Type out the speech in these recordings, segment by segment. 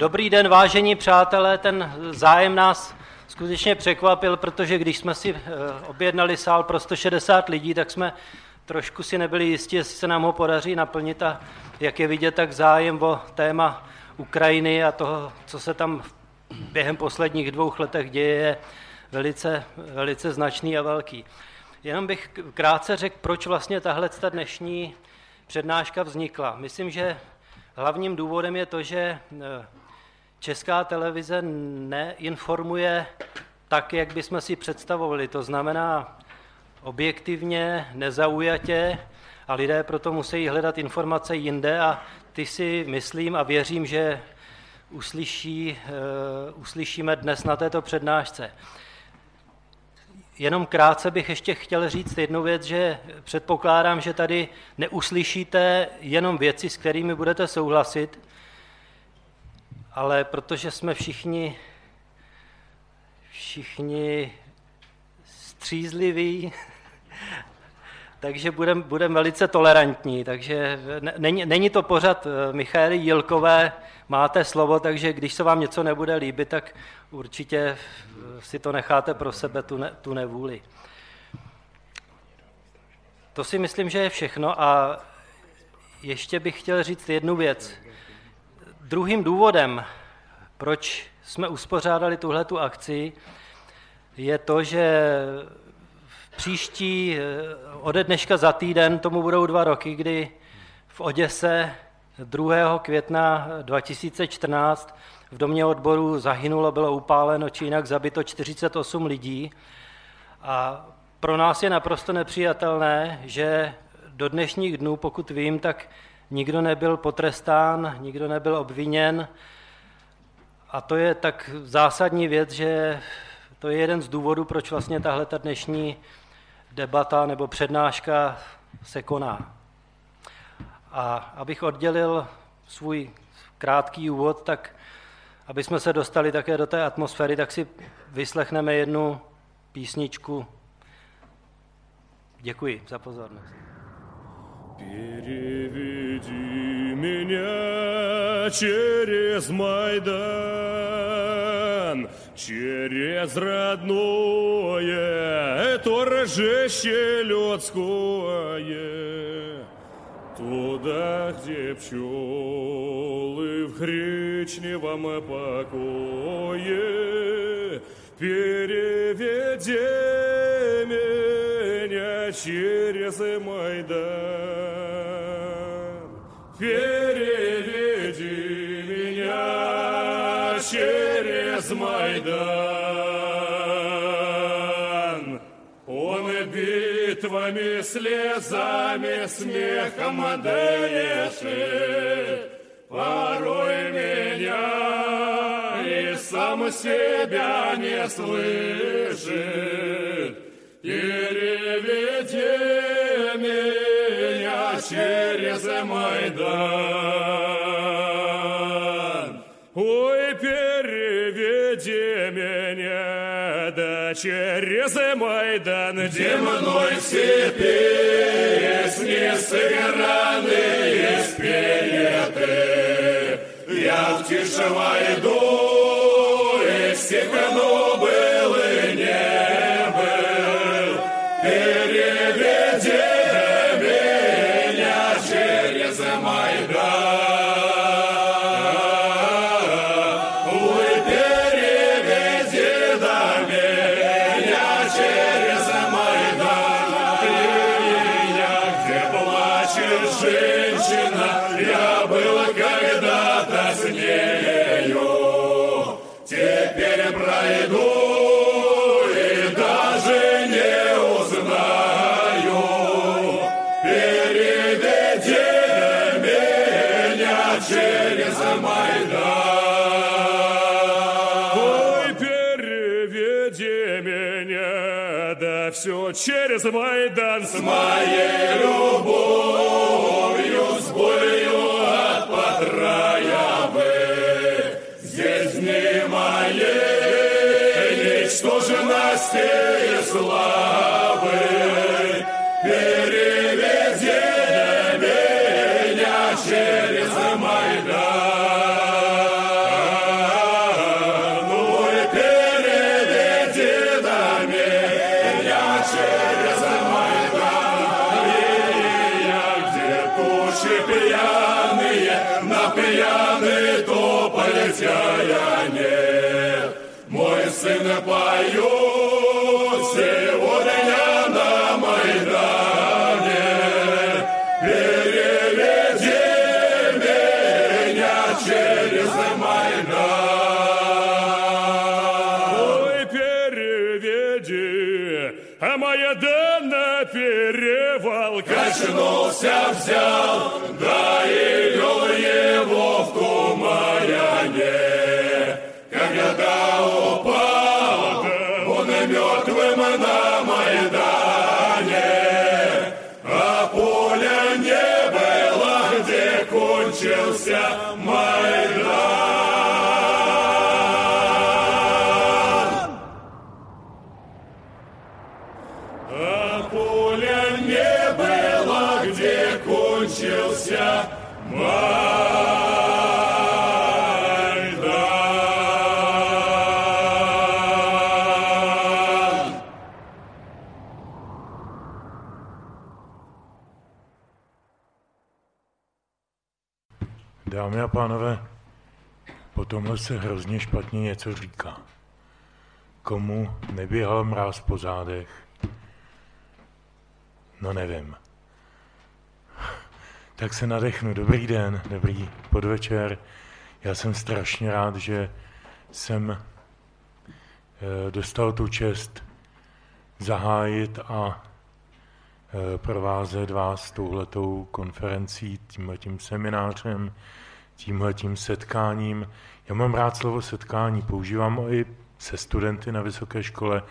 Dobrý den, vážení přátelé, ten zájem nás skutečně překvapil, protože když jsme si eh, objednali sál pro 160 lidí, tak jsme trošku si nebyli jistí, jestli se nám ho podaří naplnit a jak je vidět, tak zájem o téma Ukrajiny a toho, co se tam během posledních dvou letech děje, je velice, velice značný a velký. Jenom bych krátce řekl, proč vlastně tahle dnešní přednáška vznikla. Myslím, že hlavním důvodem je to, že eh, Česká televize neinformuje tak, jak bychom si představovali. To znamená objektivně, nezaujatě a lidé proto musí hledat informace jinde a ty si myslím a věřím, že uslyší, uh, uslyšíme dnes na této přednášce. Jenom krátce bych ještě chtěl říct jednu věc, že předpokládám, že tady neuslyšíte jenom věci, s kterými budete souhlasit, ale protože jsme všichni, všichni střízliví, takže budeme budem velice tolerantní. Takže není, není to pořad eh, Michaely Jilkové, máte slovo, takže když se vám něco nebude líbit, tak určitě si to necháte pro sebe, tu, ne, tu nevůli. To si myslím, že je všechno a ještě bych chtěl říct jednu věc. Druhým důvodem, proč jsme uspořádali tuhletu akci, je to, že příští, ode dneška za týden, tomu budou dva roky, kdy v Oděse 2. května 2014 v domě odboru zahynulo, bylo upáleno či jinak zabito 48 lidí. A pro nás je naprosto nepřijatelné, že do dnešních dnů, pokud vím, tak nikdo nebyl potrestán, nikdo nebyl obviněn. A to je tak zásadní věc, že to je jeden z důvodů, proč vlastně tahle ta dnešní debata nebo přednáška se koná. A abych oddělil svůj krátký úvod, tak aby jsme se dostali také do té atmosféry, tak si vyslechneme jednu písničku. Děkuji za pozornost. Переведи меня через Майдан, через родное торжище людское, Туда, где пчелы в гречневом покое, Переведи меня через Майдан. Переведи меня через Майдан. Он битвами, слезами, смехом дышит. Порой меня и сам себя не слышит. Переведи меня через Майдан. Ой, переведи меня, да через Майдан, где мной все песни сыграны и спеты. Я в тише войду, через Майдан с моей любовью, с болью от потраявы. Здесь дни моей ничтожности и славы. Качнулся, взял, да и вел его в тумане. Когда упал, он и мертвым на Майдане. А поля не было, где кончился Майдан. Tomhle se hrozně špatně něco říká. Komu neběhal mráz po zádech? No nevím. Tak se nadechnu. Dobrý den, dobrý podvečer. Já jsem strašně rád, že jsem eh, dostal tu čest zahájit a eh, provázet vás touhletou konferencí, tímhletím seminářem, tímhletím setkáním. Já mám rád slovo setkání, používám ho i se studenty na vysoké škole.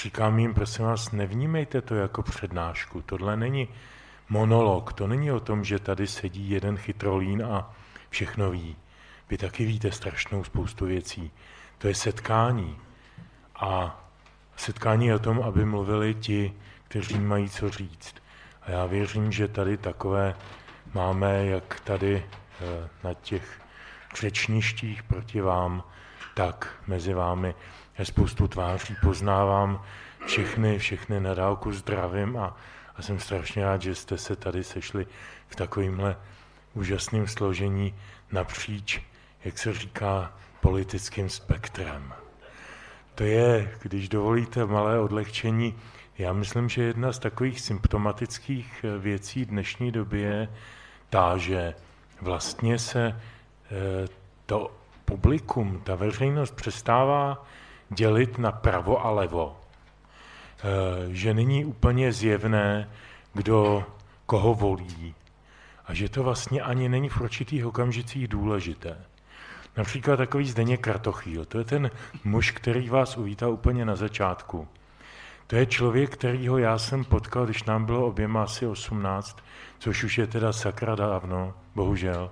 Říkám jim, prosím vás, nevnímejte to jako přednášku. Tohle není monolog, to není o tom, že tady sedí jeden chytrolín a všechno ví. Vy taky víte strašnou spoustu věcí. To je setkání. A setkání je o tom, aby mluvili ti, kteří mají co říct. A já věřím, že tady takové máme, jak tady eh, na těch řečništích proti vám, tak mezi vámi. Já spoustu tváří poznávám, všechny, všechny na dálku zdravím a, a jsem strašně rád, že jste se tady sešli v takovémhle úžasném složení napříč, jak se říká, politickým spektrem. To je, když dovolíte malé odlehčení, já myslím, že jedna z takových symptomatických eh, věcí dnešní doby je ta, že vlastně se to publikum, ta veřejnost přestává dělit na pravo a levo. Eh, Že není úplně zjevné, kdo koho volí a že to vlastně ani není v určitých okamžicích důležité. Například takový Zdeněk Kratochýl, to je ten muž, který vás uvítá úplně na začátku. To je člověk, kterýho já jsem potkal, když nám bylo oběma asi 18, což už je teda sakra dávno, bohužel.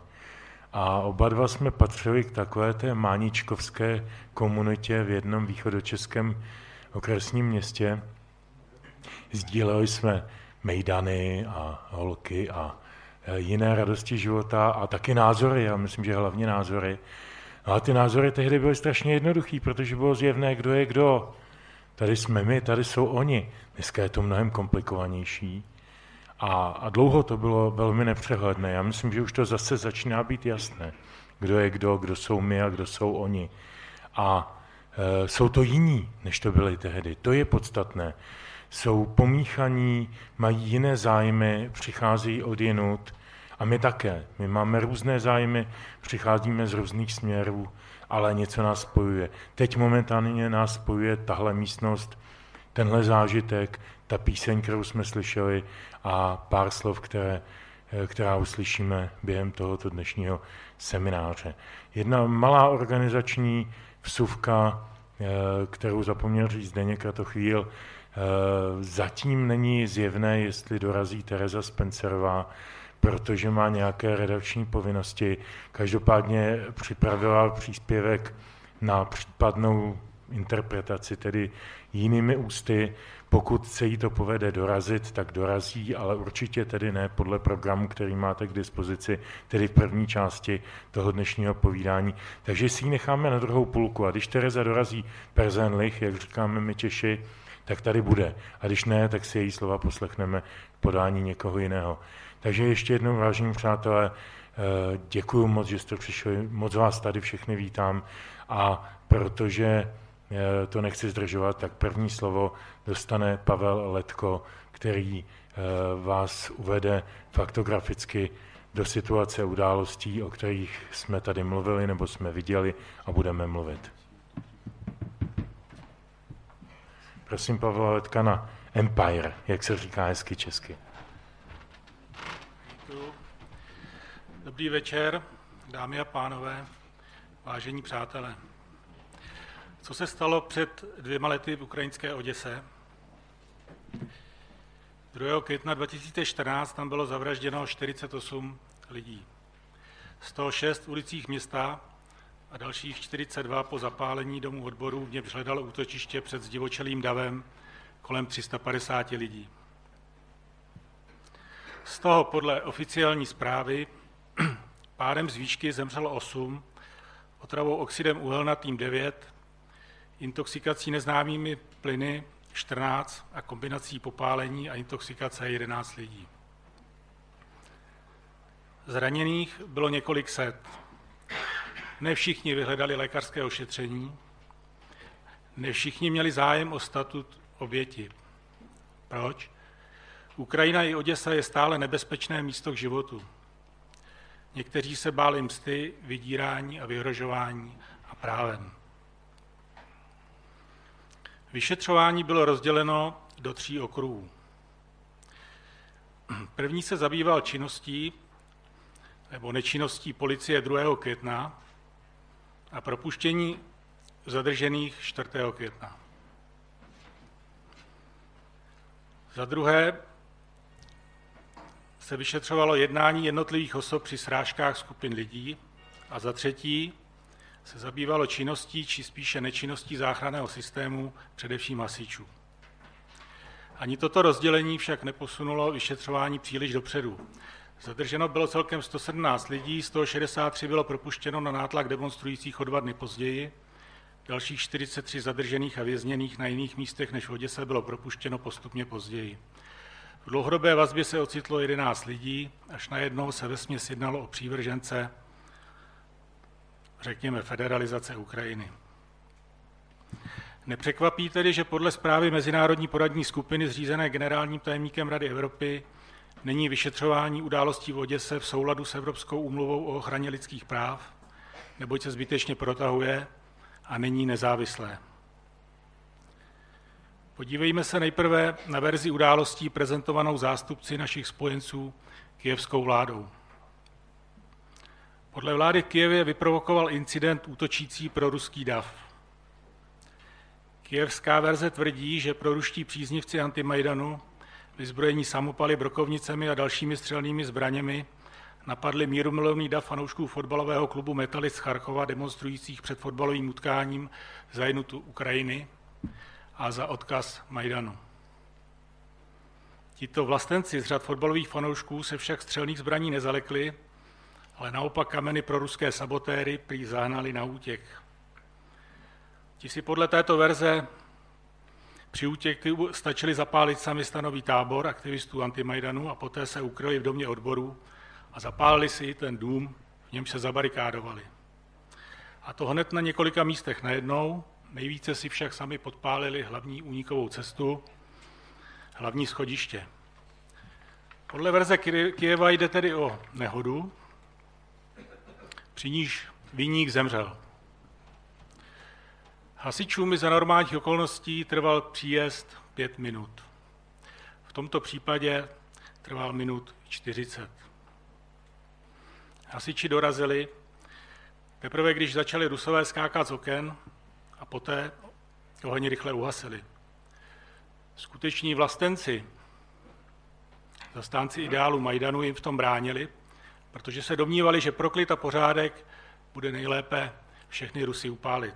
A oba dva jsme patřili k takové té máničkovské komunitě v jednom východočeském okresním městě. Sdíleli jsme mejdany a holky a e, jiné radosti života a taky názory, já myslím, že hlavně názory. No a ty názory tehdy byly strašně jednoduchý, protože bylo zjevné, kdo je kdo. Tady jsme my, tady jsou oni. Dneska je to mnohem komplikovanější. A, a dlouho to bylo velmi nepřehledné. Já myslím, že už to zase začíná být jasné, kdo je kdo, kdo jsou my a kdo jsou oni. A e, jsou to jiní, než to byli tehdy. To je podstatné. Jsou pomíchaní, mají jiné zájmy, přicházejí od jinut a my také. My máme různé zájmy, přicházíme z různých směrů, ale něco nás spojuje. Teď momentálně nás spojuje tahle místnost, tenhle zážitek, ta píseň, kterou jsme slyšeli a pár slov, které, eh, která uslyšíme během tohoto dnešního semináře. Jedna malá organizační vsuvka, eh, kterou zapomněl říct Zdeněk Kratochvíl, eh, zatím není zjevné, jestli dorazí Tereza Spencerová, protože má nějaké redakční povinnosti. Každopádně připravila příspěvek na případnou interpretaci, tedy jinými ústy. Pokud se jí to povede dorazit, tak dorazí, ale určitě tedy ne podle programu, který máte k dispozici, tedy v první části toho dnešního povídání. Takže si ji necháme na druhou půlku. A když Tereza dorazí perzenlich, jak říkáme my Češi, tak tady bude. A když ne, tak si její slova poslechneme v podání někoho jiného. Takže ještě jednou, vážení přátelé, Děkuji moc, že jste přišli, moc vás tady všechny vítám a protože to nechci zdržovat, tak první slovo dostane Pavel Letko, který vás uvede faktograficky do situace událostí, o kterých jsme tady mluvili nebo jsme viděli a budeme mluvit. Prosím Pavla Letka na Empire, jak se říká hezky česky. Dobrý večer, dámy a pánové, vážení přátelé. Co se stalo před dvěma lety v ukrajinské Oděse? 2. května 2014 tam bylo zavražděno 48 lidí. 106 v ulicích města a dalších 42 po zapálení domů odborů v němž hledalo útočiště před zdivočelým davem kolem 350 lidí. Z toho podle oficiální zprávy pádem z výšky zemřelo 8, otravou oxidem uhelnatým 9, intoxikací neznámými plyny 14 a kombinací popálení a intoxikace 11 lidí. Zraněných bylo několik set. Ne všichni vyhledali lékařské ošetření, ne všichni měli zájem o statut oběti. Proč? Ukrajina i Oděsa je stále nebezpečné místo k životu. Někteří se báli msty, vydírání a vyhrožování a právem. Vyšetřování bylo rozděleno do tří okruhů. První se zabýval činností nebo nečinností policie 2. května a propuštění zadržených 4. května. Za druhé se vyšetřovalo jednání jednotlivých osob při srážkách skupin lidí a za třetí se zabývalo činností či spíše nečinností záchranného systému, především hasičů. Ani toto rozdělení však neposunulo vyšetřování příliš dopředu. Zadrženo bylo celkem 117 lidí, 163 bylo propuštěno na nátlak demonstrujících o dva dny později, dalších 43 zadržených a vězněných na jiných místech než v Oděse bylo propuštěno postupně později. V dlouhodobé vazbě se ocitlo 11 lidí, až najednou se vesměs jednalo o přívržence, řekněme, federalizace Ukrajiny. Nepřekvapí tedy, že podle zprávy Mezinárodní poradní skupiny zřízené generálním tajemníkem Rady Evropy není vyšetřování událostí v Oděse v souladu s Evropskou úmluvou o ochraně lidských práv, neboť se zbytečně protahuje a není nezávislé. Podívejme se nejprve na verzi událostí prezentovanou zástupci našich spojenců kijevskou vládou. Podle vlády Kijevě vyprovokoval incident útočící pro ruský DAF. Kijevská verze tvrdí, že pro ruští příznivci antimajdanu vyzbrojení samopaly, brokovnicemi a dalšími střelnými zbraněmi napadli mírumilovný dav fanoušků fotbalového klubu Metalist z Charkova, demonstrujících před fotbalovým utkáním za jednotu Ukrajiny a za odkaz Majdanu. Tito vlastenci z řad fotbalových fanoušků se však střelných zbraní nezalekli, ale naopak kameny pro ruské sabotéry prý zahnali na útěk. Ti si podle této verze při útěku stačili zapálit sami stanový tábor aktivistů antimajdanu a poté se ukryli v domě odboru a zapálili si ten dům, v něm se zabarikádovali. A to hned na několika místech najednou, nejvíce si však sami podpálili hlavní únikovou cestu, hlavní schodiště. Podle verze Kijeva jde tedy o nehodu, při níž viník zemřel. Hasičům za normálních okolností trval příjezd pět minut. V tomto případě trval minut 40. Hasiči dorazili, teprve když začali rusové skákat z oken a poté oheň rychle uhasili. Skuteční vlastenci, zastánci ideálu Majdanu jim v tom bránili, protože se domnívali, že proklit a pořádek bude nejlépe všechny Rusy upálit.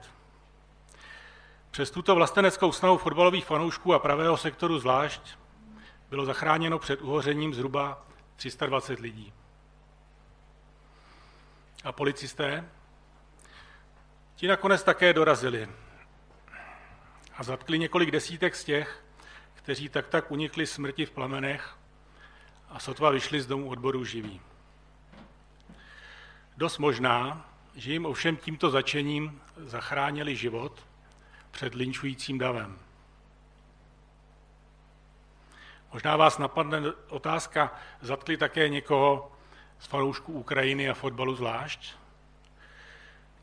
Přes tuto vlasteneckou snahu fotbalových fanoušků a pravého sektoru zvlášť bylo zachráněno před uhořením zhruba 320 lidí. A policisté? Ti nakonec také dorazili a zatkli několik desítek z těch, kteří tak tak unikli smrti v plamenech a sotva vyšli z domu odboru živí. Dost možná, že jim ovšem tímto začením zachránili život před linčujícím davem. Možná vás napadne otázka, zatkli také někoho z fanoušků Ukrajiny a fotbalu zvlášť?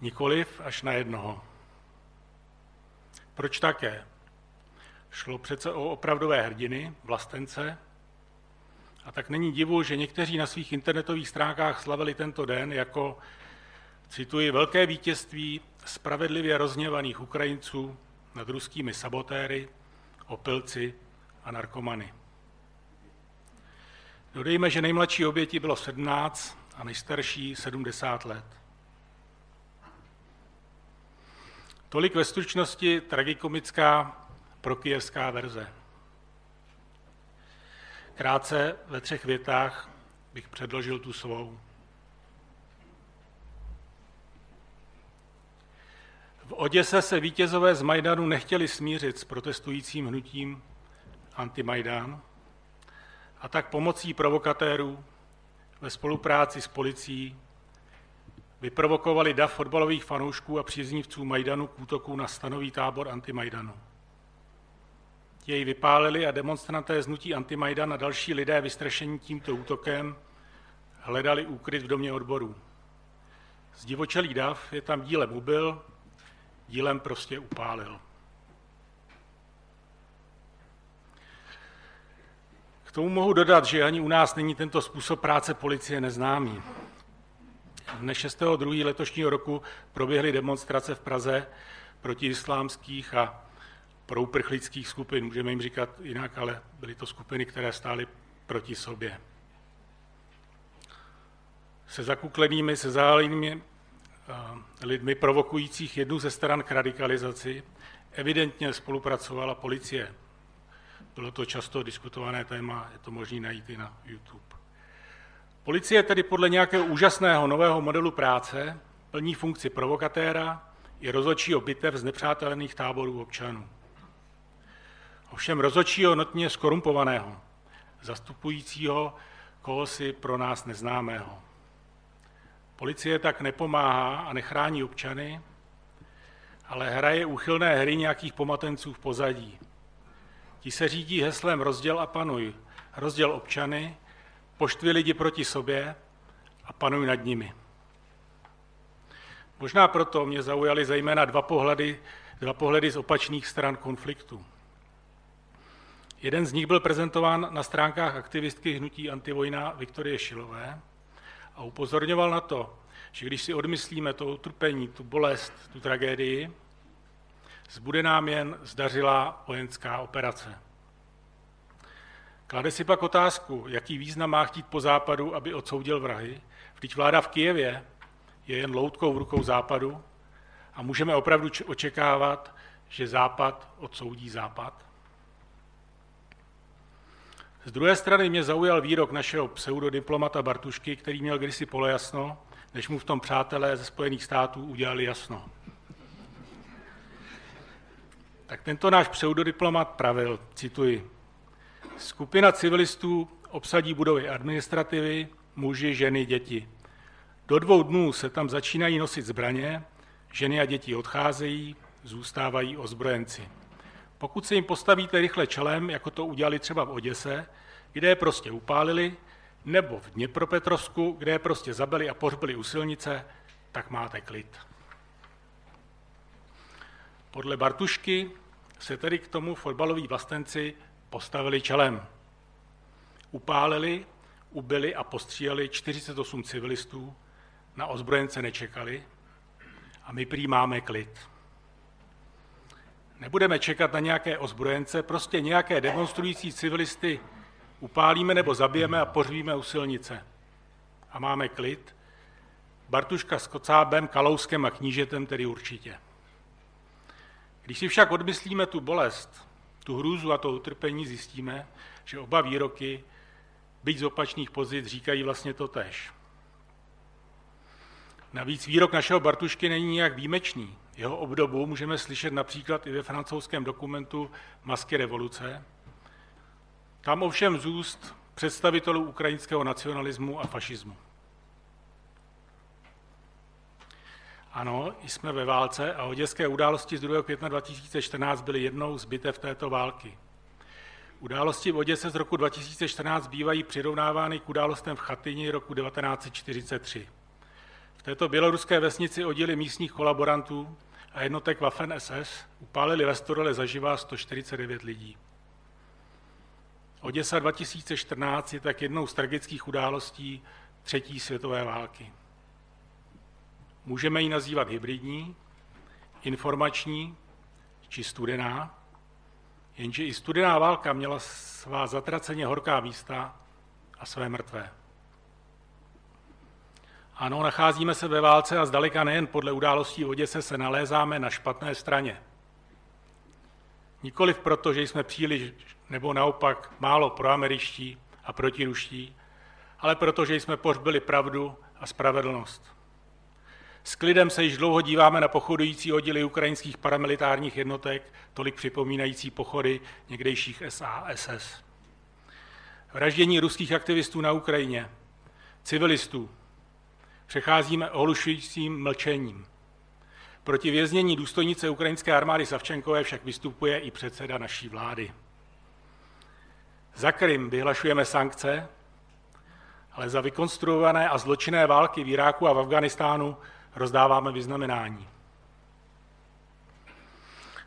Nikoliv až na jednoho. Proč také? Šlo přece o opravdové hrdiny, vlastence, a tak není divu, že někteří na svých internetových stránkách slavili tento den jako, cituji, velké vítězství spravedlivě rozněvaných Ukrajinců nad ruskými sabotéry, opilci a narkomany. Dodejme, že nejmladší oběti bylo 17 a nejstarší 70 let. Tolik ve stručnosti tragikomická prokijevská verze. Krátce ve třech větách bych předložil tu svou. V Oděse se vítězové z Majdanu nechtěli smířit s protestujícím hnutím Antimajdán a tak pomocí provokatérů ve spolupráci s policií vyprovokovali dav fotbalových fanoušků a příznivců Majdanu k útoku na stanový tábor Antimajdanu. Jej vypálili a demonstranté z nutí Antimajdan a další lidé vystrašení tímto útokem hledali úkryt v domě odborů. Zdivočelý dav je tam dílem ubil, dílem prostě upálil. K tomu mohu dodat, že ani u nás není tento způsob práce policie neznámý. Dne 6.2. letošního roku proběhly demonstrace v Praze proti islámských a pro uprchlických skupin, můžeme jim říkat jinak, ale byly to skupiny, které stály proti sobě. Se zakuklenými, se zálenými eh, lidmi provokujících jednu ze stran k radikalizaci evidentně spolupracovala policie. Bylo to často diskutované téma, je to možné najít i na YouTube. Policie tedy podle nějakého úžasného nového modelu práce plní funkci provokatéra i rozhodčího bitev z nepřátelených táborů občanů ovšem rozhodčího notně skorumpovaného, zastupujícího kohosi pro nás neznámého. Policie tak nepomáhá a nechrání občany, ale hraje úchylné hry nějakých pomatenců v pozadí. Ti se řídí heslem rozděl a panuj. Rozděl občany, poštvi lidi proti sobě a panuj nad nimi. Možná proto mě zaujaly zejména dva pohledy, dva pohledy z opačných stran konfliktu. Jeden z nich byl prezentován na stránkách aktivistky hnutí antivojna Viktorie Šilové a upozorňoval na to, že když si odmyslíme to utrpení, tu bolest, tu tragédii, zbude nám jen zdařilá vojenská operace. Klade si pak otázku, jaký význam má chtít po západu, aby odsoudil vrahy. Vždyť vláda v Kijevě je jen loutkou v rukou západu a můžeme opravdu očekávat, že západ odsoudí západ. Z druhé strany mě zaujal výrok našeho pseudodiplomata Bartušky, který měl kdysi polojasno, než mu v tom přátelé ze Spojených států udělali jasno. Tak tento náš pseudodiplomat pravil, cituji, skupina civilistů obsadí budovy administrativy, muži, ženy, děti. Do dvou dnů se tam začínají nosit zbraně, ženy a děti odcházejí, zůstávají ozbrojenci. Pokud se jim postavíte rychle čelem, jako to udělali třeba v Oděse, kde je prostě upálili, nebo v Dněpropetrovsku, kde je prostě zabili a pohřbili u silnice, tak máte klid. Podle Bartušky se tedy k tomu fotbaloví vlastenci postavili čelem. Upálili, ubili a postříleli 48 civilistů, na ozbrojence nečekali a my prý máme klid. Nebudeme čekat na nějaké ozbrojence, prostě nějaké demonstrující civilisty upálíme nebo zabijeme a pořvíme u silnice. A máme klid. Bartuška s Kocábem, Kalouskem a knížetem tedy určitě. Když si však odmyslíme tu bolest, tu hrůzu a to utrpení, zjistíme, že oba výroky, byť z opačných pozic, říkají vlastně to tež. Navíc výrok našeho Bartušky není nijak výjimečný. Jeho obdobu můžeme slyšet například i ve francouzském dokumentu Masky revoluce. Tam ovšem zůst představitelů ukrajinského nacionalismu a fašismu. Ano, jsme ve válce a oděské události z 2. května 2014 byly jednou z bitev této války. Události v Oděse z roku 2014 bývají přirovnávány k událostem v Chatyni roku 1943. Této běloruské vesnici oddíly místních kolaborantů a jednotek Waffen SS upálili ve Storele zaživa 149 lidí. Oděsa 2014 je tak jednou z tragických událostí třetí světové války. Můžeme ji nazývat hybridní, informační či studená, jenže i studená válka měla svá zatraceně horká místa a své mrtvé. Ano, nacházíme se ve válce a zdaleka nejen podle událostí v Oděse se nalézáme na špatné straně. Nikoliv proto, že jsme příliš nebo naopak málo proameričtí a protiruští, ale proto, že jsme pohřbili pravdu a spravedlnost. S klidem se již dlouho díváme na pochodující oddíly ukrajinských paramilitárních jednotek, tolik připomínající pochody někdejších SA SS. Vraždění ruských aktivistů na Ukrajině, civilistů, přecházíme ohlušujícím mlčením. Proti věznění důstojnice ukrajinské armády Savčenkové však vystupuje i předseda naší vlády. Za Krym vyhlašujeme sankce, ale za vykonstruované a zločinné války v Iráku a v Afganistánu rozdáváme vyznamenání.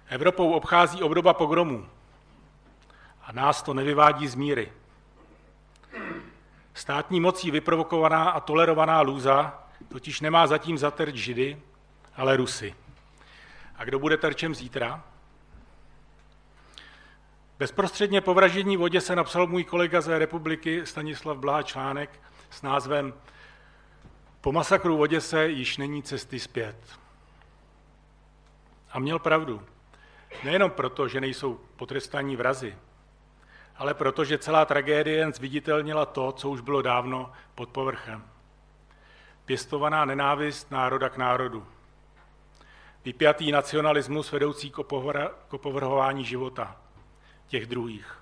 Evropou obchází obdoba pogromů a nás to nevyvádí z míry. Státní mocí vyprovokovaná a tolerovaná lůza totiž nemá zatím za terč Židy, ale Rusy. A kdo bude terčem zítra? Bezprostředně po vraždění vodě se napsal můj kolega ze republiky Stanislav Blá článek s názvem Po masakru v Oděse již není cesty zpět. A měl pravdu. Nejenom proto, že nejsou potrestaní vrazy, ale proto, že celá tragédie jen zviditelnila to, co už bylo dávno pod povrchem. Pěstovaná nenávist národa k národu. Vypjatý nacionalismus vedoucí k opovrhování života těch druhých.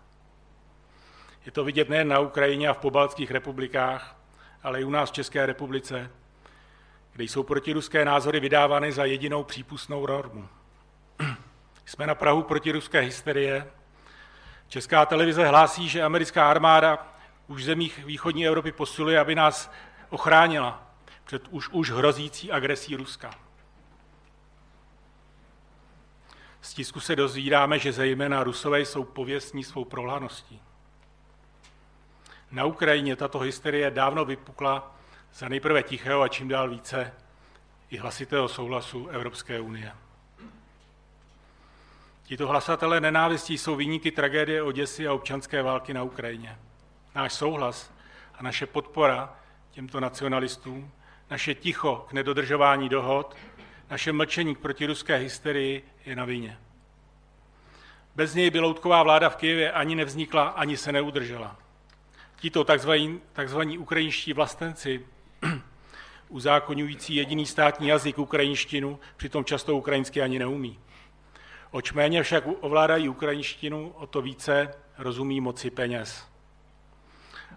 Je to vidět nejen na Ukrajině a v pobaltských republikách, ale i u nás v České republice, kde jsou protiruské názory vydávány za jedinou přípustnou normu. Jsme na Prahu protiruské hysterie. Česká televize hlásí, že americká armáda už v zemích východní Evropy posiluje, aby nás ochránila před už, už hrozící agresí Ruska. Z tisku se dozvídáme, že zejména Rusové jsou pověstní svou prohlaností. Na Ukrajině tato hysterie dávno vypukla za nejprve tichého a čím dál více i hlasitého souhlasu Evropské unie. Tito hlasatelé nenávistí jsou výniky tragédie Oděsy a občanské války na Ukrajině. Náš souhlas a naše podpora těmto nacionalistům, naše ticho k nedodržování dohod naše mlčení k protiruské hysterii je na vině. Bez něj by loutková vláda v Kijevě ani nevznikla, ani se neudržela. Tito takzvaní ukrajinští vlastenci, uzákonující jediný státní jazyk ukrajinštinu, přitom často ukrajinsky ani neumí. Oč méně však ovládají ukrajinštinu, o to více rozumí moci peněz.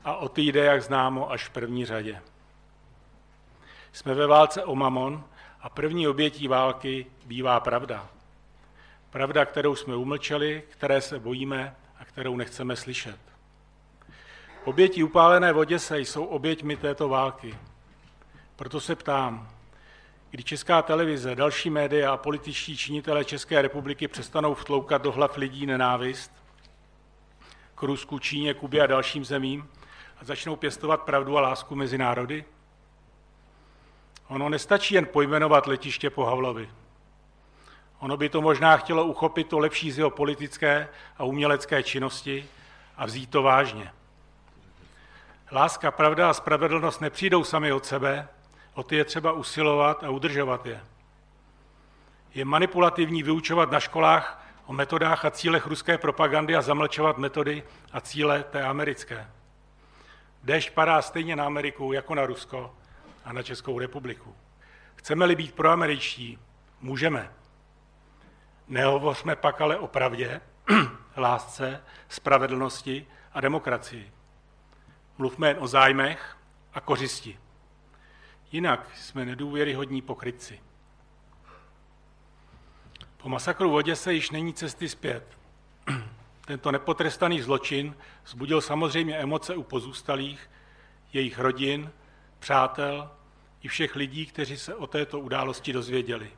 A o ty jde, jak známo, až v první řadě. Jsme ve válce o mamon a první obětí války bývá pravda. Pravda, kterou jsme umlčeli, které se bojíme a kterou nechceme slyšet. Oběti upálené v Oděse jsou oběťmi této války. Proto se ptám, kdy Česká televize, další média a političtí činitelé České republiky přestanou vtloukat do hlav lidí nenávist k Rusku, Číně, Kubě a dalším zemím a začnou pěstovat pravdu a lásku mezi národy? Ono nestačí jen pojmenovat letiště po Havlovi. Ono by to možná chtělo uchopit to lepší z jeho politické a umělecké činnosti a vzít to vážně. Láska, pravda a spravedlnost nepřijdou sami od sebe, o ty je třeba usilovat a udržovat je. Je manipulativní vyučovat na školách o metodách a cílech ruské propagandy a zamlčovat metody a cíle té americké. Déšť padá stejně na Ameriku jako na Rusko a na Českou republiku. Chceme-li být proameričtí, můžeme. Nehovořme pak ale o pravdě, lásce, spravedlnosti a demokracii. Mluvme jen o zájmech a kořisti. Jinak jsme nedůvěryhodní pokrytci. Po masakru v Oděse již není cesty zpět. Tento nepotrestaný zločin zbudil samozřejmě emoce u pozůstalých, jejich rodin, přátel i všech lidí, kteří se o této události dozvěděli.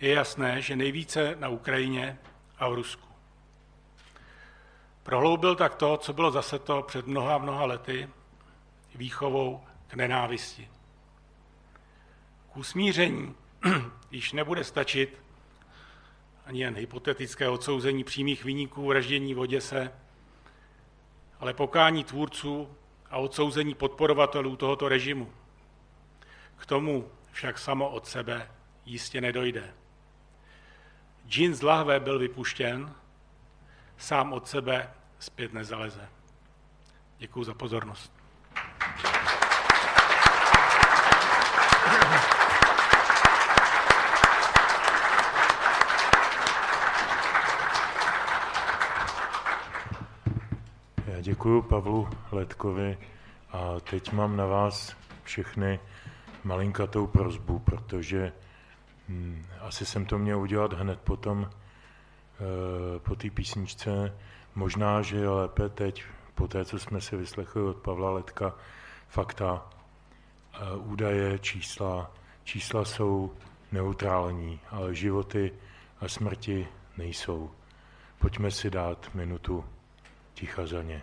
Je jasné, že nejvíce na Ukrajině a v Rusku. Prohloubil tak to, co bylo zase to před mnoha mnoha lety, výchovou nenávisti. K usmíření již nebude stačit ani jen hypotetické odsouzení přímých vyníků vraždění v Oděse, ale pokání tvůrců a odsouzení podporovatelů tohoto režimu. K tomu však samo od sebe jistě nedojde. Džin z lahve byl vypuštěn, sám od sebe zpět nezaleze. Děkuji za pozornost. Děkuji Pavlu Letkovi a teď mám na vás všechny malinkatou prozbu, protože hm, asi jsem to měl udělat hned potom, e, po té písničce. Možná, že je lépe teď, po té, co jsme si vyslechli od Pavla Letka, fakta, e, údaje, čísla. Čísla jsou neutrální, ale životy a smrti nejsou. Pojďme si dát minutu ticha za ně.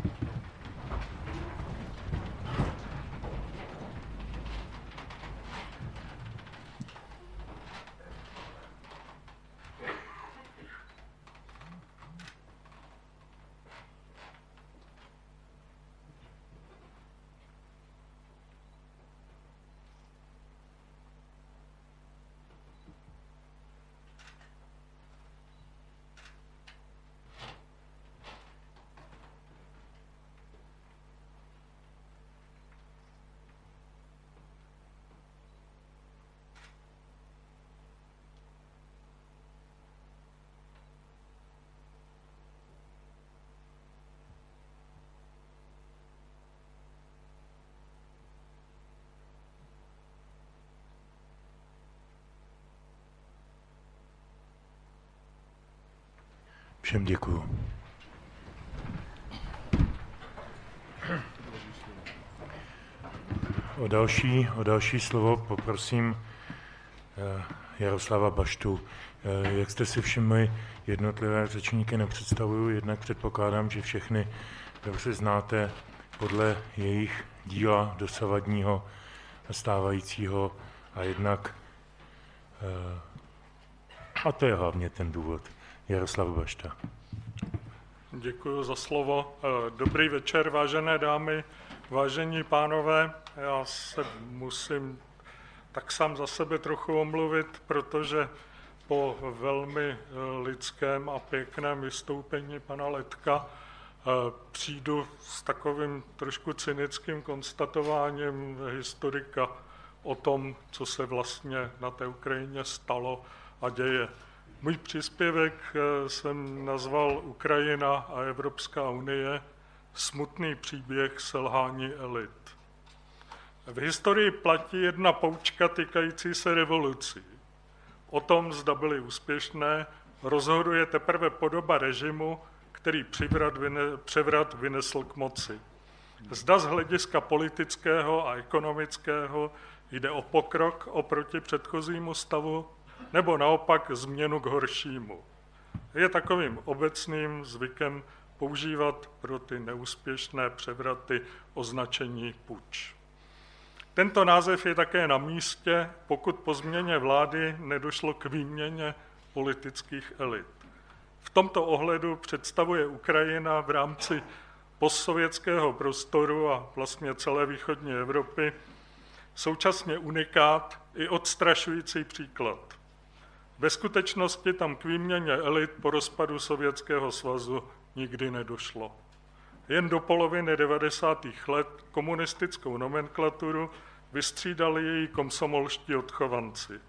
Všem děkuju. O další, o další slovo poprosím eh, Jaroslava Baštu. Eh, jak jste si všimli, jednotlivé řečníky nepředstavuju, jednak předpokládám, že všechny dobře znáte podle jejich díla dosavadního stávajícího a jednak, eh, a to je hlavně ten důvod, Jaroslav Bašta. Děkuji za slovo. Dobrý večer, vážené dámy, vážení pánové. Já se musím tak sám za sebe trochu omluvit, protože po velmi lidském a pěkném vystoupení pana Letka přijdu s takovým trošku cynickým konstatováním historika o tom, co se vlastně na té Ukrajině stalo a děje. Můj příspěvek eh, jsem nazval Ukrajina a Evropská unie smutný příběh selhání elit. V historii platí jedna poučka týkající se revolucí. O tom, zda byly úspěšné, rozhoduje teprve podoba režimu, který převrat, vyne, převrat vynesl k moci. Zda z hlediska politického a ekonomického jde o pokrok oproti předchozímu stavu, nebo naopak změnu k horšímu. Je takovým obecným zvykem používat pro ty neúspěšné převraty označení puč. Tento název je také na místě, pokud po změně vlády nedošlo k výměně politických elit. V tomto ohledu představuje Ukrajina v rámci postsovětského prostoru a vlastně celé východní Evropy současně unikát i odstrašující příklad. Ve skutečnosti tam k výměně elit po rozpadu Sovětského svazu nikdy nedošlo. Jen do poloviny 90. let komunistickou nomenklaturu vystřídali její komsomolští odchovanci.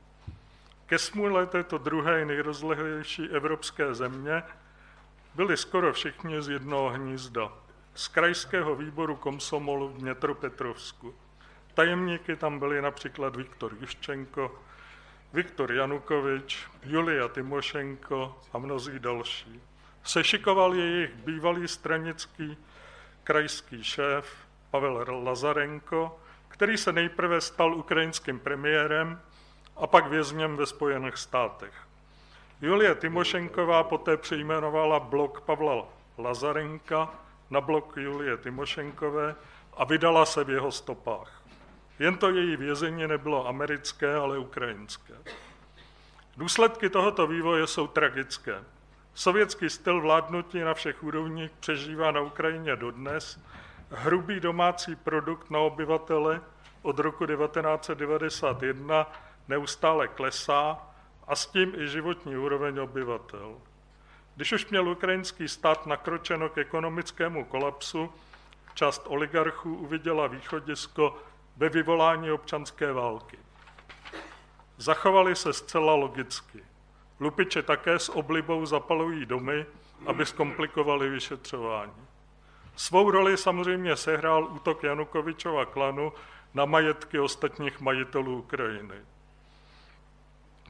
Ke smůle této druhé nejrozlehlejší evropské země byli skoro všichni z jednoho hnízda. Z krajského výboru komsomolu v Dnětropetrovsku. Tajemníky tam byli například Viktor Juščenko, Viktor Janukovič, Julia Timošenko a mnozí další. Sešikoval jejich bývalý stranický krajský šéf Pavel Lazarenko, který se nejprve stal ukrajinským premiérem a pak vězněm ve Spojených státech. Julie Timošenková poté přejmenovala blok Pavla Lazarenka na blok Julie Timošenkové a vydala se v jeho stopách. Jen to její vězení nebylo americké, ale ukrajinské. Důsledky tohoto vývoje jsou tragické. Sovětský styl vládnutí na všech úrovních přežívá na Ukrajině dodnes. Hrubý domácí produkt na obyvatele od roku 1991 neustále klesá a s tím i životní úroveň obyvatel. Když už měl ukrajinský stát nakročeno k ekonomickému kolapsu, část oligarchů uviděla východisko ve vyvolání občanské války. Zachovali se zcela logicky. Lupiče také s oblibou zapalují domy, aby zkomplikovali vyšetřování. Svou roli samozřejmě sehrál útok Janukovičova klanu na majetky ostatních majitelů Ukrajiny.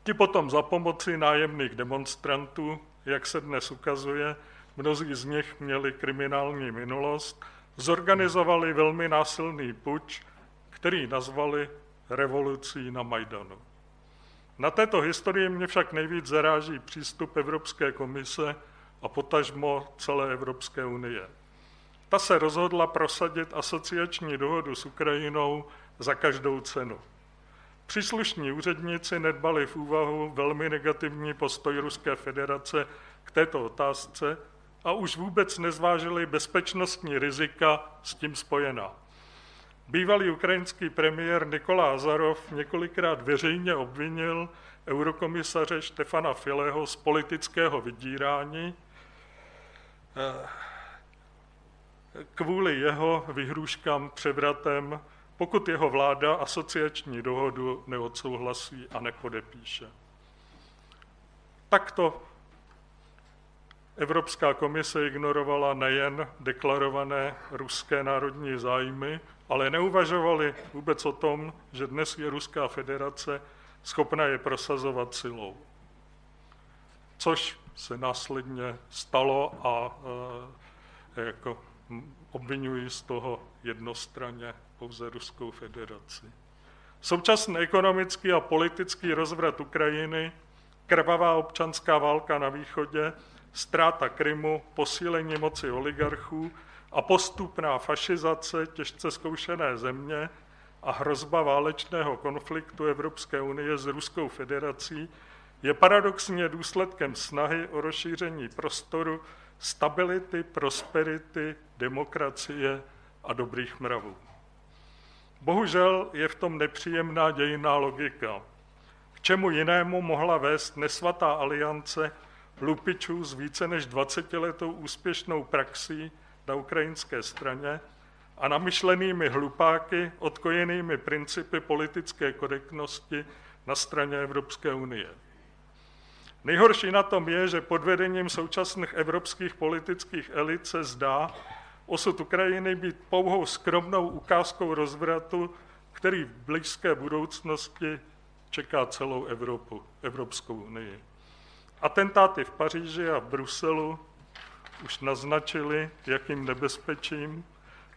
Ti potom za pomoci nájemných demonstrantů, jak se dnes ukazuje, mnozí z nich měli kriminální minulost, zorganizovali velmi násilný puč, který nazvali revolucí na Majdanu. Na této historii mě však nejvíc zaráží přístup Evropské komise a potažmo celé Evropské unie. Ta se rozhodla prosadit asociační dohodu s Ukrajinou za každou cenu. Příslušní úředníci nedbali v úvahu velmi negativní postoj Ruské federace k této otázce a už vůbec nezvážili bezpečnostní rizika s tím spojená. Bývalý ukrajinský premiér Nikola Azarov několikrát veřejně obvinil eurokomisaře Štefana Fileho z politického vydírání eh, kvůli jeho vyhrůžkám převratem, pokud jeho vláda asociační dohodu neodsouhlasí a nepodepíše. Takto Evropská komise ignorovala nejen deklarované ruské národní zájmy, ale neuvažovali vůbec o tom, že dnes je Ruská federace schopna je prosazovat silou. Což se následně stalo a e, jako obvinují z toho jednostranně pouze Ruskou federaci. Současný ekonomický a politický rozvrat Ukrajiny, krvavá občanská válka na východě, ztráta Krymu, posílení moci oligarchů a postupná fašizace těžce zkoušené země a hrozba válečného konfliktu Evropské unie s Ruskou federací je paradoxně důsledkem snahy o rozšíření prostoru stability, prosperity, demokracie a dobrých mravů. Bohužel je v tom nepříjemná dějiná logika. K čemu jinému mohla vést nesvatá aliance lupičů s více než 20 letou úspěšnou praxí na ukrajinské straně a namyšlenými hlupáky, odkojenými principy politické korektnosti na straně Evropské unie. Nejhorší na tom je, že pod vedením současných evropských politických elit se zdá osud Ukrajiny být pouhou skromnou ukázkou rozvratu, který v blízké budoucnosti čeká celou Evropu, Evropskou unii. Atentáty v Paříži a v Bruselu už naznačili, jakým nebezpečím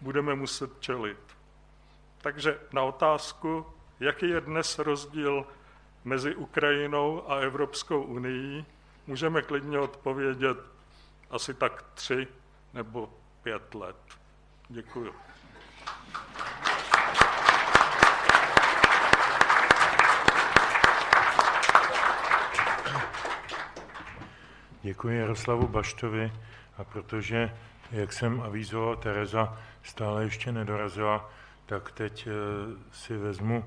budeme muset čelit. Takže na otázku, jaký je dnes rozdíl mezi Ukrajinou a Evropskou unii, můžeme klidně odpovědět asi tak tři nebo pět let. Děkuji. Děkuji Jaroslavu Baštovi a protože, jak jsem avízoval, Tereza stále ještě nedorazila, tak teď eh, si vezmu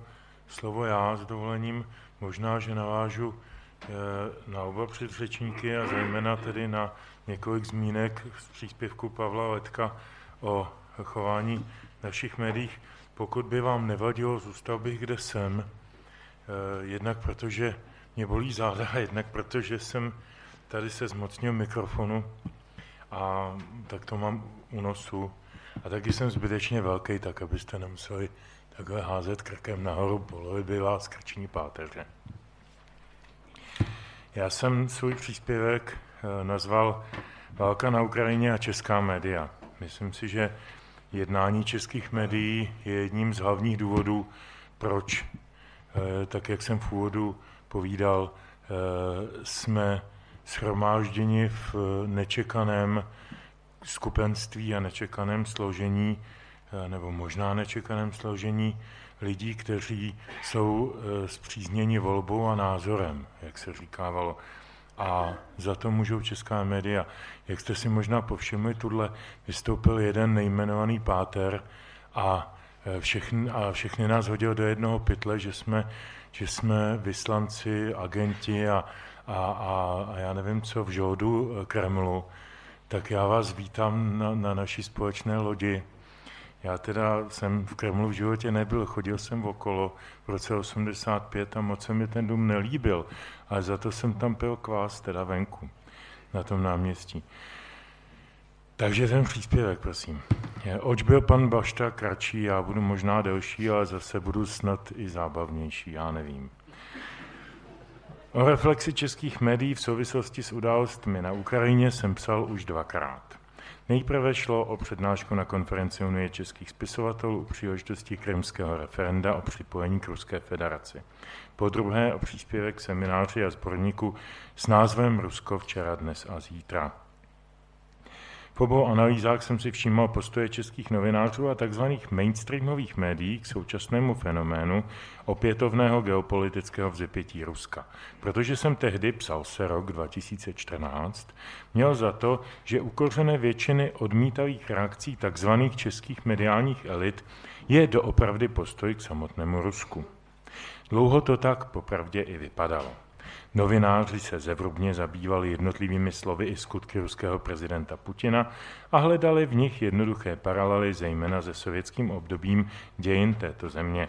slovo já s dovolením. Možná, že navážu eh, na oba předřečníky a zejména tedy na několik zmínek z příspěvku Pavla Letka o chování našich médiích. Pokud by vám nevadilo, zůstal bych, kde jsem. Eh, jednak protože mě bolí záda, jednak protože jsem tady se zmocnil mikrofonu a tak to mám u nosu. A taky jsem zbytečně velký, tak abyste nemuseli takhle házet krkem nahoru, bolovi by vás krční páteře. Já jsem svůj příspěvek eh, nazval Válka na Ukrajině a česká média. Myslím si, že jednání českých médií je jedním z hlavních důvodů, proč, eh, tak jak jsem v úvodu povídal, eh, jsme shromážděni v nečekaném skupenství a nečekaném složení, nebo možná nečekaném složení lidí, kteří jsou zpřízněni volbou a názorem, jak se říkávalo a za to můžou česká média. Jak jste si možná povšimli, tuhle vystoupil jeden nejmenovaný páter a všechny, a všechny nás hodil do jednoho pytle, že jsme, že jsme vyslanci, agenti a, a, a, a já nevím co v žódu e, Kremlu, tak já vás vítám na, na naší společné lodi já teda jsem v Kremlu v životě nebyl, chodil jsem okolo v roce 85 a moc se mi ten dům nelíbil, ale za to jsem tam pil kvás, teda venku, na tom náměstí. Takže ten příspěvek, prosím. Oč byl pan Bašta kratší, já budu možná delší, ale zase budu snad i zábavnější, já nevím. O reflexi českých médií v souvislosti s událostmi na Ukrajině jsem psal už dvakrát. Nejprve šlo o přednášku na konferenci Unie českých spisovatelů u příležitosti krymského referenda o připojení k Ruské federaci. Po druhé o příspěvek semináři a sborníku s názvem Rusko včera, dnes a zítra. V obou analýzách jsem si všímal postoje českých novinářů a tzv. mainstreamových médií k současnému fenoménu opětovného geopolitického vzepětí Ruska. Protože jsem tehdy, psal se rok 2014, měl za to, že ukořené většiny odmítavých reakcí tzv. českých mediálních elit je doopravdy postoj k samotnému Rusku. Dlouho to tak popravdě i vypadalo. Novináři se zevrubně zabývali jednotlivými slovy i skutky ruského prezidenta Putina a hledali v nich jednoduché paralely, zejména se sovětským obdobím dějin této země.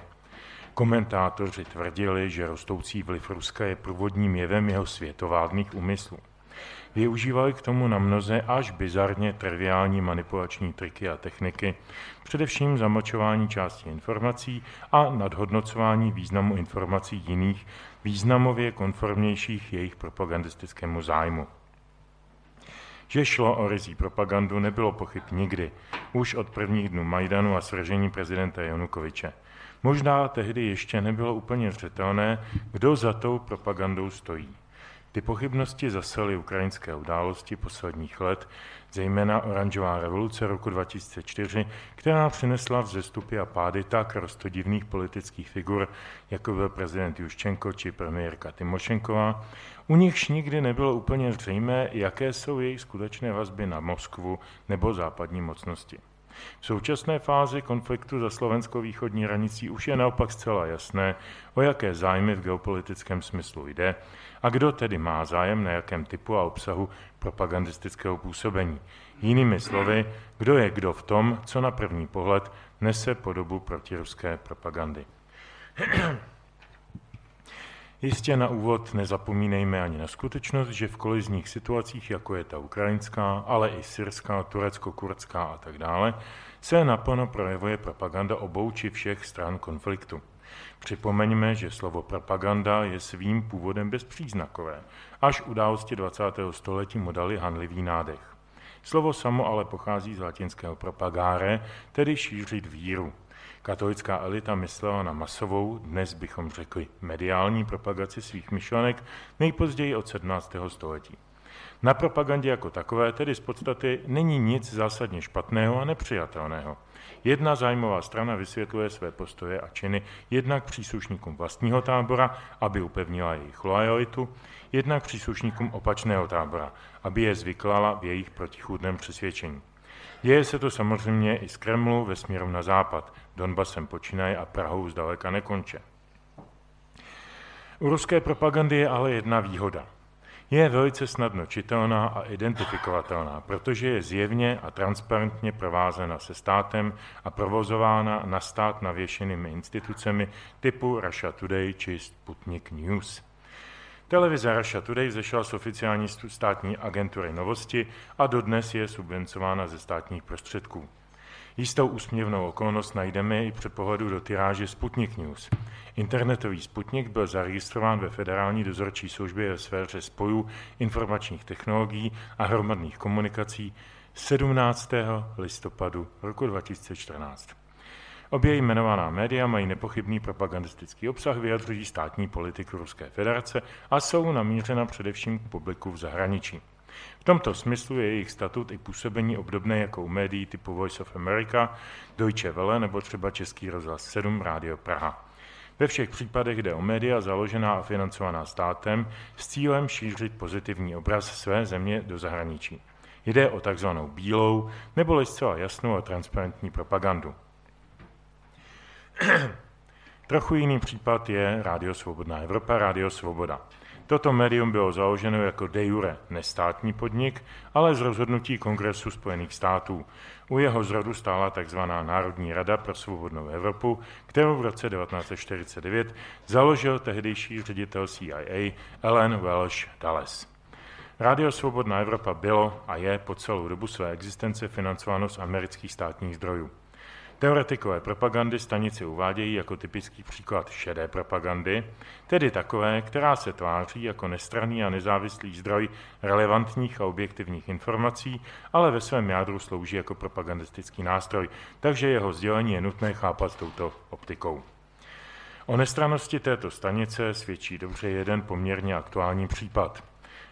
Komentátoři tvrdili, že rostoucí vliv Ruska je průvodním jevem jeho světovádných úmyslů. Využívali k tomu na mnoze až bizarně triviální manipulační triky a techniky, především zamlčování části informací a nadhodnocování významu informací jiných, významově konformnějších jejich propagandistickému zájmu. Že šlo o rizí propagandu, nebylo pochyb nikdy, už od prvních dnů Majdanu a svržení prezidenta Janukoviče. Možná tehdy ještě nebylo úplně zřetelné, kdo za tou propagandou stojí. Ty pochybnosti zasaly ukrajinské události posledních let, zejména oranžová revoluce roku 2004, která přinesla vzestupy a pády tak rostodivných politických figur, jako byl prezident Juščenko či premiérka Timošenková, u nichž nikdy nebylo úplně zřejmé, jaké jsou jejich skutečné vazby na Moskvu nebo západní mocnosti. V současné fázi konfliktu za slovensko-východní hranicí už je naopak zcela jasné, o jaké zájmy v geopolitickém smyslu jde a kdo tedy má zájem na jakém typu a obsahu propagandistického působení. Jinými slovy, kdo je kdo v tom, co na první pohled nese podobu protiruské propagandy. Jistě na úvod nezapomínejme ani na skutečnost, že v kolizních situacích, jako je ta ukrajinská, ale i syrská, turecko-kurdská a tak dále, se naplno projevuje propaganda obou či všech stran konfliktu. Připomeňme, že slovo propaganda je svým původem bezpříznakové, až události 20. století mu dali hanlivý nádech. Slovo samo ale pochází z latinského propagare, tedy šířit víru. Katolická elita myslela na masovou, dnes bychom řekli mediální propagaci svých myšlenek, nejpozději od 17. století. Na propagandě jako takové tedy z podstaty není nic zásadně špatného a nepřijatelného. Jedna zájmová strana vysvětluje své postoje a činy jednak příslušníkům vlastního tábora, aby upevnila jejich lojalitu, jednak příslušníkům opačného tábora, aby je zvyklala v jejich protichůdném přesvědčení. Děje se to samozřejmě i z Kremlu ve směru na západ, Donbasem počínaje a Prahou zdaleka nekonče. U ruské propagandy je ale jedna výhoda. Je velice snadno čitelná a identifikovatelná, protože je zjevně a transparentně provázena se státem a provozována na stát navěšenými institucemi typu Russia Today či Sputnik News. Televize Russia Today vzešla z oficiální státní agentury Novosti a dodnes je subvencována ze státních prostředků. Jistou úsměvnou okolnost najdeme i při pohledu do tyráže Sputnik News. Internetový Sputnik byl zaregistrován ve Federální dozorčí službě ve sféře spojů informačních technologií a hromadných komunikací 17. listopadu roku 2014. Obě jmenovaná média mají nepochybný propagandistický obsah, vyjadřují státní politiku Ruské federace a jsou namířena především k publiku v zahraničí. V tomto smyslu je jejich statut i působení obdobné jako u médií typu Voice of America, Deutsche Welle nebo třeba Český rozhlas 7 Rádio Praha. Ve všech případech jde o média založená a financovaná státem s cílem šířit pozitivní obraz své země do zahraničí. Jde o takzvanou bílou nebo zcela jasnou a transparentní propagandu. Trochu jiný případ je Rádio Svobodná Evropa, Rádio Svoboda. Toto médium bylo založeno jako de jure nestátní podnik, ale z rozhodnutí Kongresu Spojených států. U jeho zrodu stála tzv. Národní rada pro svobodnou Evropu, kterou v roce 1949 založil tehdejší ředitel CIA Ellen Welsh Dulles. Rádio Svobodná Evropa bylo a je po celou dobu své existence financováno z amerických státních zdrojů. Teoretikové propagandy stanici uvádějí jako typický příklad šedé propagandy, tedy takové, která se tváří jako nestranný a nezávislý zdroj relevantních a objektivních informací, ale ve svém jádru slouží jako propagandistický nástroj, takže jeho sdělení je nutné chápat touto optikou. O nestranosti této stanice svědčí dobře jeden poměrně aktuální případ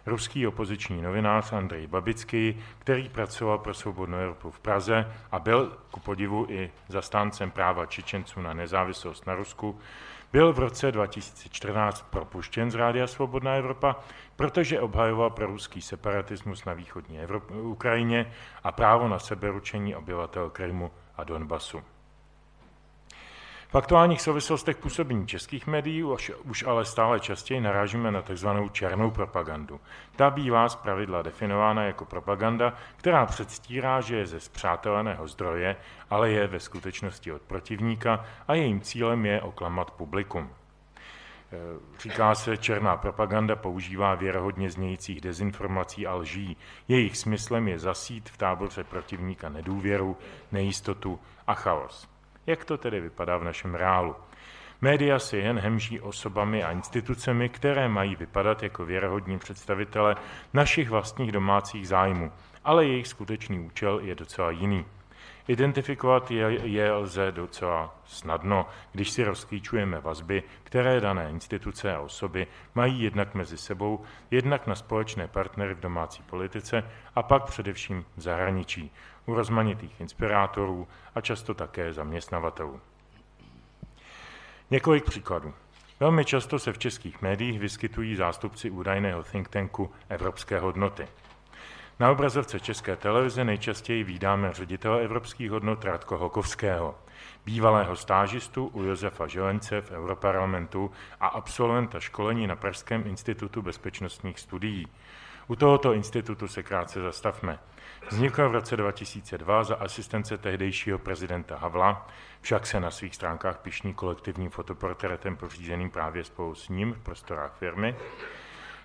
ruský opoziční novinář Andrej Babický, který pracoval pro Svobodnou Evropu v Praze a byl ku podivu i zastáncem práva Čečenců na nezávislost na Rusku, byl v roce 2014 propuštěn z Rádia Svobodná Evropa, protože obhajoval pro ruský separatismus na východní Evropě, Ukrajině a právo na seberučení obyvatel Krymu a Donbasu. V aktuálních souvislostech působení českých médií už, už ale stále častěji narážíme na tzv. černou propagandu. Ta bývá z pravidla definována jako propaganda, která předstírá, že je ze zpřáteleného zdroje, ale je ve skutečnosti od protivníka a jejím cílem je oklamat publikum. E, říká se, černá propaganda používá věrohodně znějících dezinformací a lží. Jejich smyslem je zasít v táboře protivníka nedůvěru, nejistotu a chaos. Jak to tedy vypadá v našem reálu? Média si jen hemží osobami a institucemi, které mají vypadat jako věrohodní představitele našich vlastních domácích zájmů, ale jejich skutečný účel je docela jiný. Identifikovat je, je lze docela snadno, když si rozklíčujeme vazby, které dané instituce a osoby mají jednak mezi sebou, jednak na společné partnery v domácí politice a pak především v zahraničí, u rozmanitých inspirátorů a často také zaměstnavatelů. Několik příkladů. Velmi často se v českých médiích vyskytují zástupci údajného think tanku Evropské hodnoty. Na obrazovce České televize nejčastěji vídáme ředitele evropských hodnot Radko Hokovského, bývalého stážistu u Josefa Želence v Europarlamentu a absolventa školení na Pražském institutu bezpečnostních studií. U tohoto institutu se krátce zastavme. Vznikl v roce 2002 za asistence tehdejšího prezidenta Havla, však se na svých stránkách pišní kolektivním fotoportrétem pořízeným právě spolu s ním v prostorách firmy.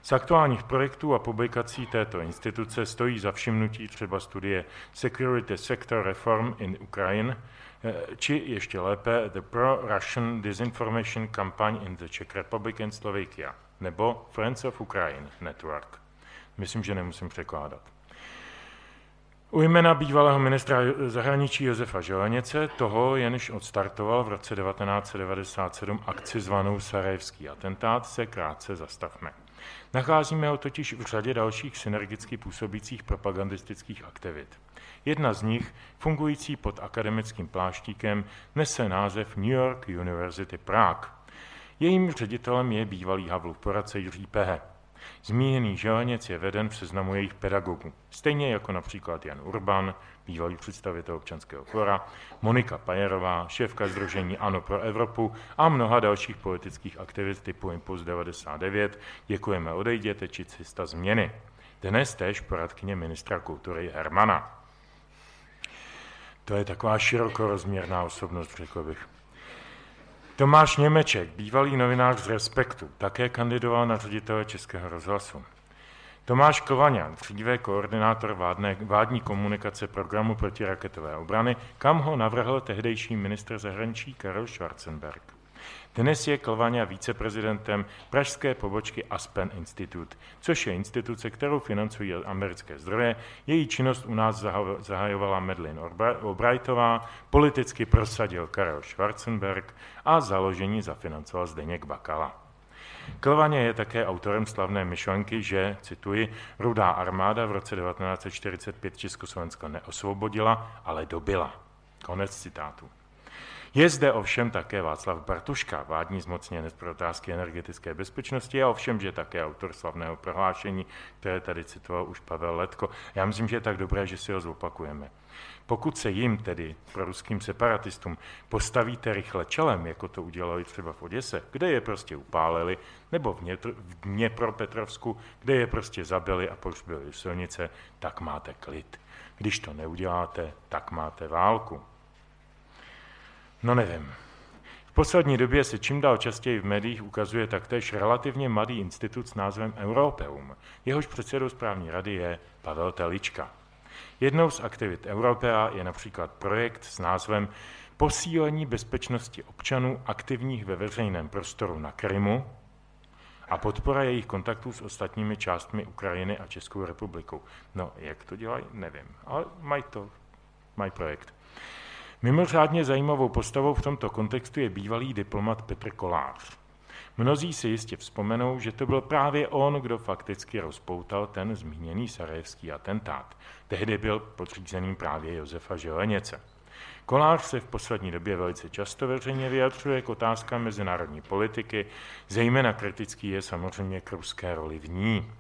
Z aktuálních projektů a publikací této instituce stojí za všimnutí třeba studie Security Sector Reform in Ukraine, eh, či ještě lépe The Pro-Russian Disinformation Campaign in the Czech Republic and Slovakia, nebo Friends of Ukraine Network. Myslím, že nemusím překládat. U jména bývalého ministra zahraničí Josefa Želeněce, toho jenž odstartoval v roce 1997 akci zvanou Sarajevský atentát, se krátce zastavme. Nacházíme ho totiž v řadě dalších synergicky působících propagandistických aktivit. Jedna z nich, fungující pod akademickým pláštíkem, nese název New York University Prague. Jejím ředitelem je bývalý Havlův poradce Jiří Pehe. Zmíněný želeněc je veden v seznamu jejich pedagogů, stejně jako například Jan Urban, bývalý představitel občanského fora, Monika Pajerová, šéfka Združení Ano pro Evropu a mnoha dalších politických aktivit typu Impuls 99, děkujeme odejděte či cesta změny. Dnes též poradkyně ministra kultury Hermana. To je taková širokorozměrná osobnost, řekl bych. Tomáš Němeček, bývalý novinář z Respektu, také kandidoval na ředitele Českého rozhlasu. Tomáš Kovaňan, dříve koordinátor vládne, vládní komunikace programu protiraketové obrany, kam ho navrhl tehdejší ministr zahraničí Karel Schwarzenberg. Dnes je Klvaňa viceprezidentem pražské pobočky Aspen Institute, což je instituce, kterou financují americké zdroje. Její činnost u nás zahajovala Medlin Albrightová, politicky prosadil Karel Schwarzenberg a založení zafinancoval Zdeněk Bakala. Klvaně je také autorem slavné myšlenky, že, cituji, rudá armáda v roce 1945 Československo neosvobodila, ale dobila. Konec citátu. Je zde ovšem také Václav Bartuška, vládní zmocněnec pro otázky energetické bezpečnosti a ovšem, že také autor slavného prohlášení, které tady citoval už Pavel Letko. Já myslím, že je tak dobré, že si ho zopakujeme. Pokud se jim, tedy pro ruským separatistům, postavíte rychle čelem, jako to udělali třeba v Oděse, kde je prostě upálili, nebo v, Dnětr, v Dněpropetrovsku, kde je prostě zabili a pošbili silnice, tak máte klid. Když to neuděláte, tak máte válku. No nevím. V poslední době se čím dál častěji v médiích ukazuje taktéž relativně mladý institut s názvem Europeum. Jehož předsedou správní rady je Pavel Telička. Jednou z aktivit Europea je například projekt s názvem Posílení bezpečnosti občanů aktivních ve veřejném prostoru na Krymu a podpora jejich kontaktů s ostatními částmi Ukrajiny a Českou republikou. No, jak to dělají, nevím, ale mají to, mají projekt. Mimořádně zajímavou postavou v tomto kontextu je bývalý diplomat Petr Kolář. Mnozí si jistě vzpomenou, že to byl právě on, kdo fakticky rozpoutal ten zmíněný sarajevský atentát. Tehdy byl podřízený právě Josefa Želeněce. Kolář se v poslední době velice často veřejně vyjadřuje k otázkám mezinárodní politiky, zejména kritický je samozřejmě k ruské roli v ní.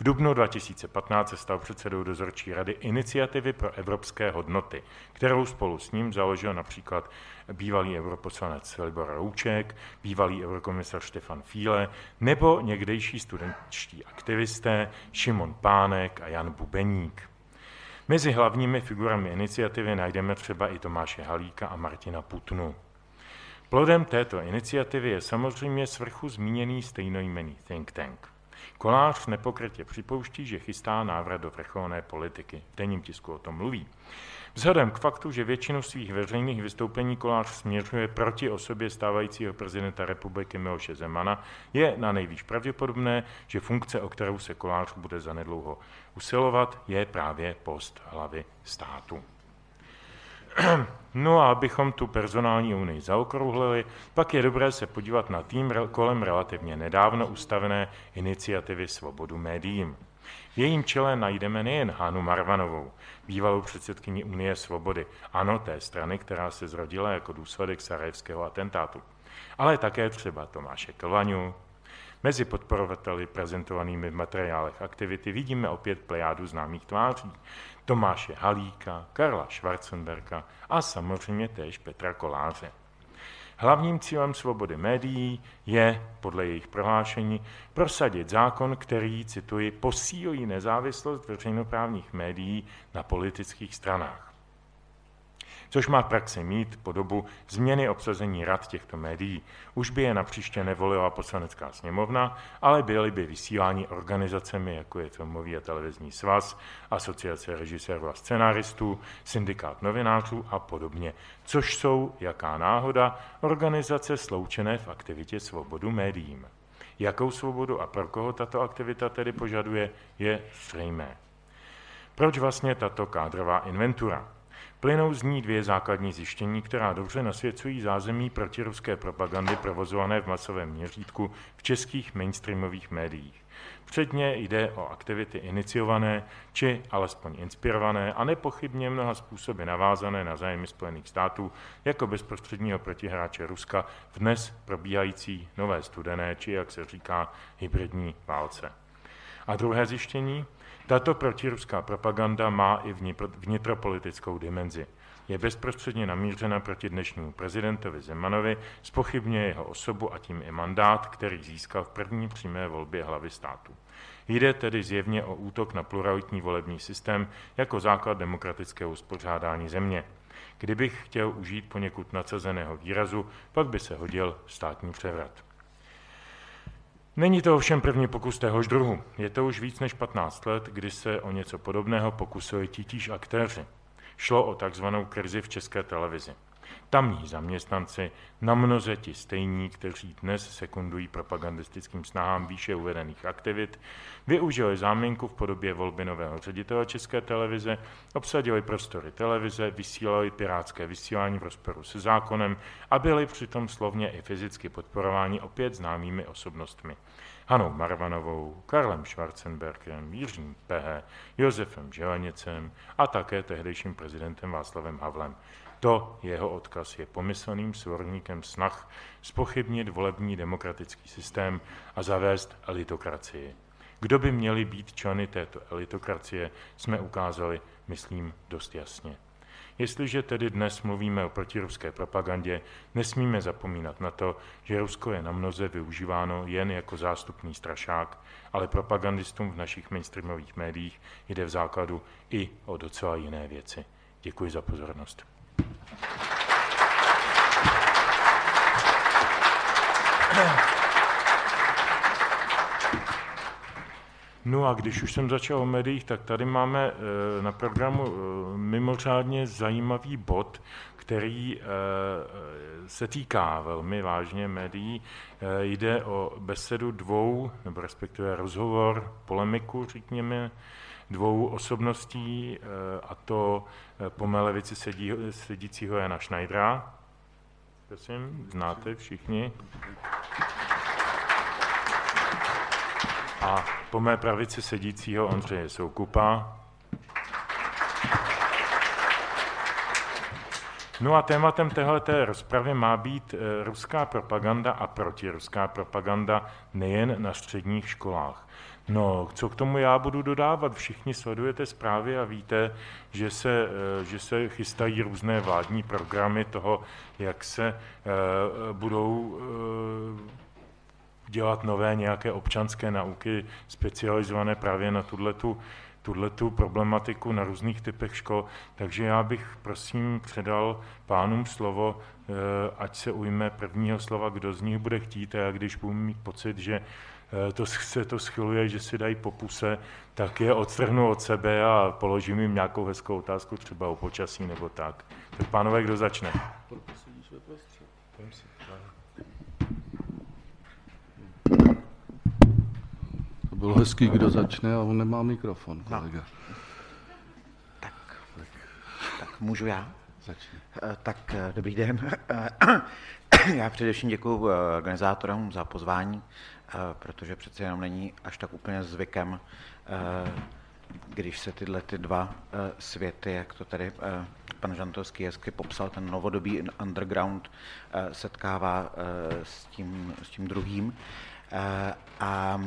V dubnu 2015 se stal předsedou dozorčí rady Iniciativy pro evropské hodnoty, kterou spolu s ním založil například bývalý europoslanec Libor Rouček, bývalý eurokomisař Štefan Fíle nebo někdejší studentští aktivisté Šimon Pánek a Jan Bubeník. Mezi hlavními figurami iniciativy najdeme třeba i Tomáše Halíka a Martina Putnu. Plodem této iniciativy je samozřejmě svrchu zmíněný stejnojmený think tank. Kolář nepokrytě připouští, že chystá návrat do vrcholné politiky. V denním tisku o tom mluví. Vzhledem k faktu, že většinu svých veřejných vystoupení Kolář směřuje proti osobě stávajícího prezidenta republiky Miloše Zemana, je na nejvíc pravděpodobné, že funkce, o kterou se Kolář bude zanedlouho usilovat, je právě post hlavy státu. No a abychom tu personální unii zaokrouhlili, pak je dobré se podívat na tým kolem relativně nedávno ustavené iniciativy Svobodu médiím. V jejím čele najdeme nejen Hánu Marvanovou, bývalou předsedkyni Unie svobody, ano, té strany, která se zrodila jako důsledek sarajevského atentátu, ale také třeba Tomáše Klvaňu, Mezi podporovateli prezentovanými v materiálech aktivity vidíme opět plejádu známých tváří. Tomáše Halíka, Karla Schwarzenberga a samozřejmě též Petra Koláře. Hlavním cílem svobody médií je, podle jejich prohlášení, prosadit zákon, který, cituji, posílí nezávislost veřejnoprávních médií na politických stranách což má v praxi mít podobu změny obsazení rad těchto médií. Už by je napříště nevolila poslanecká sněmovna, ale byly by vysílání organizacemi, jako je Filmový a televizní svaz, Asociace režisérů a scenáristů, Syndikát novinářů a podobně, což jsou, jaká náhoda, organizace sloučené v aktivitě svobodu médiím. Jakou svobodu a pro koho tato aktivita tedy požaduje, je zřejmé. Proč vlastně tato kádrová inventura? Plynou z ní dvě základní zjištění, která dobře nasvěcují zázemí protiruské propagandy provozované v masovém měřítku v českých mainstreamových médiích. Předně jde o aktivity iniciované či alespoň inspirované a nepochybně mnoha způsoby navázané na zájmy Spojených států jako bezprostředního protihráče Ruska v dnes probíhající nové studené či, jak se říká, hybridní válce. A druhé zjištění, tato protiruská propaganda má i vnitropolitickou dimenzi. Je bezprostředně namířena proti dnešnímu prezidentovi Zemanovi, spochybňuje jeho osobu a tím i mandát, který získal v první přímé volbě hlavy státu. Jde tedy zjevně o útok na pluralitní volební systém jako základ demokratického uspořádání země. Kdybych chtěl užít poněkud nadsazeného výrazu, pak by se hodil státní převrat. Není to ovšem první pokus téhož druhu. Je to už víc než 15 let, kdy se o něco podobného pokusili titíž aktéři. Šlo o takzvanou krizi v české televizi. Tamní zaměstnanci, na mnoze ti stejní, kteří dnes sekundují propagandistickým snahám výše uvedených aktivit, využili záminku v podobě volby nového ředitele České televize, obsadili prostory televize, vysílali pirátské vysílání v rozporu se zákonem a byli přitom slovně i fyzicky podporováni opět známými osobnostmi. Hanou Marvanovou, Karlem Schwarzenbergem, Jiřím P. Josefem Želenicem a také tehdejším prezidentem Václavem Havlem. To jeho odkaz je pomyslným svorníkem snah spochybnit volební demokratický systém a zavést elitokracii. Kdo by měli být členy této elitokracie, jsme ukázali, myslím, dost jasně. Jestliže tedy dnes mluvíme o protiruské propagandě, nesmíme zapomínat na to, že Rusko je na mnoze využíváno jen jako zástupný strašák, ale propagandistům v našich mainstreamových médiích jde v základu i o docela jiné věci. Děkuji za pozornost. No a když už jsem začal o médiích, tak tady máme eh, na programu eh, mimořádně zajímavý bod, který eh, se týká velmi vážně médií. Jde o besedu dvou, nebo respektive rozhovor, polemiku, řekněme, dvou osobností, a to po mé levici sedí, sedícího Jana Schneidera, prosím, znáte všichni. A po mé pravici sedícího Ondřeje Soukupa. No a tématem téhleté rozpravy má být eh, ruská propaganda a protiruská propaganda nejen na středních školách. No, co k tomu já budu dodávat? Všichni sledujete zprávy a víte, že se, eh, že se chystají různé vládní programy toho, jak se eh, budou dělat nové nějaké občanské nauky specializované právě na tuhletu, tuhletu problematiku na různých typech škol. Takže já bych prosím předal pánům slovo, eh, ať se ujme prvního slova, kdo z nich bude chtít a když budu mít pocit, že eh, to se to schyluje, že si dají po puse, tak je odstrhnu od sebe a položím jim nějakou hezkou otázku, třeba o počasí nebo tak. Tak pánové, kdo začne? Bylo hezký, kdo začne, a on nemá mikrofon, no. kolega. No. Tak, tak můžu já? Začni. Eh, tak eh, dobrý den. Já především děkuji eh, organizátorům za pozvání, protože přece jenom není až tak úplně zvykem, když se tyhle ty dva světy, jak to tady pan Žantovský hezky popsal, ten novodobý underground setkává s tím, s tím druhým. A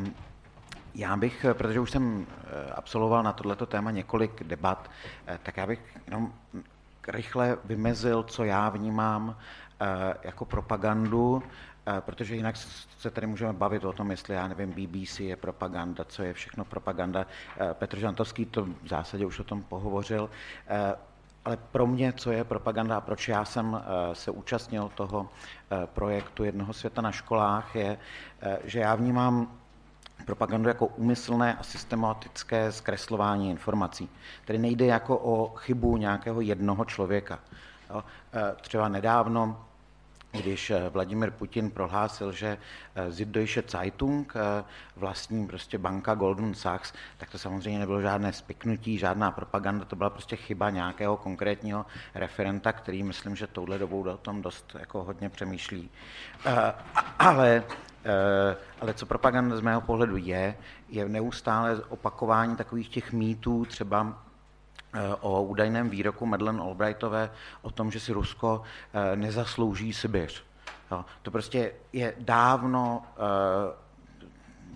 já bych, protože už jsem eh, absolvoval na tohleto téma několik debat, eh, tak já bych jenom rychle vymezil, co já vnímám eh, jako propagandu, protože jinak se tady můžeme bavit o tom, jestli, já nevím, BBC je propaganda, co je všechno propaganda. Petr Žantovský to v zásadě už o tom pohovořil. Ale pro mě, co je propaganda a proč já jsem se účastnil toho projektu Jednoho světa na školách, je, že já vnímám propagandu jako úmyslné a systematické zkreslování informací. Tedy nejde jako o chybu nějakého jednoho člověka. Jo. E, třeba nedávno, když e, Vladimir Putin prohlásil, že Süddeutsche Zeitung e, vlastní prostě banka Goldman Sachs, tak to samozřejmě nebylo žádné spiknutí, žádná propaganda, to byla prostě chyba nějakého konkrétního referenta, který myslím, že touhle dobou o tom dost jako hodně přemýšlí. Ale ale co propaganda z mého pohledu je, je neustále opakování takových těch mýtů, třeba eh, o údajném výroku Madeleine Albrightové o tom, že si Rusko eh, nezaslouží Sibiř. To prostě je dávno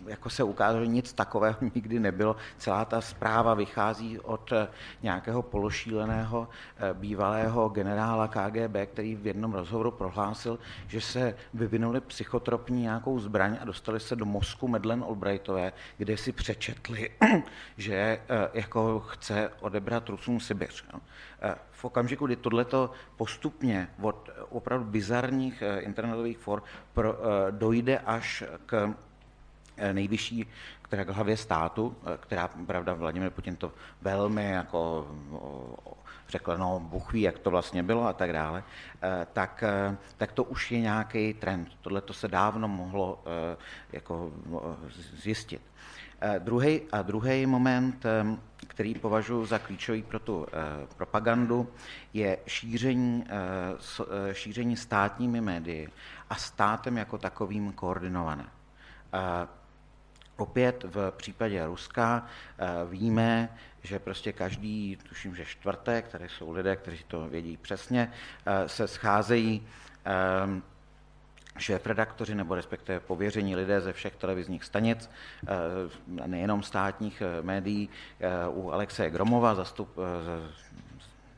jako se ukázalo, nic takového nikdy nebylo. Celá ta zpráva vychází od eh, nějakého pološíleného eh, bývalého generála KGB, který v jednom rozhovoru prohlásil, že se vyvinuli psychotropní nějakou zbraň a dostali se do mozku Madeleine Albrightové, kde si přečetli, že eh, jako chce odebrat Rusům Sibiř. V okamžiku, kdy tohleto postupně od opravdu bizarních internetových for dojde až k nejvyšší která k hlavě státu, která, pravda, Vladimir Putin to velmi jako řekl, no, Bůh ví, jak to vlastně bylo a tak dále, tak, tak to už je nějaký trend. Tohle to se dávno mohlo jako zjistit. Druhý, a druhý moment, který považuji za klíčový pro tu propagandu, je šíření, šíření státními médii a státem jako takovým koordinované. Opět v případě Ruska víme, že prostě každý, tuším, že čtvrtek, tady jsou lidé, kteří to vědí přesně, se scházejí šéf-redaktoři nebo respektive pověření lidé ze všech televizních stanic, eh, nejenom státních eh, médií, eh, u Alexeje Gromova, zastup,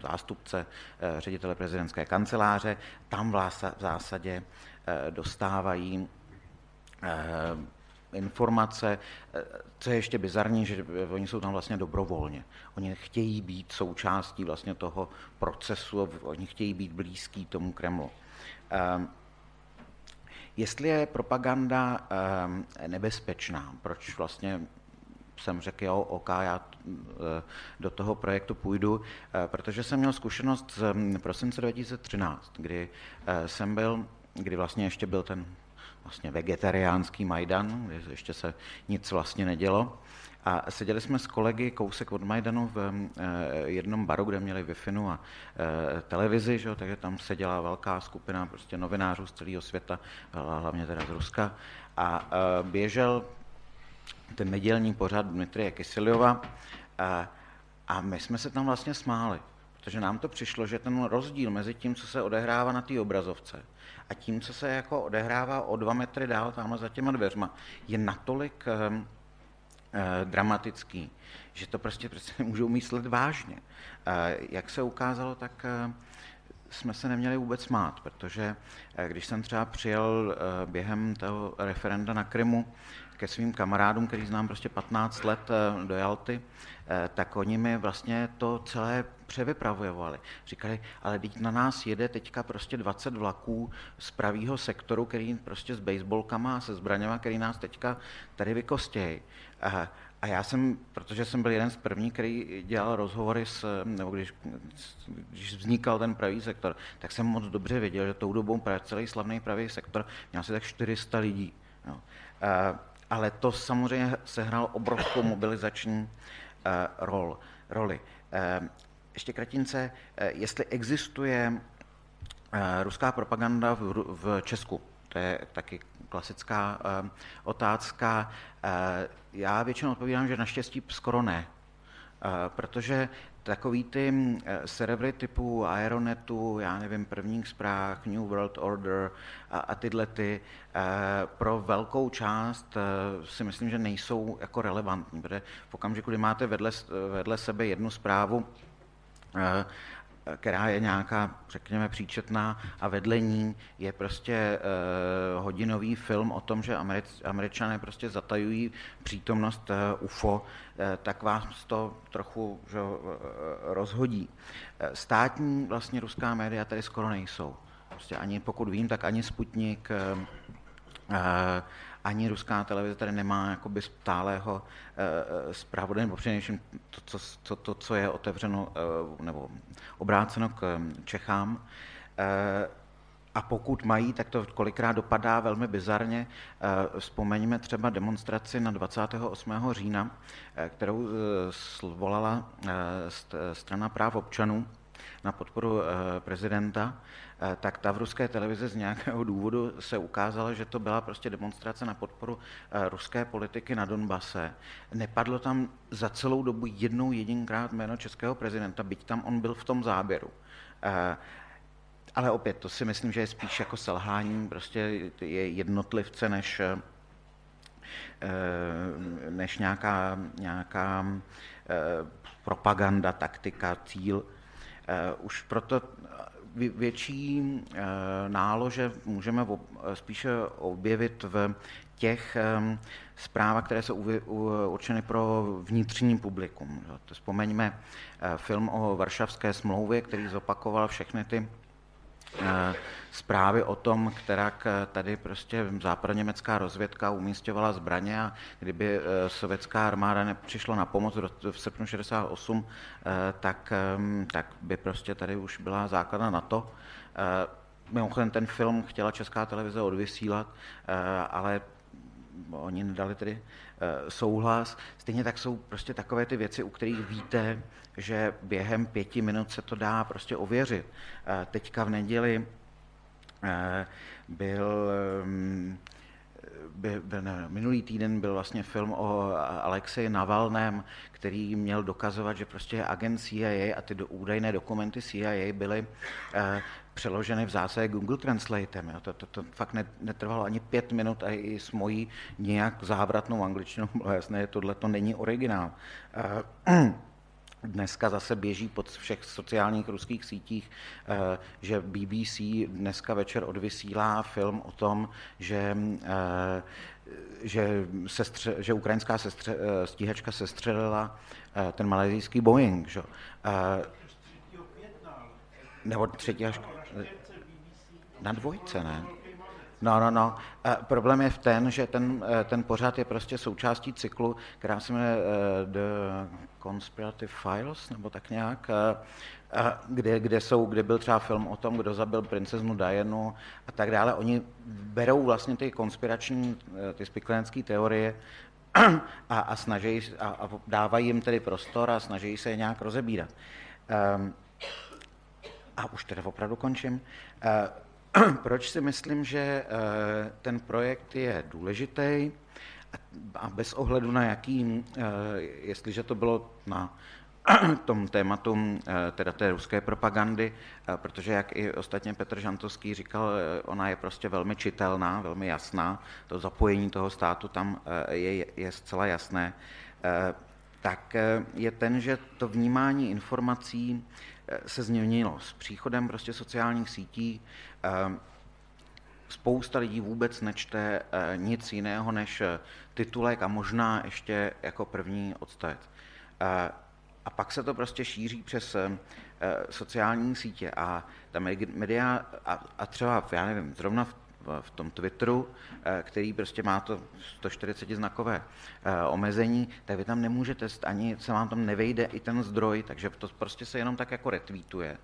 zástupce ředitele prezidentské kanceláře, tam v zásadě dostávají informace, co je ještě bizarní, že oni jsou tam vlastně dobrovolně. Oni chtějí být součástí vlastně toho procesu, oni chtějí být blízký tomu Kremlu. Jestli je propaganda ehm, nebezpečná, proč vlastně jsem řekl, jo, OK, já eh, do toho projektu půjdu, eh, protože jsem měl zkušenost z hm, prosince 2013, kdy eh, jsem byl, kdy vlastně ještě byl ten vlastně vegetariánský Majdan, kdy ještě se nic vlastně nedělo. A seděli jsme s kolegy kousek od Majdanu v eh, jednom baru, kde měli wi a eh, televizi, že, takže tam seděla velká skupina prostě novinářů z celého světa, hlavně teda z Ruska. A eh, běžel ten nedělní pořad Dmitrie Kysiljova a my jsme se tam vlastně smáli, protože nám to přišlo, že ten rozdíl mezi tím, co se odehrává na té obrazovce a tím, co se jako odehrává o dva metry dál tamhle za těma dveřma, je natolik Eh, dramatický, že to prostě, prostě nemůžou myslet vážně. Eh, jak se ukázalo, tak eh, jsme se neměli vůbec smát, protože když jsem třeba přijel během toho referenda na Krymu ke svým kamarádům, který znám prostě 15 let do Jalty, tak oni mi vlastně to celé převypravovali. Říkali, ale teď na nás jede teďka prostě 20 vlaků z pravého sektoru, který prostě s baseballkama a se zbraněma, který nás teďka tady vykostějí. A, já jsem, protože jsem byl jeden z prvních, který dělal rozhovory s, nebo když, když vznikal ten pravý sektor, tak jsem moc dobře věděl, že tou dobou celý slavný pravý sektor měl asi tak 400 lidí. No. A, ale to samozřejmě sehrál obrovskou mobilizační a, rol, roli. A, ještě kratince, jestli existuje ruská propaganda v, Česku, to je taky klasická uh, otázka. Já většinou odpovídám, že naštěstí skoro ne, protože takový ty servery typu Aeronetu, já nevím, prvních zpráv, New World Order a, a tyhle ty, pro velkou část si myslím, že nejsou jako relevantní, protože v okamžiku, kdy máte vedle, vedle sebe jednu zprávu, která je nějaká, řekněme, příčetná a vedle ní je prostě uh, hodinový film o tom, že Americ, američané prostě zatajují přítomnost uh, UFO, uh, tak vás to trochu že, uh, rozhodí. Státní vlastně ruská média tady skoro nejsou. Prostě ani pokud vím, tak ani Sputnik, uh, ani ruská televize tady nemá jakoby stálého uh, zpravodaje, nebo především to, to, to, to, co je otevřeno uh, nebo obráceno k Čechám. A pokud mají, tak to kolikrát dopadá velmi bizarně. Vzpomeňme třeba demonstraci na 28. října, kterou zvolala strana práv občanů na podporu prezidenta. Eh, tak ta v ruské televizi z nějakého důvodu se ukázala, že to byla prostě demonstrace na podporu eh, ruské politiky na Donbase. Nepadlo tam za celou dobu jednou jedinkrát jméno českého prezidenta, byť tam on byl v tom záběru. Eh, ale opět, to si myslím, že je spíš jako selhání prostě je jednotlivce, než, než nějaká, nějaká propaganda, taktika, cíl. Už proto větší eh, nálože můžeme spíše objevit v těch ehm, zprávách, které jsou určeny pro vnitřní publikum. Vzpomeňme eh, film o Varšavské smlouvě, který zopakoval všechny ty zprávy o tom, která tady prostě západněmecká rozvědka umístěvala zbraně a kdyby sovětská armáda nepřišla na pomoc v srpnu 68, tak, tak by prostě tady už byla základna na to. Mimochodem ten film chtěla česká televize odvysílat, ale oni nedali tedy souhlas. Stejně tak jsou prostě takové ty věci, u kterých víte, že během pěti minut se to dá prostě ověřit. Teďka v neděli byl, byl, byl ne, minulý týden byl vlastně film o Alexeji Navalném, který měl dokazovat, že prostě agent CIA a ty do, údajné dokumenty CIA byly eh, přeloženy v zásadě Google Translatem. Jo. To, to, to fakt netrvalo ani pět minut a i s mojí nějak závratnou angličtinou bylo jasné, že tohle to není originál. Eh, dneska zase běží pod všech sociálních ruských sítích, eh, že BBC dneska večer odvysílá film o tom, že, eh, že, sestře, že ukrajinská sestře, stíhačka sestřelila ten malajzijský Boeing. Že? Nebo třetí až... Na dvojce, ne? No, no, no. A problém je v ten, že ten, ten pořád je prostě součástí cyklu, která se jmenuje The Conspirative Files, nebo tak nějak, kde, kde, jsou, kde byl třeba film o tom, kdo zabil princeznu Dianu a tak dále. Oni berou vlastně ty konspirační, ty spiklenské teorie a, a, snaží, a, a dávají jim tedy prostor a snaží se je nějak rozebírat. Um, a už teda opravdu končím. Uh, proč si myslím, že uh, ten projekt je důležitý? a bez ohledu na jaký, eh, jestliže to bylo na tom tématu eh, teda té ruské propagandy, eh, protože jak i ostatně Petr Žantovský říkal, ona je prostě velmi čitelná, velmi jasná, to zapojení toho státu tam je, je zcela jasné, tak je ten, že to vnímání informací se změnilo s příchodem prostě sociálních sítí, spousta lidí vůbec nečte eh, nic jiného než eh, titulek a možná ještě jako první odstavec. Eh, a pak se to prostě šíří přes sociální sítě a ta média, a, a třeba, já nevím, zrovna v, v tom Twitteru, který prostě má to 140 znakové omezení, tak vy tam nemůžete, ani se vám tam nevejde i ten zdroj, takže to prostě se jenom tak jako retweetuje.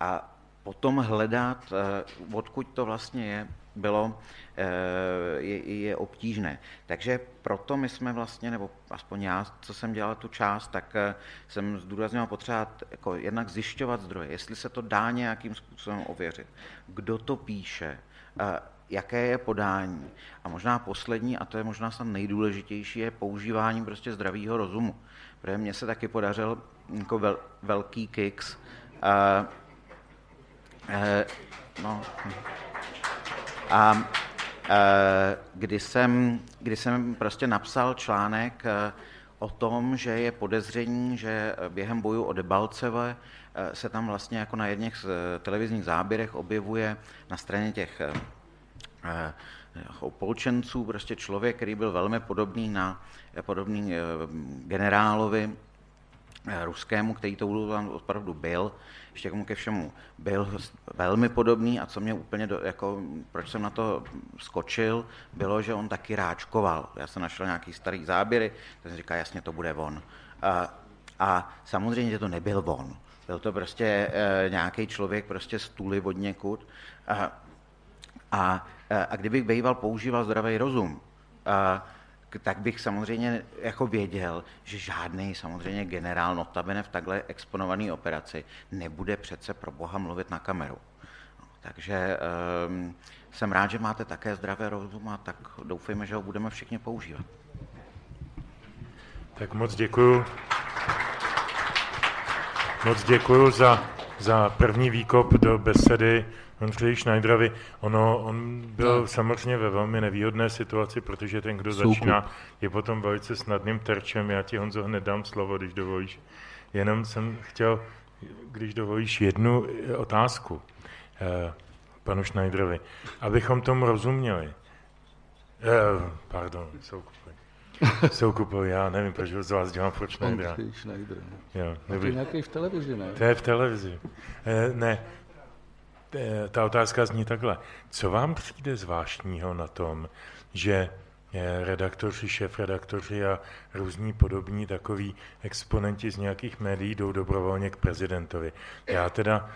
A potom hledat, eh, odkud to vlastně je, bylo, eh, je, je obtížné. Takže proto my jsme vlastně, nebo aspoň já, co jsem dělal tu část, tak eh, jsem zdůrazňoval potřeba jako jednak zjišťovat zdroje, jestli se to dá nějakým způsobem ověřit, kdo to píše, jaké je podání. A možná poslední, a to je možná snad nejdůležitější, je používání prostě zdravého rozumu. Protože mně se taky podařil jako vel, velký kicks, Eh, no. A eh, kdy, jsem, kdy jsem prostě napsal článek eh, o tom, že je podezření, že během boju o Debalceve se tam vlastně jako na jedných z televizních záběrech objevuje na straně těch opolčenců prostě člověk, který byl velmi podobný na podobný generálovi ruskému, který to opravdu byl, ještě komu ke všemu byl velmi podobný a co mě úplně, do, jako, proč jsem na to skočil, bylo, že on taky ráčkoval. Já jsem našel nějaký starý záběry, tak jsem říkal, jasně, to bude on. A, a samozřejmě, že to nebyl on. Byl to prostě e, nějaký člověk prostě z tuly od někud. A, a, a kdybych býval používal zdravý rozum, a, tak bych samozřejmě jako věděl, že žádný samozřejmě generál notabene v takhle exponované operaci nebude přece pro boha mluvit na kameru. Takže um, jsem rád, že máte také zdravé rozum a tak doufejme, že ho budeme všichni používat. Tak moc děkuju. Moc děkuju za, za první výkop do besedy Honzovi Schneiderovi, ono, on byl no. samozřejmě ve velmi nevýhodné situaci, protože ten, kdo Soukup. začíná, je potom velice snadným terčem. Já ti, Honzo, hned dám slovo, když dovolíš. Jenom jsem chtěl, když dovolíš, jednu otázku eh, panu Schneiderovi, abychom tomu rozuměli. Eh, pardon, Soukup. Soukupovi, já nevím, proč z vás dělám furt Schneidera. Schneider. Jo, to je nějaký v televizi, ne? To je v televizi. Eh, ne, eh, ta otázka zní takhle. Co vám přijde zvláštního na tom, že redaktoři, šéf-redaktoři a různí podobní takový exponenti z nějakých médií jdou dobrovolně k prezidentovi. Já teda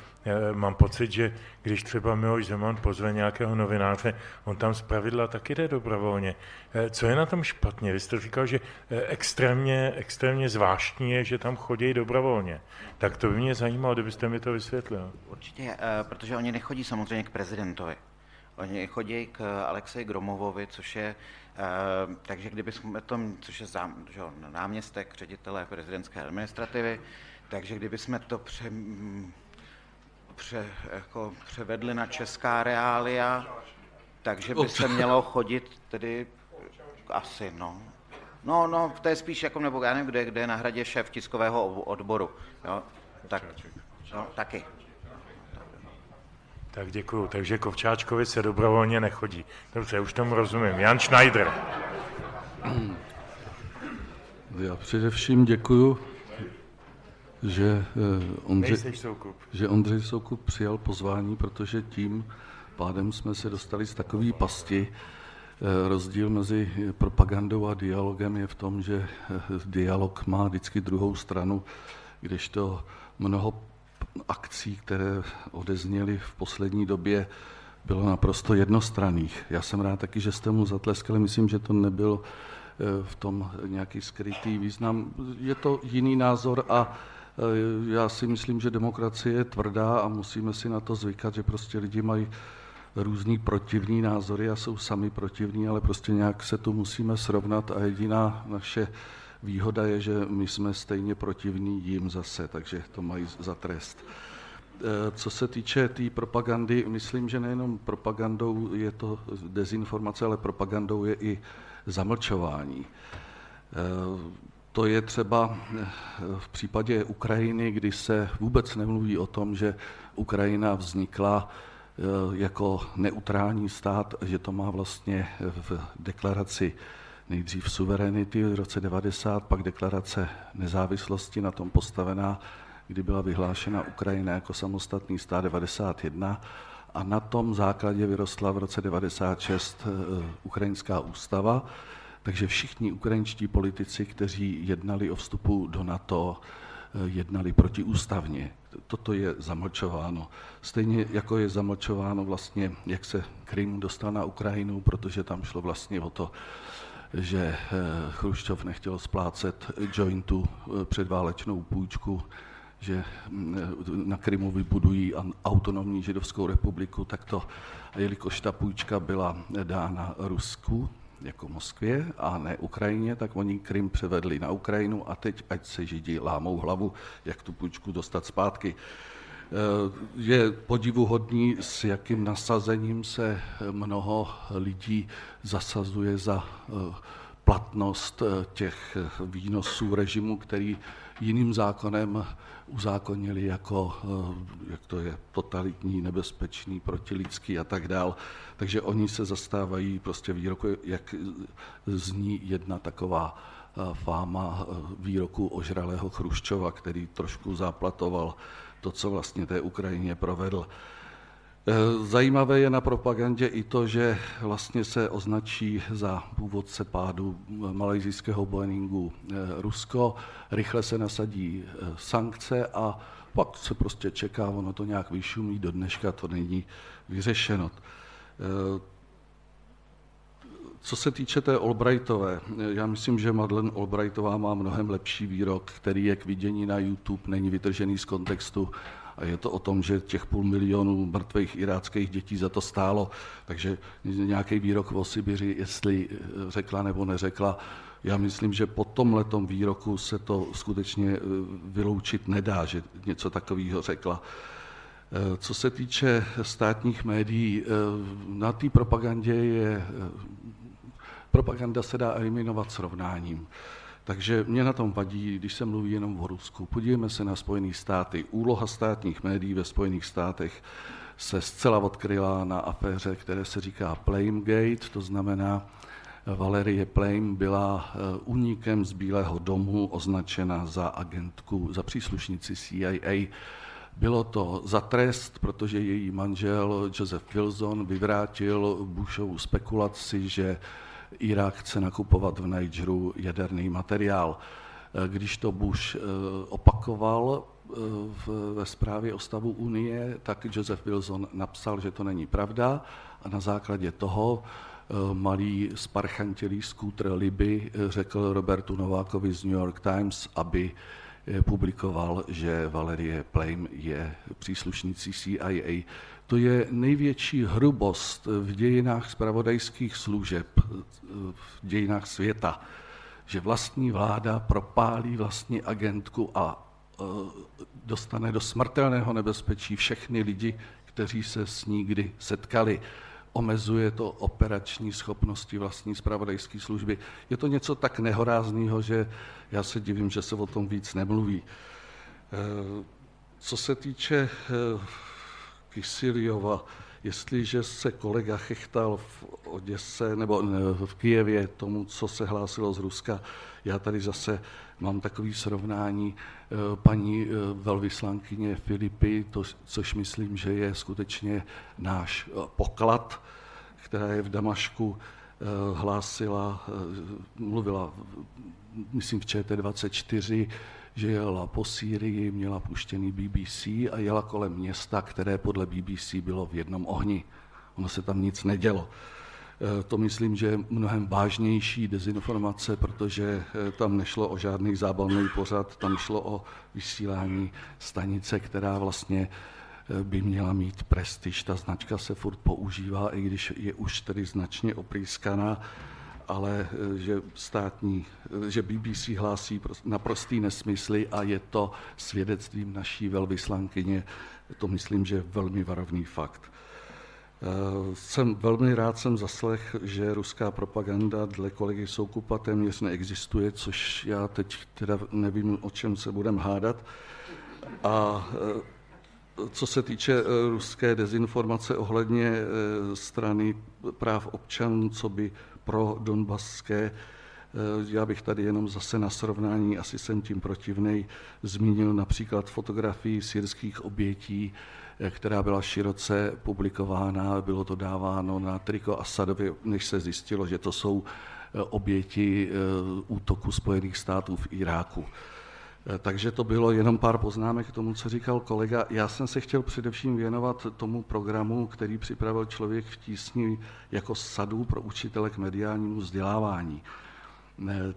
mám pocit, že když třeba Miloš Zeman pozve nějakého novináře, on tam zpravidla taky jde dobrovolně. Eh, co je na tom špatně? Vy jste říkal, že eh, extrémně, extrémně zvláštní je, že tam chodí dobrovolně. Tak to by mě zajímalo, kdybyste mi to vysvětlil. Určitě, eh, protože oni nechodí samozřejmě k prezidentovi. Oni chodí k Alexeji Gromovovi, což je, takže kdyby jsme tom, což je zám, že, náměstek ředitele prezidentské administrativy, takže kdyby jsme to pře, pře, jako převedli na česká reália, takže by se mělo chodit tedy asi, no. No, no, to je spíš jako, nebo já nevím, kde, kde je na hradě šéf tiskového odboru, jo, tak, no, taky. Tak děkuju. Takže Kovčáčkovi se dobrovolně nechodí. Dobře, už tomu rozumím. Jan Schneider. Já především děkuju že eh, Ondřej, že Ondřej Soukup přijal pozvání, protože tím pádem jsme se dostali z takové pasti. Eh, rozdíl mezi propagandou a dialogem je v tom, že eh, dialog má vždycky druhou stranu, kdežto mnoho akcí, které odezněly v poslední době, bylo naprosto jednostranných. Já jsem rád taky, že jste mu zatleskali, myslím, že to nebyl v tom nějaký skrytý význam. Je to jiný názor a já si myslím, že demokracie je tvrdá a musíme si na to zvykat, že prostě lidi mají různý protivní názory a jsou sami protivní, ale prostě nějak se tu musíme srovnat a jediná naše výhoda je, že my jsme stejně protivní jim zase, takže to mají za trest. Eh, co se týče té tý propagandy, myslím, že nejenom propagandou je to dezinformace, ale propagandou je i zamlčování. To je třeba eh, v případě Ukrajiny, kdy se vůbec nemluví o tom, že Ukrajina vznikla eh, jako neutrální stát, že to má vlastně v deklaraci nejdřív suverenity v roce 90, pak deklarace nezávislosti na tom postavená, kdy byla vyhlášena Ukrajina jako samostatný stát 91 a na tom základě vyrostla v roce 96 eh, ukrajinská ústava, takže všichni ukrajinští politici, kteří jednali o vstupu do NATO, eh, jednali protiústavně. Toto je zamlčováno. Stejně jako je zamlčováno vlastně, jak se Krym dostal na Ukrajinu, protože tam šlo vlastně o to, že eh, Chruščov nechtěl splácet jointu eh, předválečnou půjčku, že mm, na Krymu vybudují autonomní židovskou republiku, tak to, jelikož ta půjčka byla dána Rusku, jako Moskvě a ne Ukrajině, tak oni Krym převedli na Ukrajinu a teď ať se Židi lámou hlavu, jak tu půjčku dostat zpátky. Eh, je podivuhodný, s jakým nasazením se mnoho lidí zasazuje za eh, platnost eh, těch výnosů režimu, který jiným zákonem uzákonili jako, jak to je, totalitní, nebezpečný, protilidský a tak dál. Takže oni se zastávají prostě výroku, jak zní jedna taková eh, fáma eh, výroku ožralého Chruščova, který trošku zaplatoval to, co vlastně té Ukrajině provedl. Eh, zajímavé je na propagandě i to, že vlastně se označí za původce pádu malajzijského Boeingu Rusko, rychle se nasadí sankce a pak se prostě čeká, ono to nějak vyšumí, do dneška to není vyřešeno. Eh, co se týče té Albrightové, já myslím, že Madeleine Albrightová má mnohem lepší výrok, který je k vidění na YouTube, není vytržený z kontextu a je to o tom, že těch půl milionu mrtvých iráckých dětí za to stálo. Takže nějaký výrok o Sibiři, jestli eh, řekla nebo neřekla, já myslím, že po tomhletom výroku se to skutečně eh, vyloučit nedá, že něco takového řekla. Eh, co se týče státních médií, na té propagandě je, propaganda se dá eliminovat srovnáním. Takže mě na tom vadí, když se mluví jenom o Rusku. Podívejme se na Spojené státy. Úloha státních médií ve Spojených státech se zcela odkryla na aféře, které se říká Plamegate, to znamená, Valerie Plame byla únikem z Bílého domu označena za agentku, za příslušnici CIA Bylo to za trest, protože její manžel Joseph Wilson vyvrátil Bushovu spekulaci, že Irák chce nakupovat v Nigeru jaderný materiál. Když to Bush opakoval ve zprávě o stavu Unie, tak Joseph Wilson napsal, že to není pravda a na základě toho Eh, malý sparchantilý skútr Liby eh, řekl Robertu Novákovi z New York Times, aby eh, publikoval, že Valerie Plame je příslušnící CIA. To je největší hrubost v dějinách spravodajských služeb, v dějinách světa, že vlastní vláda propálí vlastní agentku a dostane do smrtelného nebezpečí všechny lidi, kteří se s ní kdy setkali omezuje to operační schopnosti vlastní zpravodajské služby. Je to něco tak nehorázného, že já se divím, že se o tom víc nemluví. Eh, co se týče eh, Kysiliova, jestliže se kolega chechtal v Oděse nebo v Kijevě tomu, co se hlásilo z Ruska, já tady zase mám takový srovnání paní velvyslankyně Filipy, to, což myslím, že je skutečně náš poklad, která je v Damašku, hlásila, mluvila, myslím v ČT24, že jela po Sýrii, měla puštěný BBC a jela kolem města, které podle BBC bylo v jednom ohni. Ono se tam nic nedělo. E, to myslím, že je mnohem vážnější dezinformace, protože e, tam nešlo o žádný zábavný pořad, tam šlo o vysílání stanice, která vlastně e, by měla mít prestiž. Ta značka se furt používá, i když je už tedy značně oprýskaná ale eh, že státní, eh, že BBC hlásí naprostý nesmysly a je to svědectvím naší velvyslankyně, to myslím, že je velmi varovný fakt. Eh, jsem velmi rád jsem zaslech, že ruská propaganda dle kolegy Soukupa téměř neexistuje, což já teď teda nevím, o čem se budeme hádat. A co se týče ruské dezinformace ohledně strany práv občanů, co by pro donbaské. Eh, já bych tady jenom zase na srovnání, asi jsem tím protivnej, zmínil například fotografii syrských obětí, eh, která byla široce publikována, bylo to dáváno na triko Asadovi, než se zjistilo, že to jsou eh, oběti útoku Spojených států v Iráku. Takže to bylo jenom pár poznámek k tomu, co říkal kolega. Já jsem se chtěl především věnovat tomu programu, který připravil člověk v tísni jako sadu pro učitele k mediálnímu vzdělávání.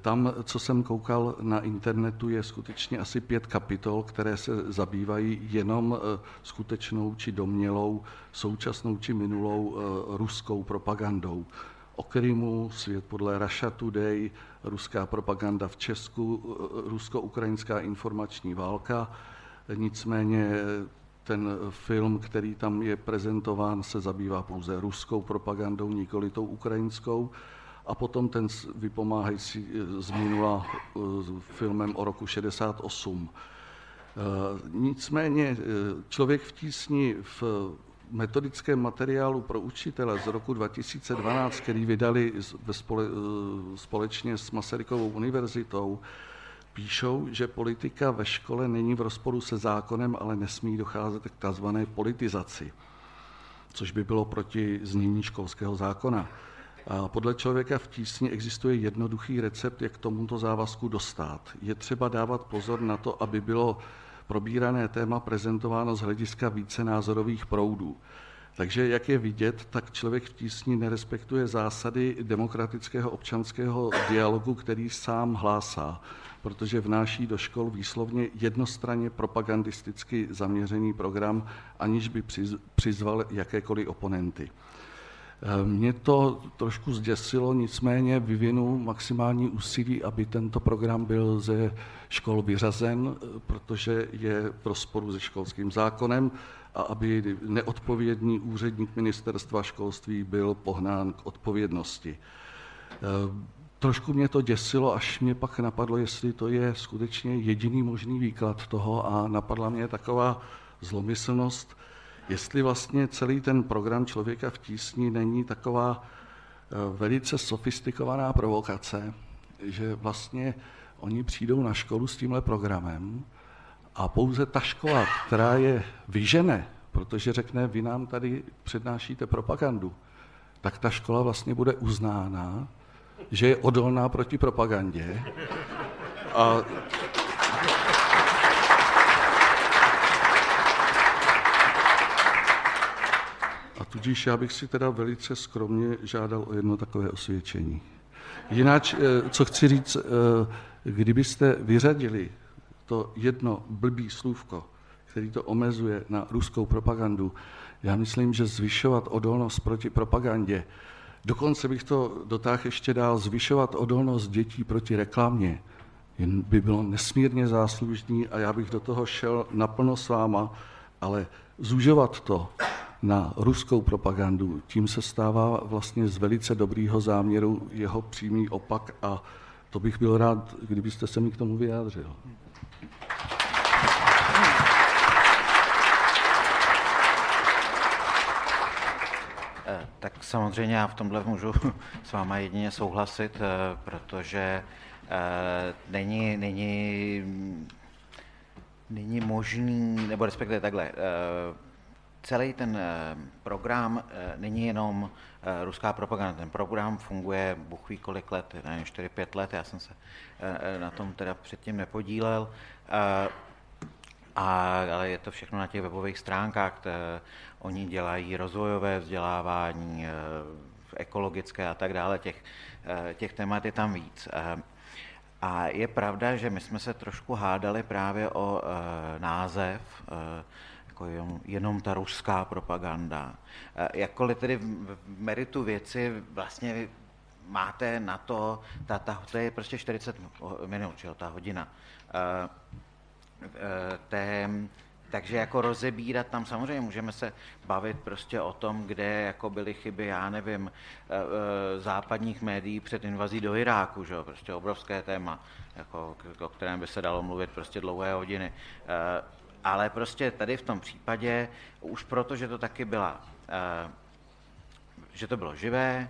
Tam, co jsem koukal na internetu, je skutečně asi pět kapitol, které se zabývají jenom eh, skutečnou či domnělou, současnou či minulou eh, ruskou propagandou o Krymu, svět podle Russia Today, ruská propaganda v Česku, rusko-ukrajinská informační válka. Nicméně ten film, který tam je prezentován, se zabývá pouze ruskou propagandou, nikoli tou ukrajinskou. A potom ten vypomáhající z minula filmem o roku 68. Nicméně člověk v tísni v metodickém materiálu pro učitele z roku 2012, který vydali společně s Masarykovou univerzitou, píšou, že politika ve škole není v rozporu se zákonem, ale nesmí docházet k tzv. politizaci, což by bylo proti znění školského zákona. A podle člověka v tísni existuje jednoduchý recept, jak tomuto závazku dostat. Je třeba dávat pozor na to, aby bylo probírané téma prezentováno z hlediska více názorových proudů. Takže jak je vidět, tak člověk v tísni nerespektuje zásady demokratického občanského dialogu, který sám hlásá, protože vnáší do škol výslovně jednostranně propagandisticky zaměřený program, aniž by přizval jakékoliv oponenty. Mě to trošku zděsilo, nicméně vyvinu maximální úsilí, aby tento program byl ze škol vyřazen, protože je v rozporu se školským zákonem a aby neodpovědný úředník ministerstva školství byl pohnán k odpovědnosti. Trošku mě to děsilo, až mě pak napadlo, jestli to je skutečně jediný možný výklad toho a napadla mě taková zlomyslnost, jestli vlastně celý ten program Člověka v tísni není taková eh, velice sofistikovaná provokace, že vlastně oni přijdou na školu s tímhle programem A pouze ta škola, která je vyžene, protože řekne, vy nám tady přednášíte propagandu, tak ta škola vlastně bude uznána, že je odolná proti propagandě. A tudíž já bych si teda velice skromně žádal o jedno takové osvědčení. Jinak, eh, co chci říct, eh, kdybyste vyřadili to jedno blbý slůvko, který to omezuje na ruskou propagandu, já myslím, že zvyšovat odolnost proti propagandě, dokonce bych to dotáhl ještě dál, zvyšovat odolnost dětí proti reklamě, jen by bylo nesmírně záslužný a já bych do toho šel naplno s váma, ale zužovat to na ruskou propagandu, tím se stává vlastně z velice dobrýho záměru jeho přímý opak a to bych byl rád, kdybyste se mi k tomu vyjádřil. Eh, tak samozřejmě já v tomhle můžu s váma jedině souhlasit, eh, protože eh, není, není, není možný, nebo respektive takhle, celý ten program není jenom ruská propaganda. Ten program funguje buchví kolik let, nevím, 4-5 let, já jsem se na tom teda předtím nepodílel. A, ale je to všechno na těch webových stránkách. Oni dělají rozvojové vzdělávání, eh, ekologické a tak dále, těch, eh, těch témat je tam víc. Eh, a je pravda, že my jsme se trošku hádali právě o název, jako jenom, jenom ta ruská propaganda. Jakkoliv tedy v meritu věci vlastně máte na to, ta, ta, to je prostě 40 minut, čo, ta hodina. Té, takže jako rozebírat tam samozřejmě můžeme se bavit prostě o tom, kde jako byly chyby, já nevím, západních médií před invazí do Iráku, že prostě obrovské téma, jako, o kterém by se dalo mluvit prostě dlouhé hodiny. Eh, ale prostě tady v tom případě, už proto, že to taky byla, že to bylo živé,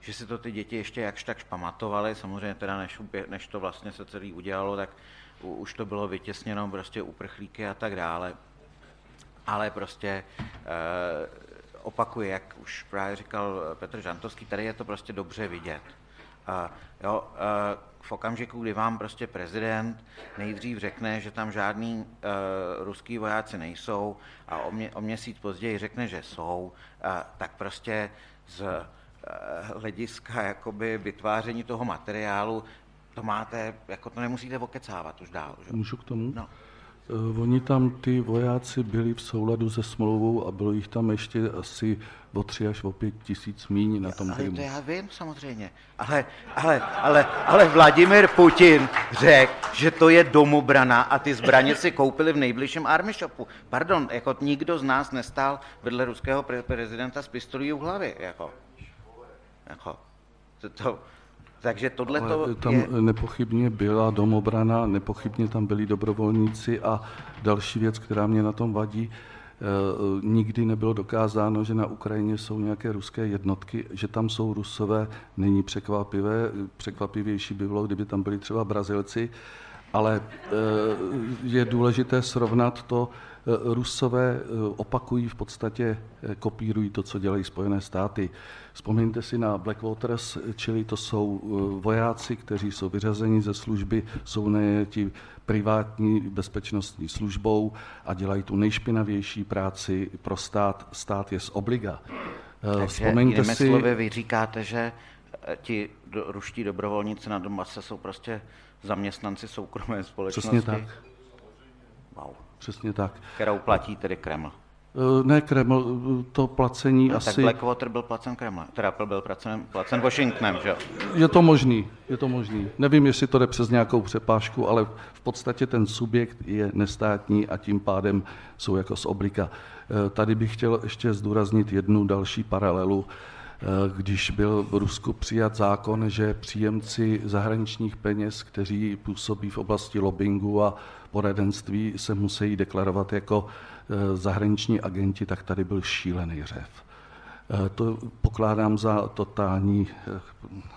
že si to ty děti ještě jakž takž pamatovaly, samozřejmě teda než, než to vlastně se celý udělalo, tak už to bylo vytěsněno prostě uprchlíky a tak dále. Ale prostě eh, opakuje, jak už právě říkal Petr Žantovský, tady je to prostě dobře vidět. Jo, uh, v okamžiku, kdy vám prostě prezident nejdřív řekne, že tam žádný uh, ruský vojáci nejsou a o, mě, o měsíc později řekne, že jsou, uh, tak prostě z uh, hlediska jakoby vytváření toho materiálu to máte, jako to nemusíte okecávat už dál. Že? Můžu k tomu? No. Uh, oni tam, ty vojáci, byli v souladu se smlouvou a bylo jich tam ještě asi o tři až o pět tisíc míň na tom Ale to já vím samozřejmě. Ale, ale, ale, ale Vladimir Putin řekl, že to je domobrana a ty zbraně si koupili v nejbližším army shopu. Pardon, jako nikdo z nás nestál vedle ruského prezidenta s pistolí v hlavě. Jako. Jako. To, to, takže tohle to Tam je... nepochybně byla domobrana, nepochybně tam byli dobrovolníci a další věc, která mě na tom vadí, eh, nikdy nebylo dokázáno, že na Ukrajině jsou nějaké ruské jednotky, že tam jsou rusové, není překvapivé. Překvapivější by bylo, kdyby tam byli třeba Brazilci, ale eh, je důležité srovnat to, Rusové eh, opakují v podstatě, eh, kopírují to, co dělají Spojené státy. Vzpomeňte si na Blackwaters, čili to jsou vojáci, kteří jsou vyřazeni ze služby, jsou ti privátní bezpečnostní službou a dělají tu nejšpinavější práci pro stát. Stát je z obliga. Takže Vzpomeňte si... slovy, vy říkáte, že ti do, ruští dobrovolníci na Donbase jsou prostě zaměstnanci soukromé společnosti. Přesně tak. Wow. Přesně tak. Kterou platí tedy Kreml. Eh, ne Kreml, to placení no, asi... Tak Blackwater byl placen Kremlem, teda byl placen, placen Washingtonem, že jo? Je to možný, je to možný. Nevím, jestli to jde přes nějakou přepážku, ale v podstatě ten subjekt je nestátní a tím pádem jsou jako z oblika. Eh, tady bych chtěl ještě zdůraznit jednu další paralelu. Eh, když byl v Rusku přijat zákon, že příjemci zahraničních peněz, kteří působí v oblasti lobbingu a poradenství, se musí deklarovat jako eh, zahraniční agenti, tak tady byl šílený řev. Eh, to pokládám za totální,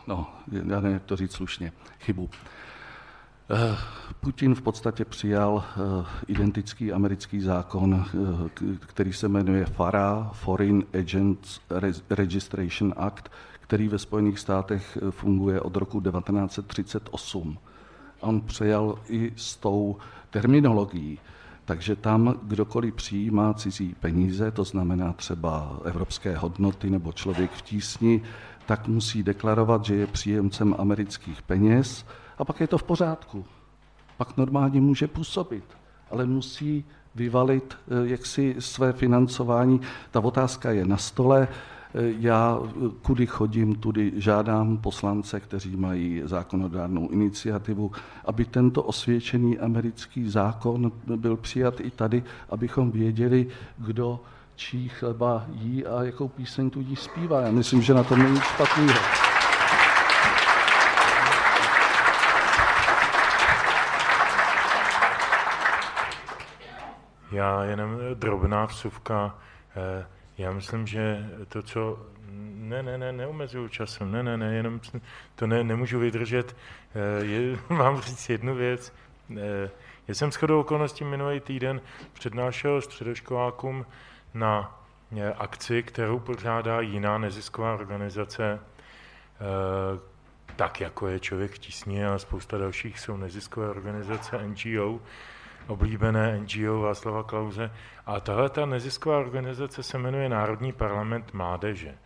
no, já nevím, jak to říct slušně, chybu. Eh, Putin v podstatě přijal eh, identický americký zákon, eh, který se jmenuje FARA, Foreign Agents Registration Act, který ve Spojených státech funguje od roku 1938. On přejal i s tou terminologií. Takže tam kdokoliv přijímá cizí peníze, to znamená třeba evropské hodnoty nebo člověk v tísni, tak musí deklarovat, že je příjemcem amerických peněz a pak je to v pořádku. Pak normálně může působit, ale musí vyvalit eh, jaksi své financování. Ta otázka je na stole. Já kudy chodím, tudy žádám poslance, kteří mají zákonodárnou iniciativu, aby tento osvědčený americký zákon byl přijat i tady, abychom věděli, kdo čí chleba jí a jakou píseň tudí zpívá. Já myslím, že na tom není špatného. Já jenom drobná vsuvka. Eh, já myslím, že to, co... Ne, ne, ne, neumezuju časem, ne, ne, ne, jenom to ne, nemůžu vydržet. Eh, je, mám říct jednu věc. Eh, já jsem shodou okolností minulý týden přednášel středoškolákům na akci, kterou pořádá jiná nezisková organizace, tak jako je Člověk v tísni a spousta dalších jsou neziskové organizace NGO, oblíbené NGO Václava Klauze. A tahle ta nezisková organizace se jmenuje Národní parlament mládeže.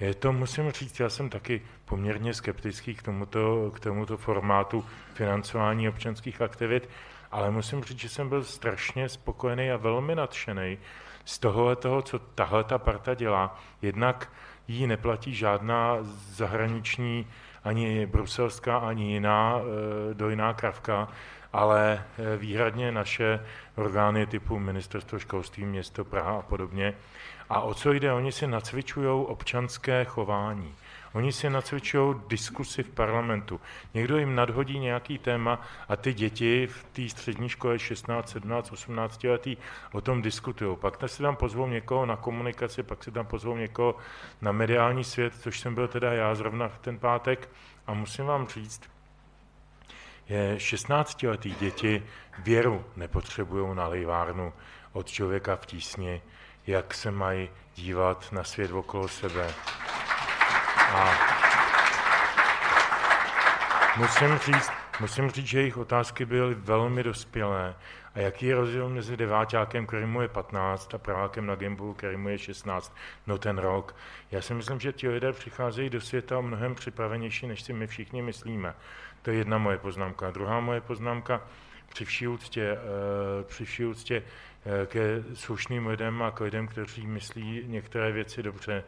Je to, musím říct, já jsem taky poměrně skeptický k tomuto, k tomuto formátu financování občanských aktivit, ale musím říct, že jsem byl strašně spokojený a velmi nadšený z toho, toho co tahle ta parta dělá. Jednak jí neplatí žádná zahraniční, ani bruselská, ani jiná e, dojná kravka, ale eh, výhradně naše orgány typu ministerstvo školství, město Praha a podobně. A o co jde? Oni si nacvičují občanské chování. Oni si nacvičují diskusy v parlamentu. Někdo jim nadhodí nějaký téma a ty děti v té střední škole 16, 17, 18 letý o tom diskutují. Pak si tam pozvou někoho na komunikaci, pak si tam pozvou někoho na mediální svět, což jsem byl teda já zrovna v ten pátek. A musím vám říct, 16-letý děti věru nepotřebují na lejvárnu od člověka v tísni, jak se mají dívat na svět okolo sebe. A musím říct, musím říct, že jejich otázky byly velmi dospělé. A jaký je rozdíl mezi deváťákem, který mu je 15, a pravákem na Gimblu, který mu je 16, no ten rok. Já si myslím, že ti lidé přicházejí do světa mnohem připravenější, než si my všichni myslíme. To je jedna moje poznámka. Druhá moje poznámka, při vší úctě, eh, při vší úctě eh, ke slušným lidem a k lidem, kteří myslí některé věci dobře,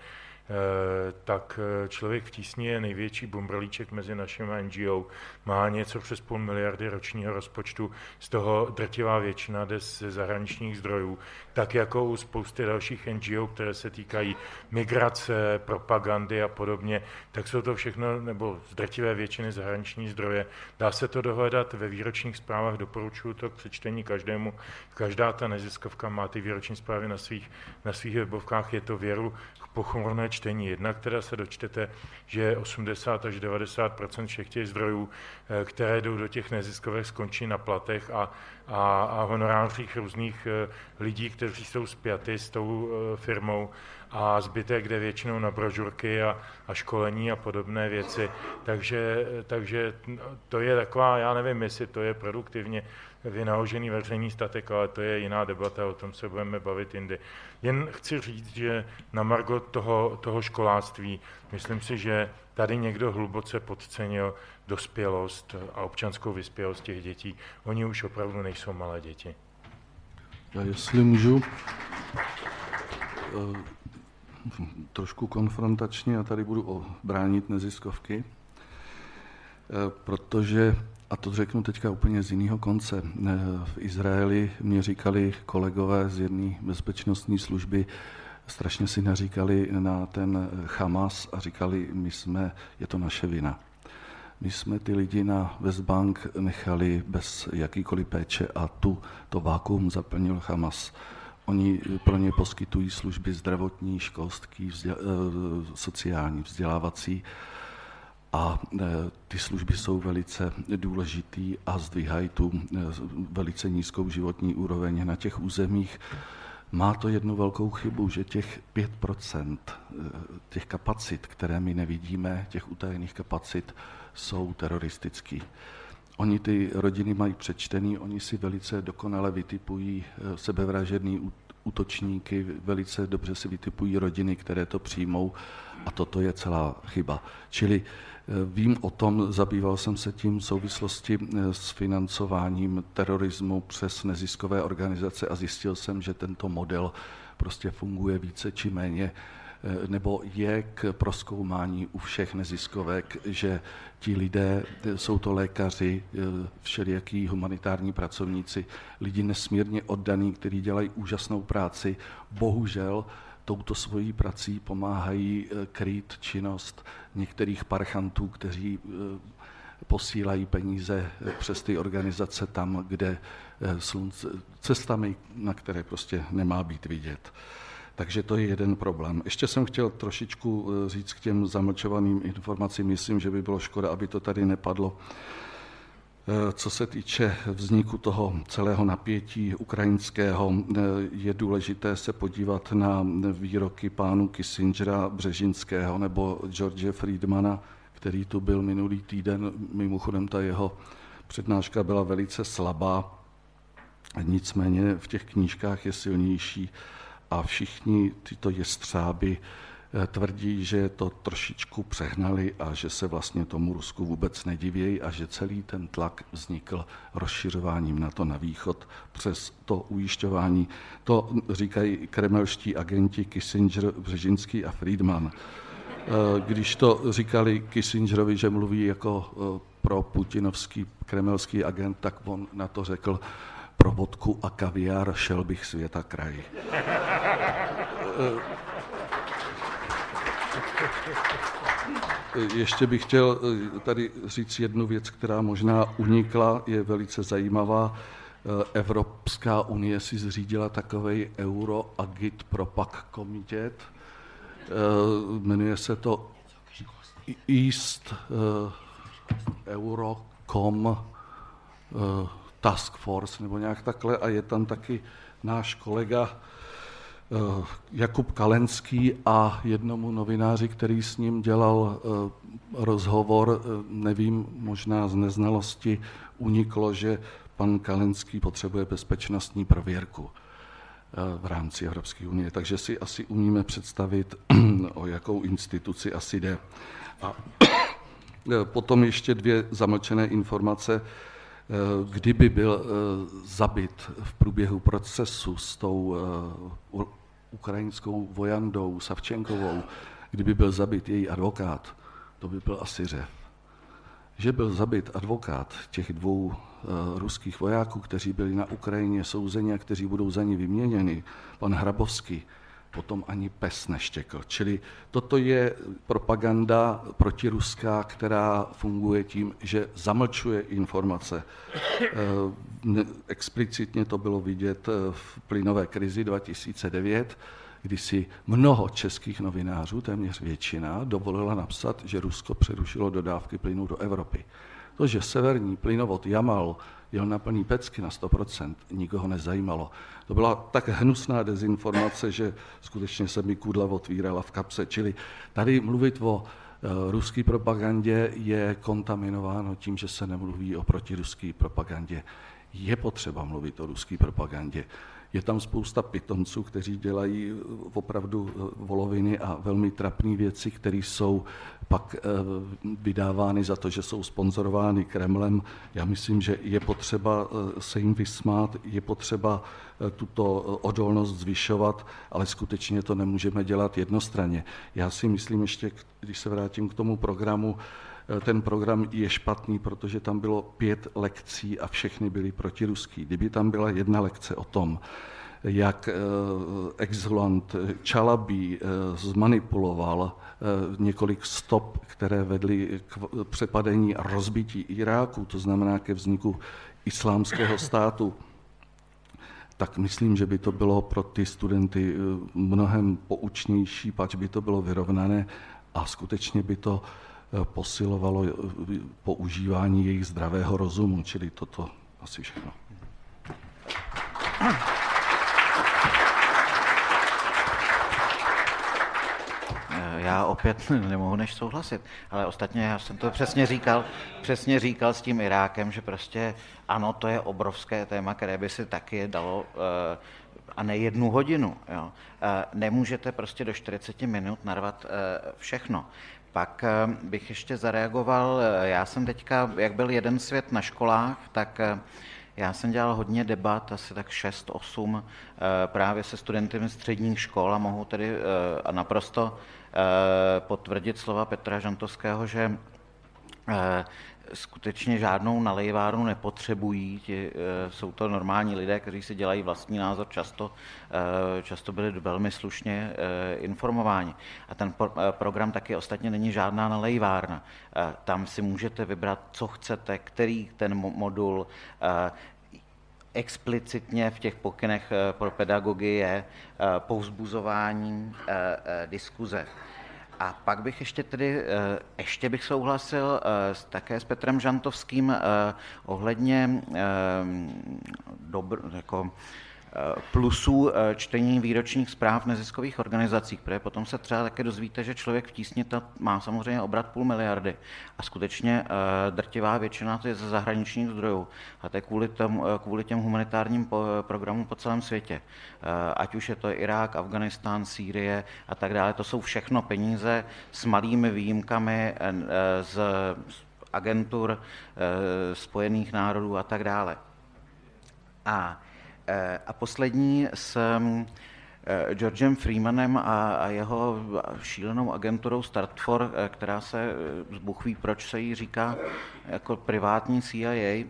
tak eh, člověk v tísni je největší bumbrlíček mezi našimi NGO. Má něco přes půl miliardy ročního rozpočtu, z toho drtivá většina jde ze zahraničních zdrojů, tak jako u spousty dalších NGO, které se týkají migrace, propagandy a podobně, tak jsou to všechno, nebo z drtivé většiny zahraniční zdroje. Dá se to dohledat ve výročních zprávách, doporučuji to k přečtení každému. Každá ta neziskovka má ty výroční zprávy na svých, na svých webovkách, je to věru pochmurné čtení. Jednak teda se dočtete, že 80 až 90% všech těch zdrojů, eh, které jdou do těch neziskovek, skončí na platech a, a, a honorářích různých eh, lidí, kteří jsou spjaty s tou eh, firmou a zbytek jde většinou na brožurky a, a školení a podobné věci. Takže, takže to je taková, já nevím, jestli to je produktivně vynaložený veřejný statek, ale to je jiná debata, o tom se budeme bavit jindy. Jen chci říct, že na margo toho, toho školáctví, myslím si, že tady někdo hluboce podcenil dospělost a občanskou vyspělost těch dětí. Oni už opravdu nejsou malé děti. Já jestli můžu, eh, trošku konfrontačně, a tady budu bránit neziskovky, eh, protože a to řeknu teďka úplně z jiného konce. V Izraeli mě říkali kolegové z jedné bezpečnostní služby, strašně si naříkali na ten Hamas a říkali, my jsme, je to naše vina. My jsme ty lidi na Westbank nechali bez jakýkoliv péče a tu to vákuum zaplnil Hamas. Oni pro ně poskytují služby zdravotní, školství, vzděl, eh, sociální, vzdělávací a ty služby jsou velice důležitý a zdvíhají tu velice nízkou životní úroveň na těch územích. Má to jednu velkou chybu, že těch 5% těch kapacit, které my nevidíme, těch utajených kapacit, jsou teroristický. Oni ty rodiny mají přečtený, oni si velice dokonale vytipují sebevražedný útočníky, velice dobře si vytipují rodiny, které to přijmou a toto je celá chyba. Čili vím o tom, zabýval jsem se tím v souvislosti eh, s financováním terorismu přes neziskové organizace a zjistil jsem, že tento model prostě funguje více či méně Eh, nebo je k proskoumání u všech neziskovek, že ti lidé, eh, jsou to lékaři, všelijaký humanitární pracovníci, lidi nesmírně oddaní, kteří dělají úžasnou práci, bohužel touto svojí prací pomáhají krýt činnost některých parchantů, kteří posílají peníze přes ty organizace tam, kde slunce, cestami, na které prostě nemá být vidět. Takže to je jeden problém. Ještě jsem chtěl trošičku eh, říct k těm zamlčovaným informacím. Myslím, že by bylo škoda, aby to tady nepadlo. Eh, co se týče vzniku toho celého napětí ukrajinského, eh, je důležité se podívat na výroky pánu Kissingera, Břežinského nebo George Friedmana, který tu byl minulý týden. Mimochodem ta jeho přednáška byla velice slabá, nicméně v těch knížkách je silnější a všichni tyto jestřáby tvrdí, že to trošičku přehnali a že se vlastně tomu Rusku vůbec nedivějí a že celý ten tlak vznikl rozšiřováním na to na východ přes to ujišťování. To říkají kremelští agenti Kissinger, Břežinský a Friedman. Eh, když to říkali Kissingerovi, že mluví jako eh, pro putinovský kremelský agent, tak on na to řekl, pro vodku a kaviár šel bych světa kraj. Ještě bych chtěl eh, tady říct jednu věc, která možná unikla, je velice zajímavá. Eh, Evropská unie si zřídila takový Euroagit Propak komitet. Eh, jmenuje se to East Eurocom task force nebo nějak takhle a je tam taky náš kolega Jakub Kalenský a jednomu novináři, který s ním dělal eh, rozhovor, eh, nevím, možná z neznalosti uniklo, že pan Kalenský potřebuje bezpečnostní prověrku v rámci Evropské unie. Takže si asi umíme představit, o jakou instituci asi jde. A potom ještě dvě zamlčené informace Eh, kdyby byl eh, zabit v průběhu procesu s tou eh, ukrajinskou vojandou Savčenkovou, kdyby byl zabit její advokát, to by byl asi řev. Že byl zabit advokát těch dvou ruských vojáků, kteří byli na Ukrajině souzeni a kteří budou za ní vyměněni, pan Hrabovský, potom ani pes neštěkl. Čili toto je propaganda protiruská, která funguje tím, že zamlčuje informace. Eh, explicitně to bylo vidět eh, v plynové krizi 2009, kdy si mnoho českých novinářů, téměř většina, dovolila napsat, že Rusko přerušilo dodávky plynu do Evropy. To, že severní plynovod Jamal jel na plný pecky na 100%, nikoho nezajímalo. To byla tak hnusná dezinformace, že skutečně se mi kůdla otvírala v kapse. Čili tady mluvit o e, ruské propagandě je kontaminováno tím, že se nemluví o protiruské propagandě. Je potřeba mluvit o ruské propagandě. Je tam spousta pitomců, kteří dělají eh, opravdu eh, voloviny a velmi trapné věci, které jsou pak eh, vydávány za to, že jsou sponzorovány Kremlem. Já myslím, že je potřeba se jim vysmát, je potřeba tuto odolnost zvyšovat, ale skutečně to nemůžeme dělat jednostranně. Já si myslím ještě, když se vrátím k tomu programu, ten program je špatný, protože tam bylo pět lekcí a všechny byly protiruský. Kdyby tam byla jedna lekce o tom, jak eh, exulant Čalabí eh, zmanipuloval eh, několik stop, které vedly k přepadení a rozbití Iráku, to znamená ke vzniku islámského státu, tak myslím, že by to bylo pro ty studenty mnohem poučnější, pač by to bylo vyrovnané a skutečně by to posilovalo používání jejich zdravého rozumu, čili toto asi všechno. Já opět nemohu než souhlasit, ale ostatně já jsem to přesně říkal, přesně říkal s tím Irákem, že prostě ano, to je obrovské téma, které by si taky dalo eh, a ne jednu hodinu. Jo. Eh, nemůžete prostě do 40 minut narvat eh, všechno. Pak bych ještě zareagoval, já jsem teďka, jak byl jeden svět na školách, tak já jsem dělal hodně debat, asi tak 6-8, právě se studenty středních škol a mohu tedy naprosto potvrdit slova Petra Žantovského, že skutečně žádnou nalejvárnu nepotřebují. Ti, eh, jsou to normální lidé, kteří si dělají vlastní názor, často, eh, často byli velmi slušně eh, informováni. A ten program taky ostatně není žádná nalejvárna. Tam si můžete vybrat, co chcete, který ten modul, explicitně v těch pokynech pro pedagogy je povzbuzování diskuze. A pak bych ještě tedy, eh, ještě bych souhlasil eh, také s Petrem Žantovským eh, ohledně dobr, jako plusů čtení výročních zpráv neziskových organizací, protože potom se třeba také dozvíte, že člověk v tísni to má samozřejmě obrat půl miliardy a skutečně drtivá většina to je ze zahraničních zdrojů a to je kvůli, tom, kvůli těm humanitárním programům po celém světě. Ať už je to Irák, Afganistán, Sýrie a tak dále, to jsou všechno peníze s malými výjimkami z agentur Spojených národů a tak dále. A Eh, a poslední s eh, Georgem Freemanem a, jeho šílenou agenturou Startfor, eh, která se, Bůh ví, proč se jí říká jako privátní CIA,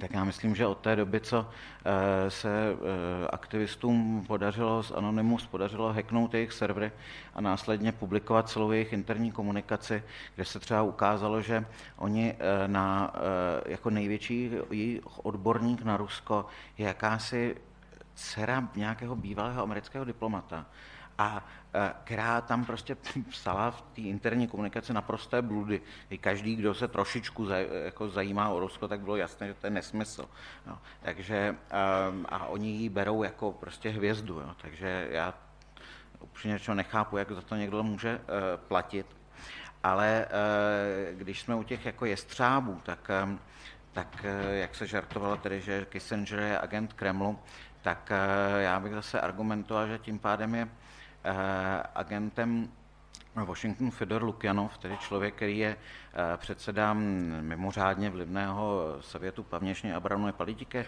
tak já myslím, že od té doby, co eh, se eh, aktivistům podařilo z Anonymous podařilo hacknout jejich servery a následně publikovat celou jejich interní komunikaci, kde se třeba ukázalo, že oni eh, na, jako největší odborník na Rusko je jakási dcera nějakého bývalého amerického diplomata. A která tam prostě psala v té interní komunikaci naprosté bludy. I každý, kdo se trošičku zaj, jako zajímá o Rusko, tak bylo jasné, že to je nesmysl. No, takže, a oni ji berou jako prostě hvězdu. Jo. Takže já upřímně nechápu, jak za to někdo může platit. Ale když jsme u těch jako jestřábů, tak, tak jak se žartovalo tedy, že Kissinger je agent Kremlu, tak já bych zase argumentoval, že tím pádem je Eh, agentem Washington Fedor Lukjanov, tedy člověk, který je eh, předseda mimořádně vlivného Sovětu paměšně a branné politiky, eh,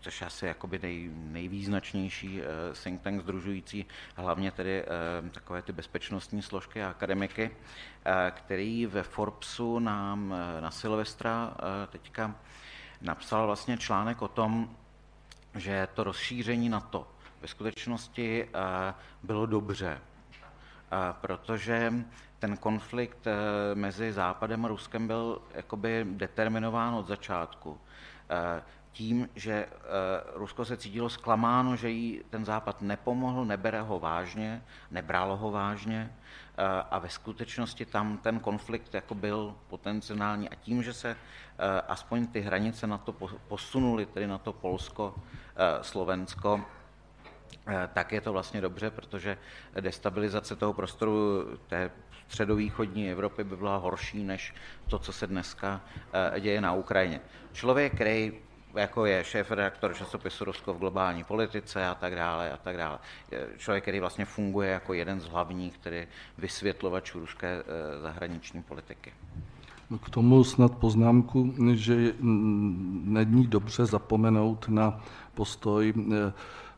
což je asi jakoby nej, nejvýznačnější think tank združující hlavně tedy takové ty bezpečnostní složky a akademiky, který ve Forbesu nám na Silvestra teďka napsal vlastně článek o tom, že to rozšíření na to, ve skutečnosti eh, bylo dobře, eh, protože ten konflikt eh, mezi Západem a Ruskem byl jakoby determinován od začátku. Tím, že Rusko se cítilo zklamáno, že jí ten Západ nepomohl, nebere ho vážně, nebralo ho vážně a ve skutečnosti tam ten konflikt jako byl potenciální. A tím, že se aspoň ty hranice na to posunuly, tedy na to Polsko, Slovensko, tak je to vlastně dobře, protože destabilizace toho prostoru té středovýchodní Evropy by byla horší než to, co se dneska eh, děje na Ukrajině. Člověk, který jako je šéf redaktor časopisu Rusko v globální politice a tak dále a tak dále. Člověk, který vlastně funguje jako jeden z hlavních tedy vysvětlovačů ruské eh, zahraniční politiky. No, k tomu snad poznámku, že není dobře zapomenout na postoj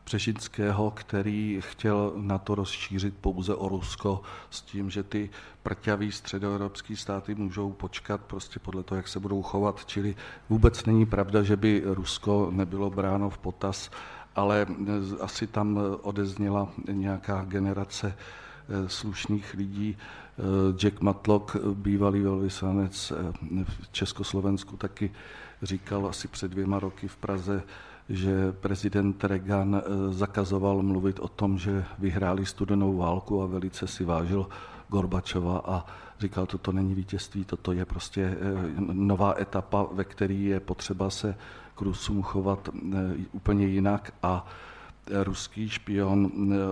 Přešického, který chtěl na to rozšířit pouze o Rusko s tím, že ty prťavý středoevropský státy můžou počkat prostě podle toho, jak se budou chovat. Čili vůbec není pravda, že by Rusko nebylo bráno v potaz, ale asi tam odezněla nějaká generace eh, slušných lidí. Eh, Jack Matlock, bývalý velvyslanec eh, v Československu, taky říkal asi před dvěma roky v Praze, že prezident Reagan eh, zakazoval mluvit o tom, že vyhráli studenou válku a velice si vážil Gorbačova a říkal, toto není vítězství, toto je prostě nová etapa, ve které je potřeba se k Rusům chovat úplně jinak. A ruský špion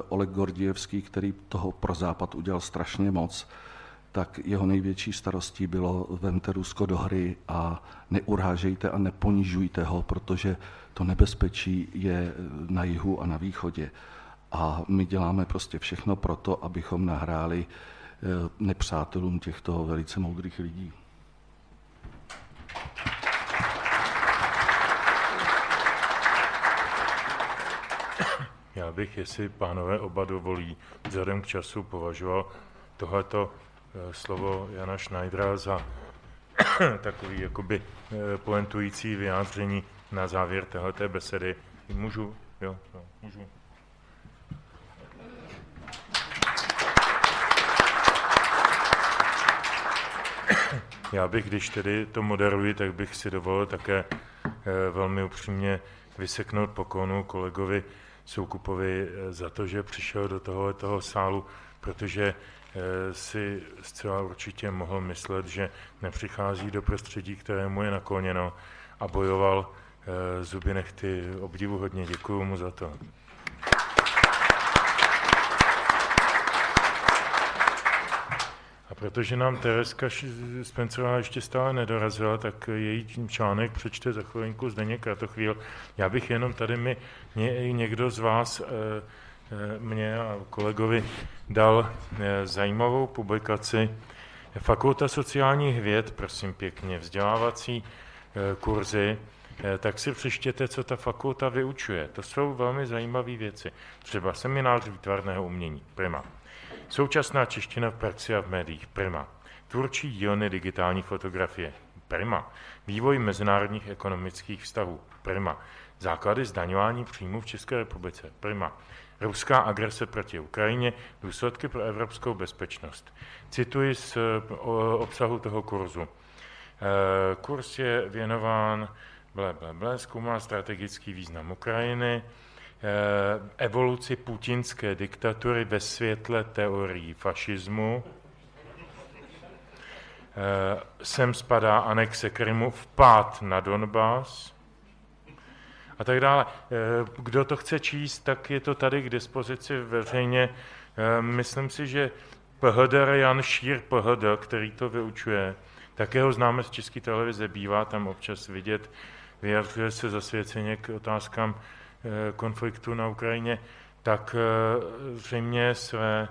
Oleg Gordievský, který toho pro Západ udělal strašně moc, tak jeho největší starostí bylo vemte Rusko do hry a neurážejte a neponižujte ho, protože to nebezpečí je na jihu a na východě. A my děláme prostě všechno pro to, abychom nahráli eh, nepřátelům těchto velice moudrých lidí. Já bych, jestli pánové oba dovolí, vzhledem k času považoval tohleto eh, slovo Jana Schneidera za takový jakoby eh, poentující vyjádření na závěr téhleté besedy. Můžu? Jo, jo můžu. Já bych, když tedy to moderuji, tak bych si dovolil také eh, velmi upřímně vyseknout pokonu kolegovi Soukupovi eh, za to, že přišel do toho, toho sálu, protože eh, si zcela určitě mohl myslet, že nepřichází do prostředí, kterému je nakloněno a bojoval zuby nechty. Obdivu hodně, děkuji mu za to. Protože nám Tereska Spencerová ještě stále nedorazila, tak její článek přečte za chvilinku Zdeněk Kratochvíl. Já bych jenom tady mi někdo z vás, eh, eh, mě a kolegovi, dal eh, zajímavou publikaci Fakulta sociálních věd, prosím pěkně, vzdělávací kurzy, tak si přečtěte, co ta fakulta vyučuje. To jsou velmi zajímavé věci. Třeba seminář výtvarného umění, prima Současná čeština v praxi a v médiích. Prima. Tvůrčí dílny digitální fotografie. Prima. Vývoj mezinárodních ekonomických vztahů. Prima. Základy zdaňování příjmů v České republice. Prima. Ruská agrese proti Ukrajině, důsledky pro evropskou bezpečnost. Cituji z obsahu toho kurzu. Eh, Kurs je věnován ble, ble, ble, zkoumá strategický význam Ukrajiny, Eh, evoluci putinské diktatury ve světle teorií fašismu. Eh, sem spadá anexe Krymu, vpád na Donbass a tak dále. Eh, kdo to chce číst, tak je to tady k dispozici veřejně. Myslím si, že PHDR Jan Šír PHD, který to vyučuje, také ho známe z České televize, bývá tam občas vidět, vyjadřuje se zasvěceně k otázkám Eh, konfliktu na Ukrajině, tak eh, zřejmě své,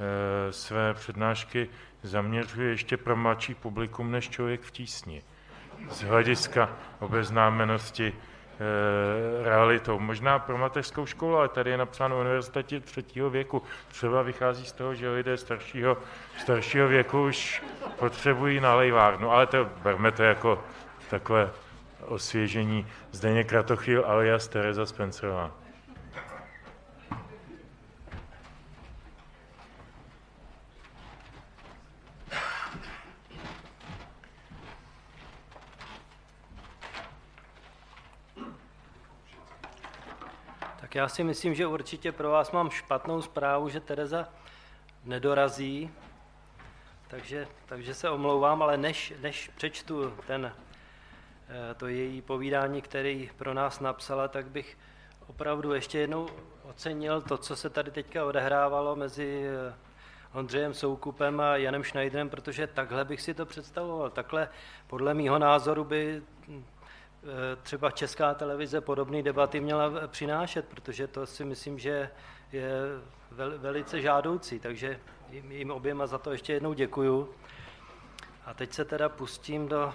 eh, své přednášky zaměřuje ještě pro mladší publikum než člověk v tísni. Z hlediska obeznámenosti realitou. Možná pro mateřskou školu, ale tady je napsáno univerzita třetího věku. Třeba vychází z toho, že lidé staršího, staršího věku už potřebují nalejvárnu, ale to berme to jako takové osvěžení Zdeněk Kratochvíl alias Tereza Spencerová. Tak já si myslím, že určitě pro vás mám špatnou zprávu, že Tereza nedorazí, takže, takže se omlouvám, ale než, než přečtu ten to její povídání, který pro nás napsala, tak bych opravdu ještě jednou ocenil to, co se tady teďka odehrávalo mezi eh, Ondřejem Soukupem a Janem Schneiderem, protože takhle bych si to představoval. Takhle podle mýho názoru by eh, třeba česká televize podobné debaty měla přinášet, protože to si myslím, že je velice žádoucí. Takže jim oběma za to ještě jednou děkuju. A teď se teda pustím do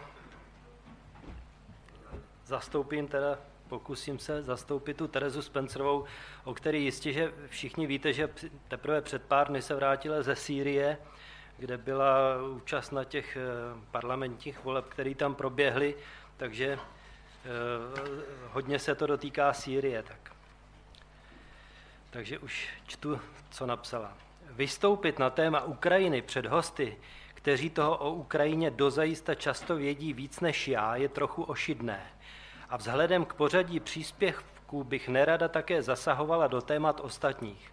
zastoupím teda, pokusím se zastoupit tu Terezu Spencerovou, o který jistě, že všichni víte, že teprve před pár dny se vrátila ze Sýrie, kde byla účast na těch eh, parlamentních voleb, které tam proběhly, takže eh, hodně se to dotýká Sýrie. Tak. Takže už čtu, co napsala. Vystoupit na téma Ukrajiny před hosty, kteří toho o Ukrajině dozajista často vědí víc než já, je trochu ošidné a vzhledem k pořadí příspěvků bych nerada také zasahovala do témat ostatních.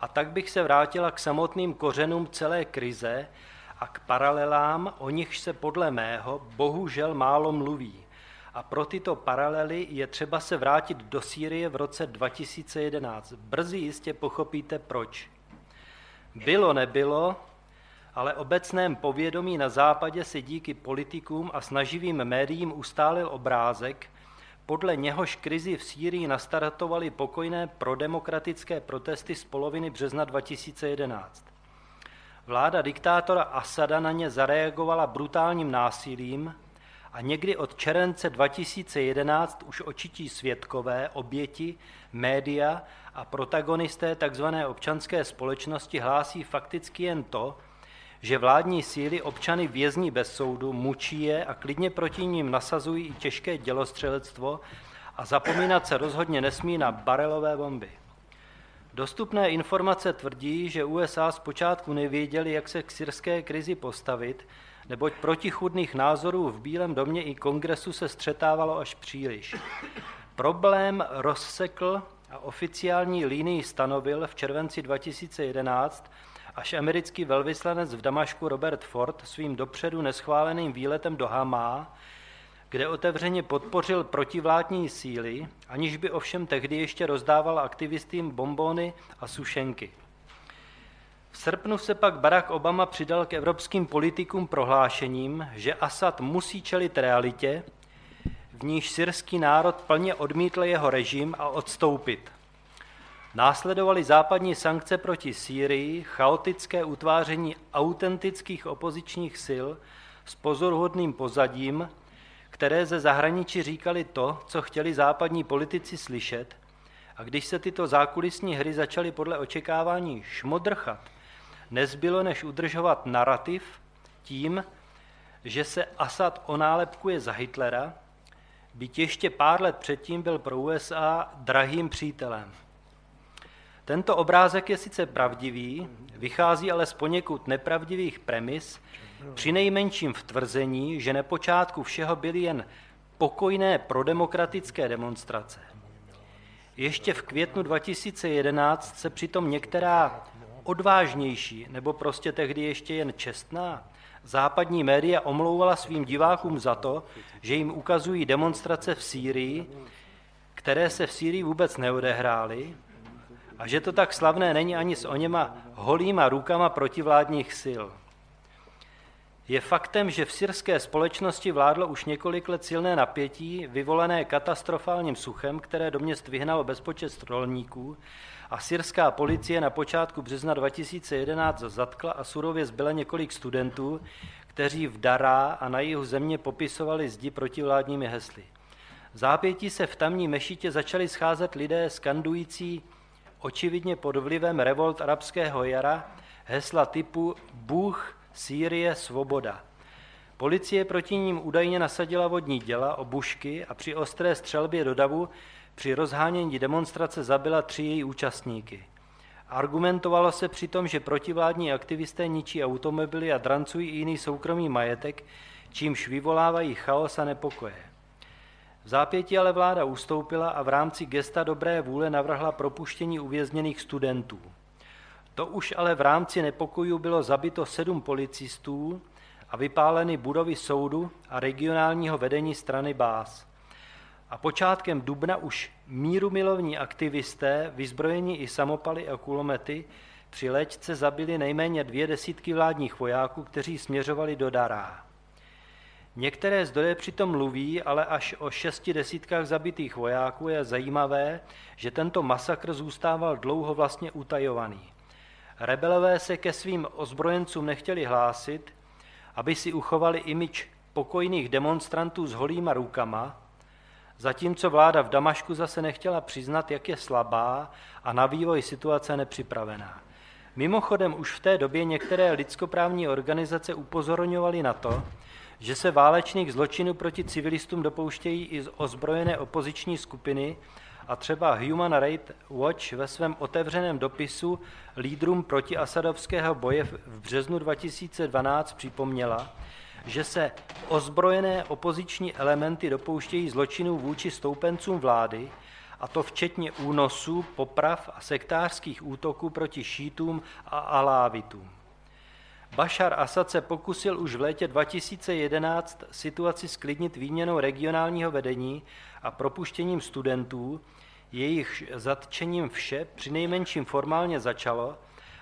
A tak bych se vrátila k samotným kořenům celé krize a k paralelám, o nichž se podle mého bohužel málo mluví. A pro tyto paralely je třeba se vrátit do Sýrie v roce 2011. Brzy jistě pochopíte proč. Bylo, nebylo, ale obecném povědomí na západě se díky politikům a snaživým médiím ustálil obrázek, podle něhož krizi v Sýrii nastartovaly pokojné prodemokratické protesty z poloviny března 2011. Vláda diktátora Asada na ně zareagovala brutálním násilím a někdy od července 2011 už očití svědkové, oběti, média a protagonisté tzv. občanské společnosti hlásí fakticky jen to, že vládní síly občany vězní bez soudu, mučí je a klidně proti ním nasazují i těžké dělostřelectvo a zapomínat se rozhodně nesmí na barelové bomby. Dostupné informace tvrdí, že USA zpočátku nevěděli, jak se k syrské krizi postavit, neboť protichudných názorů v Bílém domě i kongresu se střetávalo až příliš. Problém rozsekl a oficiální línii stanovil v červenci 2011 až americký velvyslanec v Damašku Robert Ford svým dopředu neschváleným výletem do Hamá, kde otevřeně podpořil protivládní síly, aniž by ovšem tehdy ještě rozdával aktivistům bombony a sušenky. V srpnu se pak Barack Obama přidal k evropským politikům prohlášením, že Assad musí čelit realitě, v níž syrský národ plně odmítl jeho režim a odstoupit. Následovaly západní sankce proti Sýrii, chaotické utváření autentických opozičních sil s pozoruhodným pozadím, které ze zahraničí říkali to, co chtěli západní politici slyšet, a když se tyto zákulisní hry začaly podle očekávání šmodrchat, nezbylo než udržovat narrativ tím, že se Asad onálepkuje za Hitlera, byť ještě pár let předtím byl pro USA drahým přítelem. Tento obrázek je sice pravdivý, vychází ale z poněkud nepravdivých premis, při nejmenším v tvrzení, že na počátku všeho byly jen pokojné prodemokratické demonstrace. Ještě v květnu 2011 se přitom některá odvážnější, nebo prostě tehdy ještě jen čestná, západní média omlouvala svým divákům za to, že jim ukazují demonstrace v Sýrii, které se v Sýrii vůbec neodehrály, a že to tak slavné není ani s oněma holýma rukama protivládních sil. Je faktem, že v syrské společnosti vládlo už několik let silné napětí, vyvolané katastrofálním suchem, které do měst vyhnalo bezpočet rolníků a syrská policie na počátku března 2011 zatkla a surově zbyla několik studentů, kteří v Dará a na jihu země popisovali zdi protivládními hesly. V zápětí se v tamní mešitě začali scházet lidé skandující očividně pod vlivem revolt arabského jara hesla typu Bůh, Sýrie, svoboda. Policie proti ním údajně nasadila vodní děla, obušky a při ostré střelbě do davu při rozhánění demonstrace zabila tři její účastníky. Argumentovalo se přitom, že protivládní aktivisté ničí automobily a drancují jiný soukromý majetek, čímž vyvolávají chaos a nepokoje. Zápětí ale vláda ustoupila a v rámci gesta dobré vůle navrhla propuštění uvězněných studentů. To už ale v rámci nepokojů bylo zabito sedm policistů a vypáleny budovy soudu a regionálního vedení strany Bás. A počátkem dubna už míru milovní aktivisté, vyzbrojení i samopaly a kulomety, při léčce zabili nejméně dvě desítky vládních vojáků, kteří směřovali do Dará. Některé zdroje přitom mluví ale až o šesti desítkách zabitých vojáků. Je zajímavé, že tento masakr zůstával dlouho vlastně utajovaný. Rebelové se ke svým ozbrojencům nechtěli hlásit, aby si uchovali imič pokojných demonstrantů s holýma rukama, zatímco vláda v Damašku zase nechtěla přiznat, jak je slabá a na vývoj situace nepřipravená. Mimochodem už v té době některé lidskoprávní organizace upozorňovaly na to, že se válečných zločinů proti civilistům dopouštějí i ozbrojené opoziční skupiny a třeba Human Rights Watch ve svém otevřeném dopisu lídrům proti Asadovského boje v březnu 2012 připomněla, že se ozbrojené opoziční elementy dopouštějí zločinů vůči stoupencům vlády, a to včetně únosů, poprav a sektářských útoků proti šítům a alávitům. Bashar Assad se pokusil už v létě 2011 situaci sklidnit výměnou regionálního vedení a propuštěním studentů, jejich zatčením vše přinejmenším formálně začalo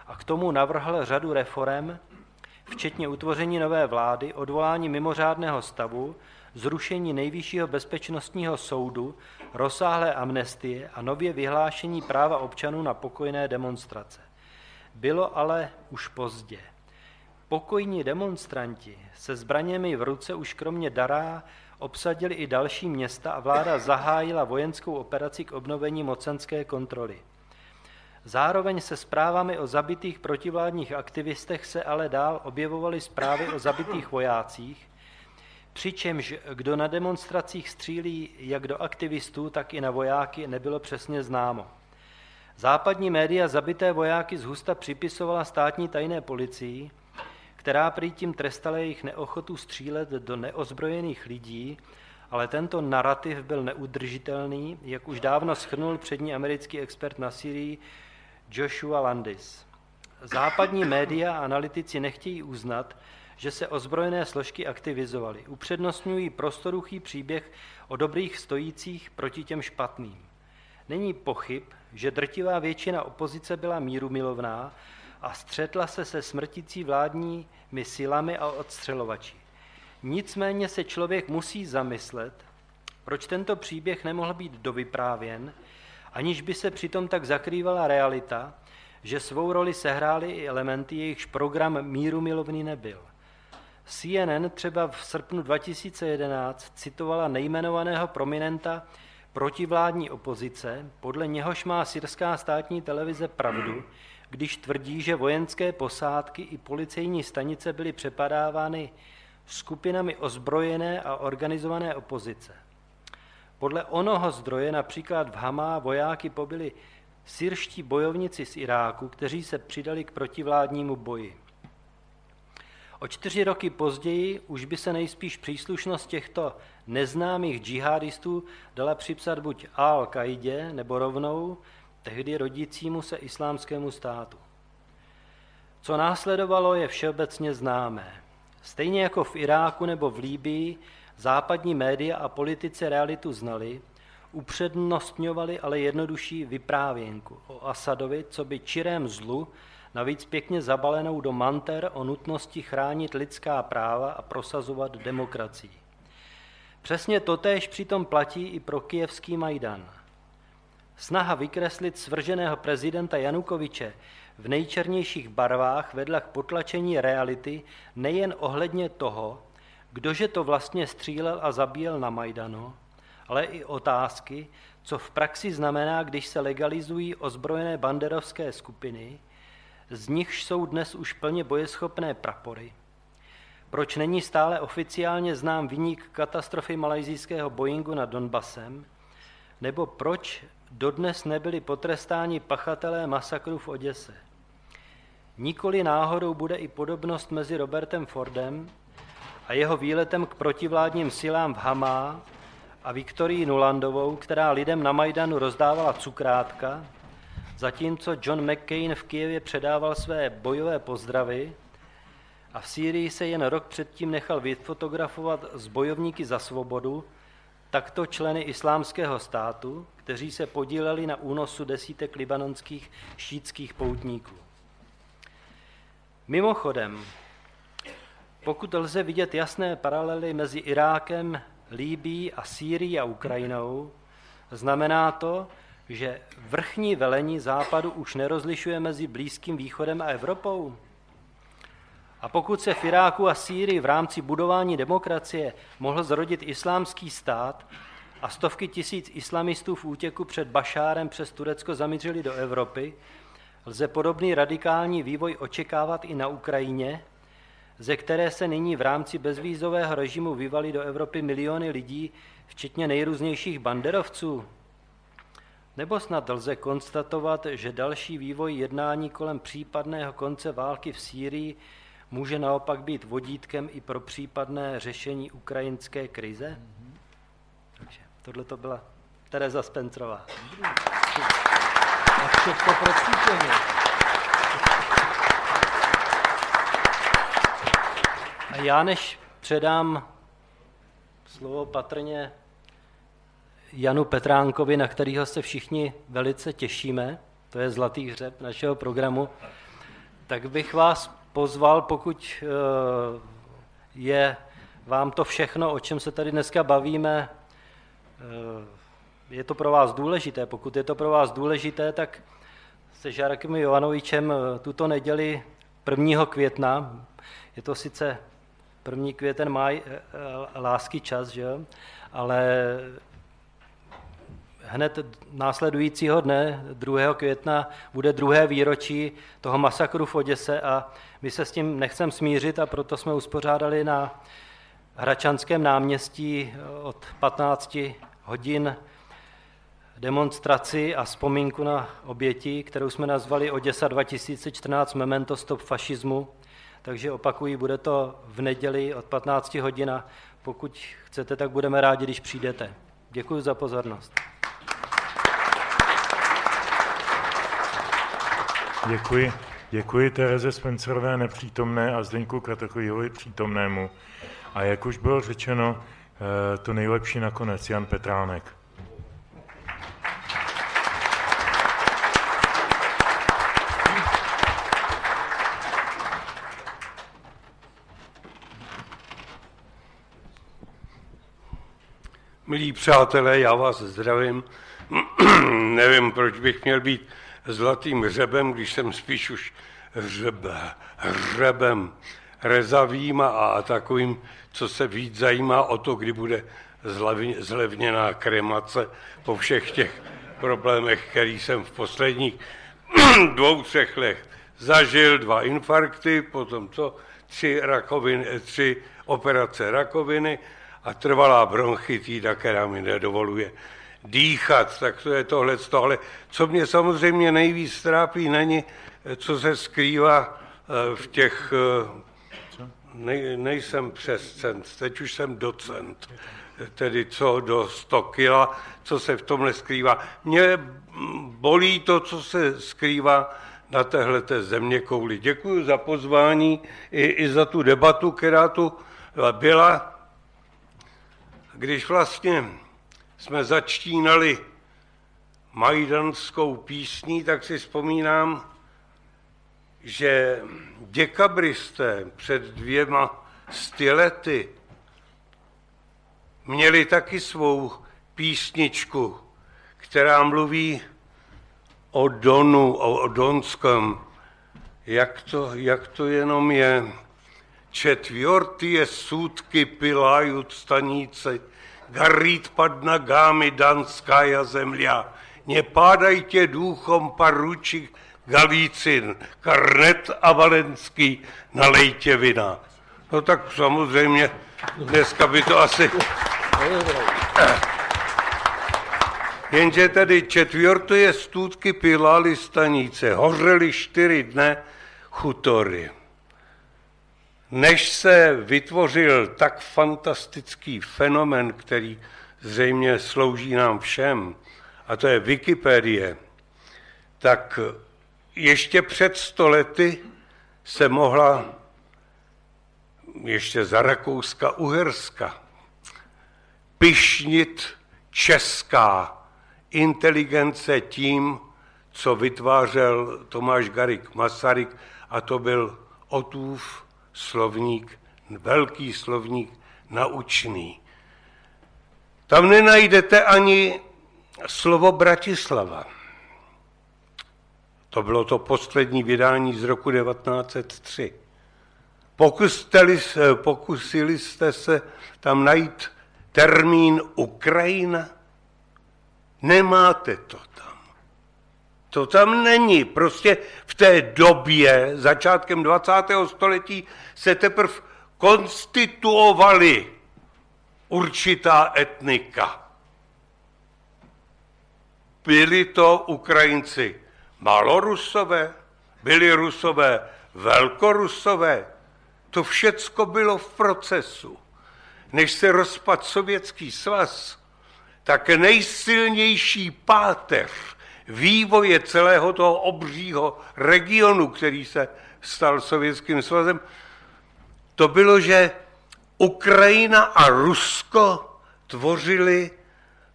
a k tomu navrhl řadu reform, včetně utvoření nové vlády, odvolání mimořádného stavu, zrušení nejvyššího bezpečnostního soudu, rozsáhlé amnestie a nově vyhlášení práva občanů na pokojné demonstrace. Bylo ale už pozdě. Pokojní demonstranti se zbraněmi v ruce už kromě Dará obsadili i další města a vláda zahájila vojenskou operaci k obnovení mocenské kontroly. Zároveň se zprávami o zabitých protivládních aktivistech se ale dál objevovaly zprávy o zabitých vojácích, přičemž kdo na demonstracích střílí jak do aktivistů, tak i na vojáky, nebylo přesně známo. Západní média zabité vojáky z husta připisovala státní tajné policii, která prý tím trestala jejich neochotu střílet do neozbrojených lidí, ale tento narrativ byl neudržitelný, jak už dávno schrnul přední americký expert na Syrii Joshua Landis. Západní média a analytici nechtějí uznat, že se ozbrojené složky aktivizovaly. Upřednostňují prostoruchý příběh o dobrých stojících proti těm špatným. Není pochyb, že drtivá většina opozice byla míru milovná a střetla se se smrtící vládními silami a odstřelovači. Nicméně se člověk musí zamyslet, proč tento příběh nemohl být dovyprávěn, aniž by se přitom tak zakrývala realita, že svou roli sehrály i elementy, jejichž program míru milovný nebyl. CNN třeba v srpnu 2011 citovala nejmenovaného prominenta protivládní opozice, podle něhož má syrská státní televize pravdu, když tvrdí, že vojenské posádky i policejní stanice byly přepadávány skupinami ozbrojené a organizované opozice. Podle onoho zdroje například v Hamá vojáky pobyli syrští bojovníci z Iráku, kteří se přidali k protivládnímu boji. O čtyři roky později už by se nejspíš příslušnost těchto neznámých džihadistů dala připsat buď Al-Kaidě nebo rovnou tehdy rodícímu se islámskému státu. Co následovalo, je všeobecně známé. Stejně jako v Iráku nebo v Líbii, západní média a politici realitu znali, upřednostňovali ale jednodušší vyprávěnku o Asadovi, co by čirém zlu, navíc pěkně zabalenou do manter o nutnosti chránit lidská práva a prosazovat demokracii. Přesně totéž přitom platí i pro kijevský Majdan. Snaha vykreslit svrženého prezidenta Janukoviče v nejčernějších barvách vedla k potlačení reality nejen ohledně toho, kdože to vlastně střílel a zabíjel na Majdanu, ale i otázky, co v praxi znamená, když se legalizují ozbrojené banderovské skupiny, z nichž jsou dnes už plně bojeschopné prapory. Proč není stále oficiálně znám vyník katastrofy malajzijského Boeingu nad Donbasem, nebo proč dodnes nebyli potrestáni pachatelé masakru v Oděse. Nikoli náhodou bude i podobnost mezi Robertem Fordem a jeho výletem k protivládním silám v Hamá a Viktorií Nulandovou, která lidem na Majdanu rozdávala cukrátka, zatímco John McCain v Kijevě předával své bojové pozdravy a v Sýrii se jen rok předtím nechal vyfotografovat s bojovníky za svobodu, takto členy islámského státu, kteří se podíleli na únosu desítek libanonských šítských poutníků. Mimochodem, pokud lze vidět jasné paralely mezi Irákem, Líbí a Sýrií a Ukrajinou, znamená to, že vrchní velení západu už nerozlišuje mezi Blízkým východem a Evropou? A pokud se v Iráku a Sýrii v rámci budování demokracie mohl zrodit islámský stát a stovky tisíc islamistů v útěku před Bašárem přes Turecko zamířili do Evropy, lze podobný radikální vývoj očekávat i na Ukrajině, ze které se nyní v rámci bezvízového režimu vyvali do Evropy miliony lidí, včetně nejrůznějších banderovců? Nebo snad lze konstatovat, že další vývoj jednání kolem případného konce války v Sýrii může naopak být vodítkem i pro případné řešení ukrajinské krize? Mm-hmm. Takže tohle to byla Tereza Spencrová. A všechno. A já než předám slovo patrně Janu Petránkovi, na kterého se všichni velice těšíme, to je zlatý hřeb našeho programu, tak bych vás pozval, pokud eh, je vám to všechno, o čem se tady dneska bavíme, eh, je to pro vás důležité. Pokud je to pro vás důležité, tak se Žárkem Jovanovičem eh, tuto neděli 1. května, je to sice 1. květen maj, lásky čas, že? ale hned následujícího dne, 2. května, bude druhé výročí toho masakru v Oděse a my se s tím nechceme smířit a proto jsme uspořádali na Hračanském náměstí od 15 hodin demonstraci a vzpomínku na oběti, kterou jsme nazvali Oděsa 2014 Memento Stop fašismu. Takže opakuji, bude to v neděli od 15 hodin a pokud chcete, tak budeme rádi, když přijdete. Děkuji za pozornost. Děkuji. Děkuji Tereze Spencerové nepřítomné a Zdeňku Kratochojovi přítomnému. A jak už bylo řečeno, eh, to nejlepší nakonec, Jan Petránek. Milí přátelé, já vás zdravím. Nevím, proč bych měl být zlatým hřebem, když jsem spíš už hřeb, hřebem rezavým a, a takovým, co se víc zajímá o to, kdy bude zlevněná kremace po všech těch problémech, který jsem v posledních dvou, třech letech zažil, dva infarkty, potom co, tři, rakoviny, tři operace rakoviny a trvalá bronchitída, která mi nedovoluje dýchat, tak to je tohle. Ale co mě samozřejmě nejvíc trápí, není, co se skrývá eh, v těch, eh, nej, nejsem přescent, teď už jsem docent, tedy co do 100 kila, co se v tomhle skrývá. Mě bolí to, co se skrývá na téhle země kouli. Děkuji za pozvání i, i za tu debatu, která tu byla. Když vlastně jsme začínali majdanskou písní, tak si vzpomínám, že děkabristé před dvěma stylety měli taky svou písničku, která mluví o Donu, o, o Donském. Jak to, jak to jenom je? je sůdky pilajut stanice, Garít pod nogami danská zemля. Ne pádajte duchom paručí Galicin, Karnet a Valenský, nalejte vina. No tak samozřejmě, dneska by to asi... Jenže tady četvrté stůdky pilali stanice, hořeli čtyři dne chutory než se vytvořil tak fantastický fenomen, který zřejmě slouží nám všem, a to je Wikipedie, tak ještě před stolety se mohla ještě za Rakouska Uherska pyšnit česká inteligence tím, co vytvářel Tomáš Garik Masaryk, a to byl Otův slovník, velký slovník naučný. Tam nenajdete ani slovo Bratislava. To bylo to poslední vydání z roku 1903. Pokusili, pokusili jste se tam najít termín Ukrajina? Nemáte to to tam není. Prostě v té době, začátkem 20. století, se teprve konstituovaly určitá etnika. Byli to Ukrajinci malorusové, byli rusové velkorusové. To všecko bylo v procesu. Než se rozpad Sovětský svaz, tak nejsilnější páteř vývoje celého toho obřího regionu, který se stal Sovětským svazem, to bylo, že Ukrajina a Rusko tvořili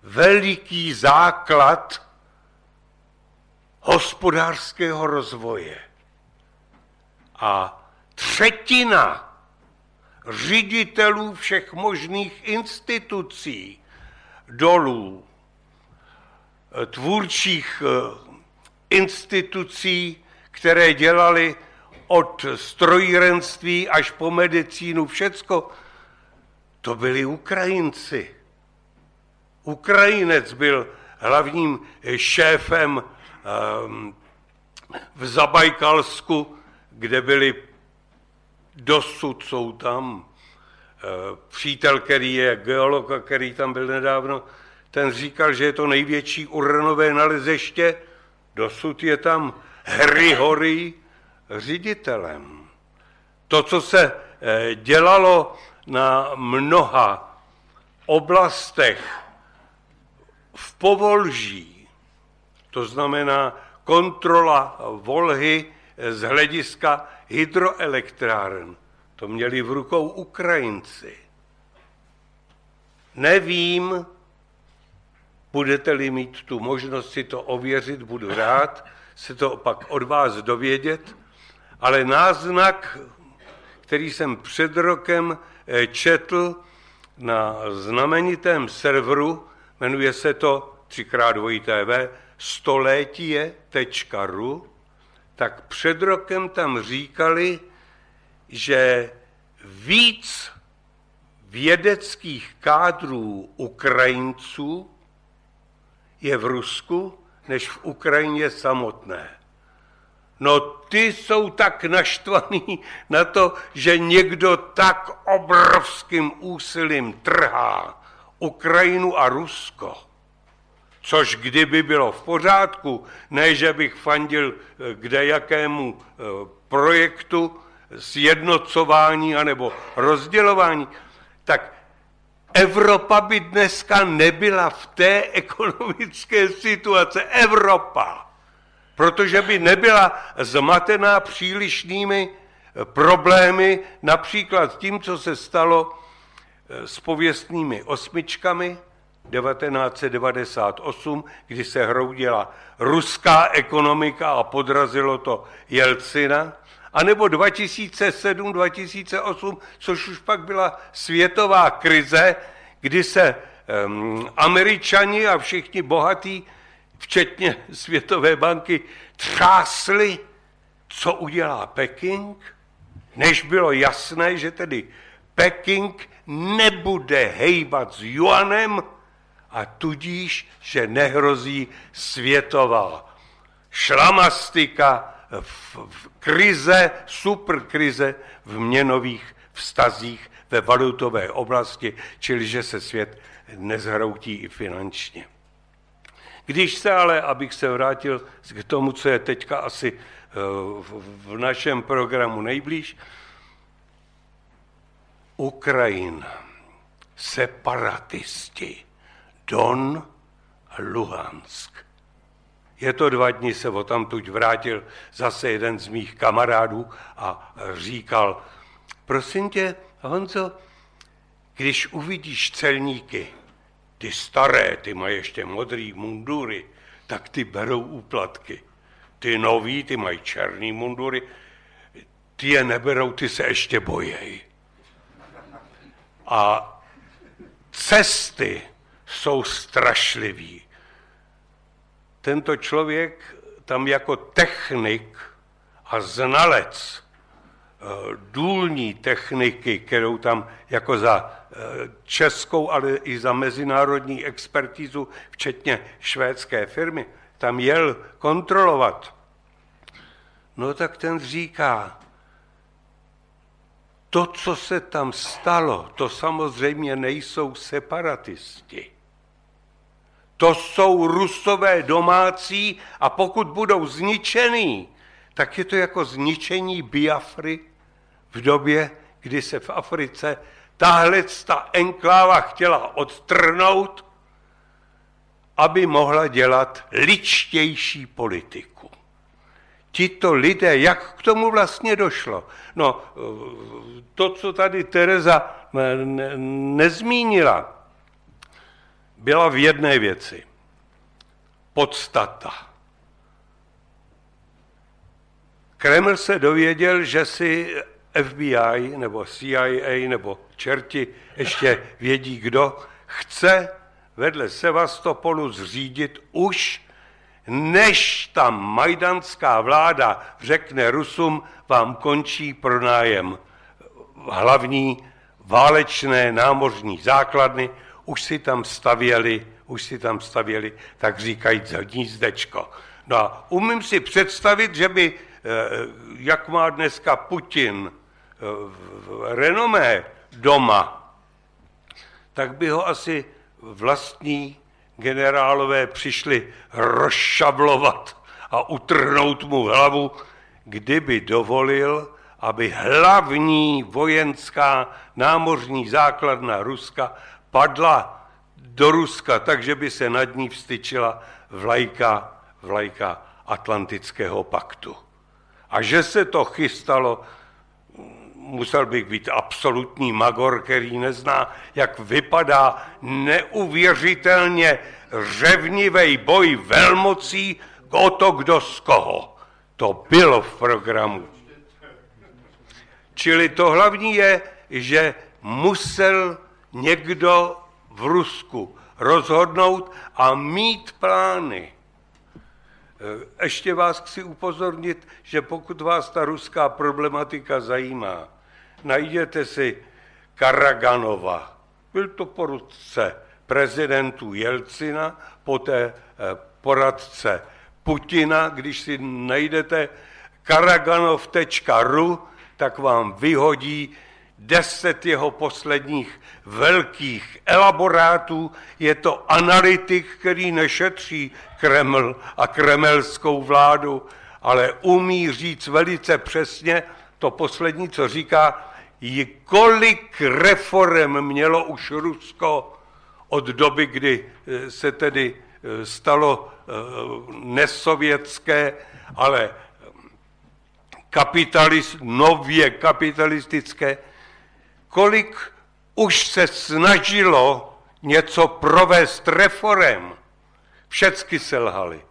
veliký základ hospodářského rozvoje. A třetina ředitelů všech možných institucí, dolů, tvůrčích eh, institucí, které dělali od strojírenství až po medicínu, všecko, to byli Ukrajinci. Ukrajinec byl hlavním šéfem ehm, v Zabajkalsku, kde byli dosud jsou tam. Eh, přítel, který je geolog a který tam byl nedávno, ten říkal, že je to největší uranové nalezeště, dosud je tam Harry Hory ředitelem. To, co se eh, dělalo na mnoha oblastech v Povolží, to znamená kontrola Volhy z hlediska hydroelektráren, to měli v rukou Ukrajinci. Nevím, budete-li mít tu možnost si to ověřit, budu rád se to pak od vás dovědět, ale náznak, který jsem před rokem eh, četl na znamenitém serveru, jmenuje se to 3x TV, stoletie.ru, tak před rokem tam říkali, že víc vědeckých kádrů Ukrajinců je v Rusku, než v Ukrajině samotné. No ty jsou tak naštvaný na to, že někdo tak obrovským úsilím trhá Ukrajinu a Rusko, což kdyby bylo v pořádku, ne že bych fandil eh, kde jakému eh, projektu sjednocování anebo rozdělování, tak Evropa by dneska nebyla v té ekonomické situace. Evropa protože by nebyla zmatená přílišnými eh, problémy, například tím, co se stalo eh, s pověstnými osmičkami 1998, kdy se hroudila ruská ekonomika a podrazilo to Jelcina, anebo 2007-2008, což už pak byla světová krize, kdy se um, američani a všichni bohatí včetně Světové banky, třásli, co udělá Peking, než bylo jasné, že tedy Peking nebude hejbat s Juanem a tudíž, že nehrozí světová šlamastika, v, v krize, superkrize v měnových vztazích ve valutové oblasti, čili že se svět nezhroutí i finančně. Když se ale, abych se vrátil k tomu, co je teďka asi eh, v našem programu nejblíž, Ukrajina, separatisti, Don Luhansk. Je to dva dny, se o tamtuť vrátil zase jeden z mých kamarádů a říkal, prosím tě, Honzo, když uvidíš celníky, ty staré, ty mají ještě modrý mundury, tak ty berou úplatky. Ty noví, ty mají černý mundury, ty je neberou, ty se ještě bojejí. A cesty jsou strašlivý. Tento člověk tam jako technik a znalec eh, důlní techniky, kterou tam jako za českou, ale i za mezinárodní expertizu, včetně švédské firmy, tam jel kontrolovat. No tak ten říká, to, co se tam stalo, to samozřejmě nejsou separatisti. To jsou rusové domácí a pokud budou zničený, tak je to jako zničení Biafry v době, kdy se v Africe tahle ta enkláva chtěla odtrhnout, aby mohla dělat ličtější politiku. tito lidé, jak k tomu vlastně došlo? No, to, co tady Tereza nezmínila, byla v jedné věci. Podstata. Kreml se dověděl, že si FBI nebo CIA nebo čerti ještě vědí kdo, chce vedle Sevastopolu zřídit už než ta majdanská vláda řekne Rusům, vám končí pronájem hlavní válečné námořní základny, už si tam stavěli, už si tam stavěli, tak říkají hnízdečko. No a umím si představit, že by, eh, jak má dneska Putin eh, renomé doma, tak by ho asi vlastní generálové přišli rozšablovat a utrhnout mu hlavu, kdyby dovolil, aby hlavní vojenská námořní základna Ruska padla do Ruska, takže by se nad ní vstyčila vlajka, vlajka Atlantického paktu. A že se to chystalo, musel bych být absolutní magor, který nezná, jak vypadá neuvěřitelně řevnivý boj velmocí o to, kdo z koho. To bylo v programu. Čili to hlavní je, že musel někdo v Rusku rozhodnout a mít plány. Ještě vás chci upozornit, že pokud vás ta ruská problematika zajímá, najděte si Karaganova. Byl to porudce prezidentu Jelcina, poté eh, poradce Putina. Když si najdete karaganov.ru, tak vám vyhodí deset jeho posledních velkých elaborátů. Je to analytik, který nešetří Kreml a kremelskou vládu, ale umí říct velice přesně to poslední, co říká, kolik reform mělo už Rusko od doby, kdy eh, se tedy eh, stalo eh, nesovětské, ale kapitalist, nově kapitalistické, kolik už se snažilo něco provést reform, všecky selhaly.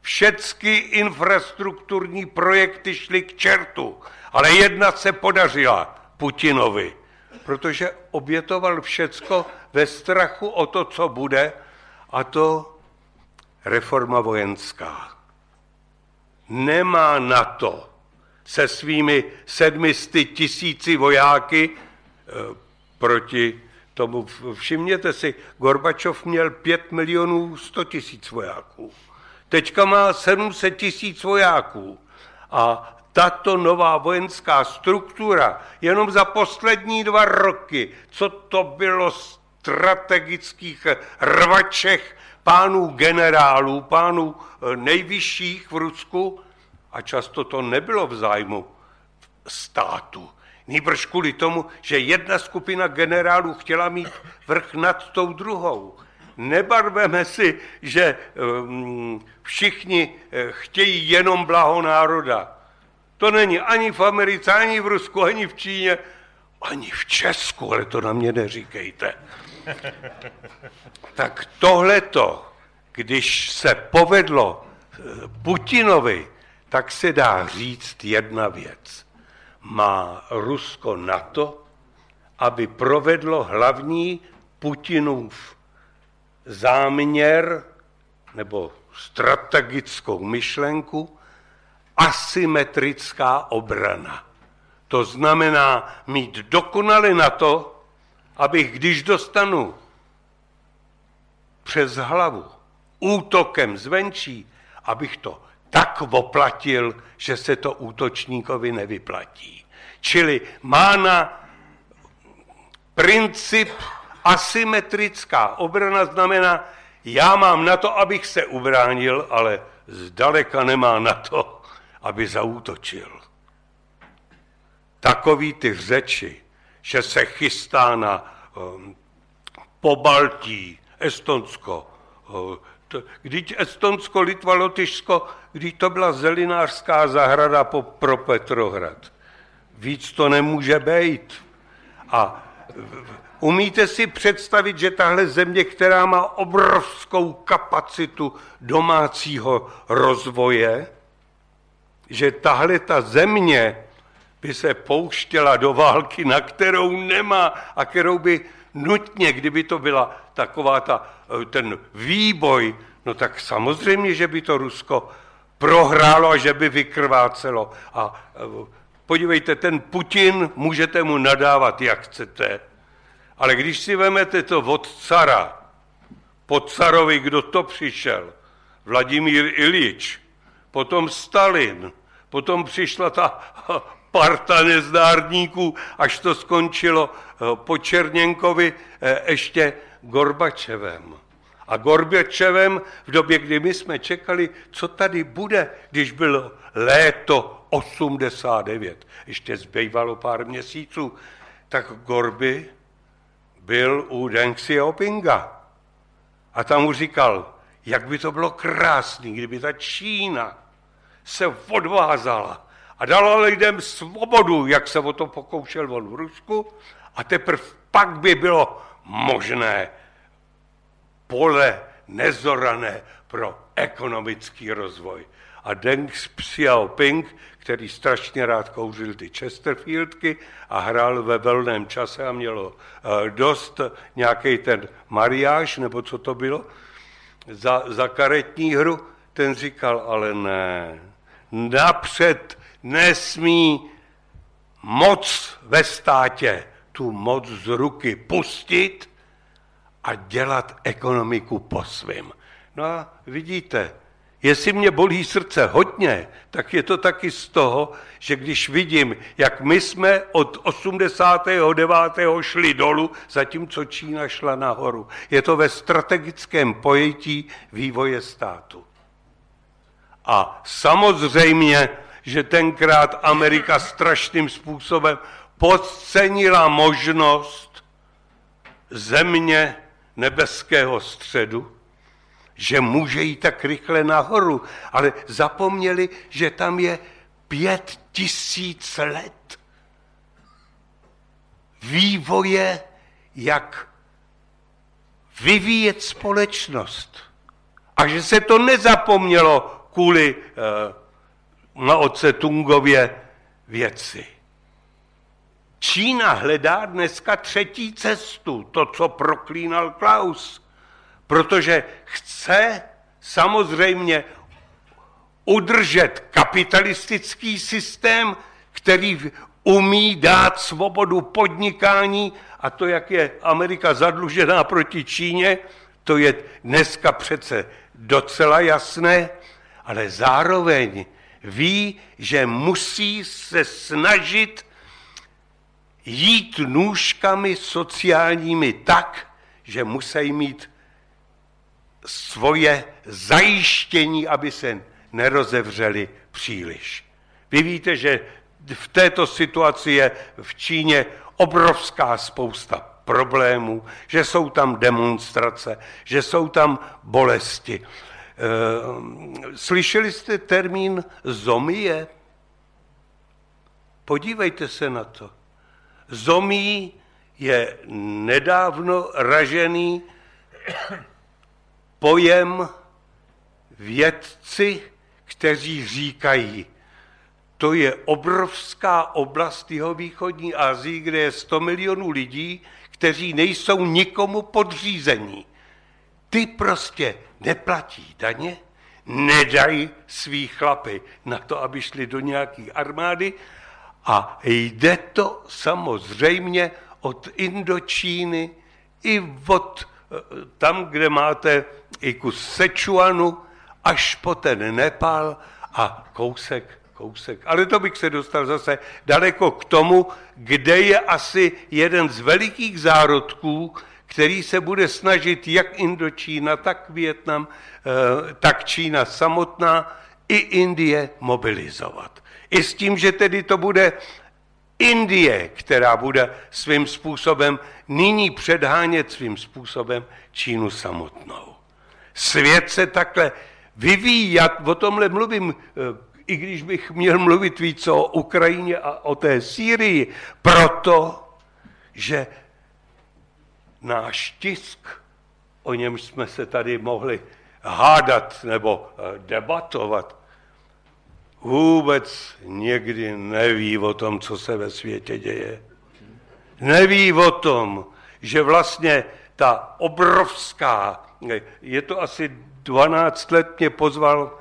Všecky infrastrukturní projekty šly k čertu, ale jedna se podařila Putinovi, protože obětoval všecko ve strachu o to, co bude, a to reforma vojenská. Nemá na to se svými sedmisty tisíci vojáky eh, proti tomu. Všimněte si, Gorbačov měl pět milionů sto tisíc vojáků. Teďka má 700 tisíc vojáků. A tato nová vojenská struktura jenom za poslední dva roky, co to bylo strategických rvačech pánů generálů, pánů eh, nejvyšších v Rusku, a často to nebylo v zájmu státu. Nýbrž kvůli tomu, že jedna skupina generálů chtěla mít vrch nad tou druhou. Nebarveme si, že um, všichni eh, chtějí jenom blaho národa. To není ani v Americe, ani v Rusku, ani v Číně, ani v Česku, ale to na mě neříkejte. tak tohleto, když se povedlo eh, Putinovi, tak se dá říct jedna věc. Má Rusko na to, aby provedlo hlavní Putinův záměr nebo strategickou myšlenku asymetrická obrana. To znamená mít dokonale na to, abych, když dostanu přes hlavu útokem zvenčí, abych to tak oplatil, že se to útočníkovi nevyplatí. Čili má na princip asymetrická obrana znamená, já mám na to, abych se ubránil, ale zdaleka nemá na to, aby zaútočil. Takový ty řeči, že se chystá na um, Pobaltí, Estonsko, uh, když Estonsko, Litva, Lotyšsko, když to byla zelinářská zahrada po, pro Petrohrad. Víc to nemůže být. A umíte si představit, že tahle země, která má obrovskou kapacitu domácího rozvoje, že tahle ta země by se pouštěla do války, na kterou nemá a kterou by nutně, kdyby to byla taková ta, ten výboj, no tak samozřejmě, že by to Rusko prohrálo a že by vykrvácelo. A e, podívejte, ten Putin, můžete mu nadávat, jak chcete, ale když si vemete to od cara, po carovi, kdo to přišel, Vladimír Ilič, potom Stalin, potom přišla ta parta nezdárníků, až to skončilo eh, po Černěnkovi eh, ještě Gorbačevem. A Gorbačevem v době, kdy my jsme čekali, co tady bude, když bylo léto 89, ještě zbývalo pár měsíců, tak Gorby byl u Deng Xiaopinga. A tam mu říkal, jak by to bylo krásné, kdyby ta Čína se odvázala a dala lidem svobodu, jak se o to pokoušel on v Rusku, a teprve pak by bylo možné pole nezorané pro ekonomický rozvoj. A Deng Xiaoping, který strašně rád kouřil ty Chesterfieldky a hrál ve volném čase a mělo eh, dost nějaký ten mariáž, nebo co to bylo, za, za karetní hru, ten říkal, ale ne, napřed nesmí moc ve státě tu moc z ruky pustit a dělat ekonomiku po svým. No a vidíte, jestli mě bolí srdce hodně, tak je to taky z toho, že když vidím, jak my jsme od 89. šli dolů, zatímco Čína šla nahoru. Je to ve strategickém pojetí vývoje státu. A samozřejmě že tenkrát Amerika strašným způsobem podcenila možnost země nebeského středu, že může jít tak rychle nahoru, ale zapomněli, že tam je pět tisíc let vývoje, jak vyvíjet společnost. A že se to nezapomnělo kvůli uh, otce Tungově věci. Čína hledá dneska třetí cestu, to, co proklínal Klaus, protože chce samozřejmě udržet kapitalistický systém, který umí dát svobodu podnikání a to, jak je Amerika zadlužená proti Číně, to je dneska přece docela jasné, ale zároveň ví, že musí se snažit jít nůžkami sociálními tak, že musí mít svoje zajištění, aby se nerozevřeli příliš. Vy víte, že v této situaci je v Číně obrovská spousta problémů, že jsou tam demonstrace, že jsou tam bolesti. Eh, slyšeli jste termín zomie? Podívejte se na to. Zomí je nedávno ražený pojem vědci, kteří říkají, to je obrovská oblast jeho východní Asii, kde je 100 milionů lidí, kteří nejsou nikomu podřízení. Ty prostě neplatí daně, nedají svý chlapy na to, aby šli do nějaké armády a jde to samozřejmě od Indočíny i od eh, tam, kde máte i kus Sečuanu, až po ten Nepal a kousek, kousek. Ale to bych se dostal zase daleko k tomu, kde je asi jeden z velikých zárodků, který se bude snažit jak Indočína, tak Větnam, eh, tak Čína samotná i Indie mobilizovat. I s tím, že tedy to bude Indie, která bude svým způsobem nyní předhánět svým způsobem Čínu samotnou. Svět se takhle vyvíjí, já o tomhle mluvím, eh, i když bych měl mluvit víc o Ukrajině a o té Sýrii, proto, že náš tisk, o něm jsme se tady mohli hádat nebo eh, debatovat, vůbec někdy neví o tom, co se ve světě děje. Neví o tom, že vlastně ta obrovská, je to asi 12 let mě pozval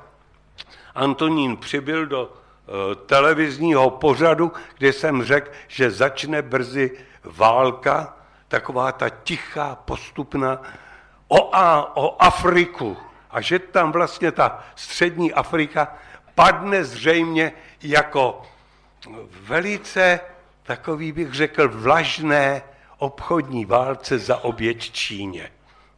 Antonín Přibyl do eh, televizního pořadu, kde jsem řekl, že začne brzy válka, taková ta tichá, postupná, o, a, o Afriku. A že tam vlastně ta střední Afrika padne zřejmě jako velice takový bych řekl vlažné obchodní válce za oběť Číně.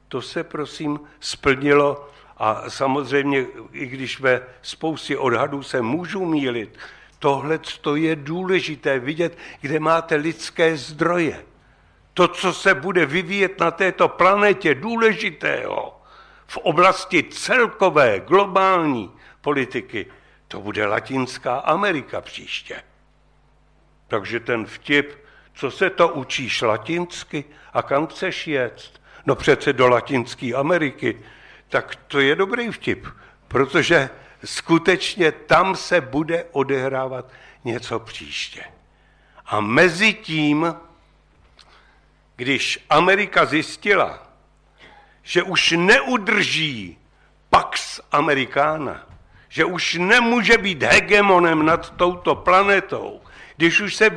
To se prosím splnilo a samozřejmě, i když ve spoustě odhadů se můžu mílit, tohle je důležité vidět, kde máte lidské zdroje. To, co se bude vyvíjet na této planetě důležitého v oblasti celkové globální politiky, to bude Latinská Amerika příště. Takže ten vtip, co se to učíš latinsky a kam chceš jet? No přece do Latinské Ameriky. Tak to je dobrý vtip, protože skutečně tam se bude odehrávat něco příště. A mezi tím, když Amerika zjistila, že už neudrží Pax Americana, že už nemůže být hegemonem nad touto planetou, když už se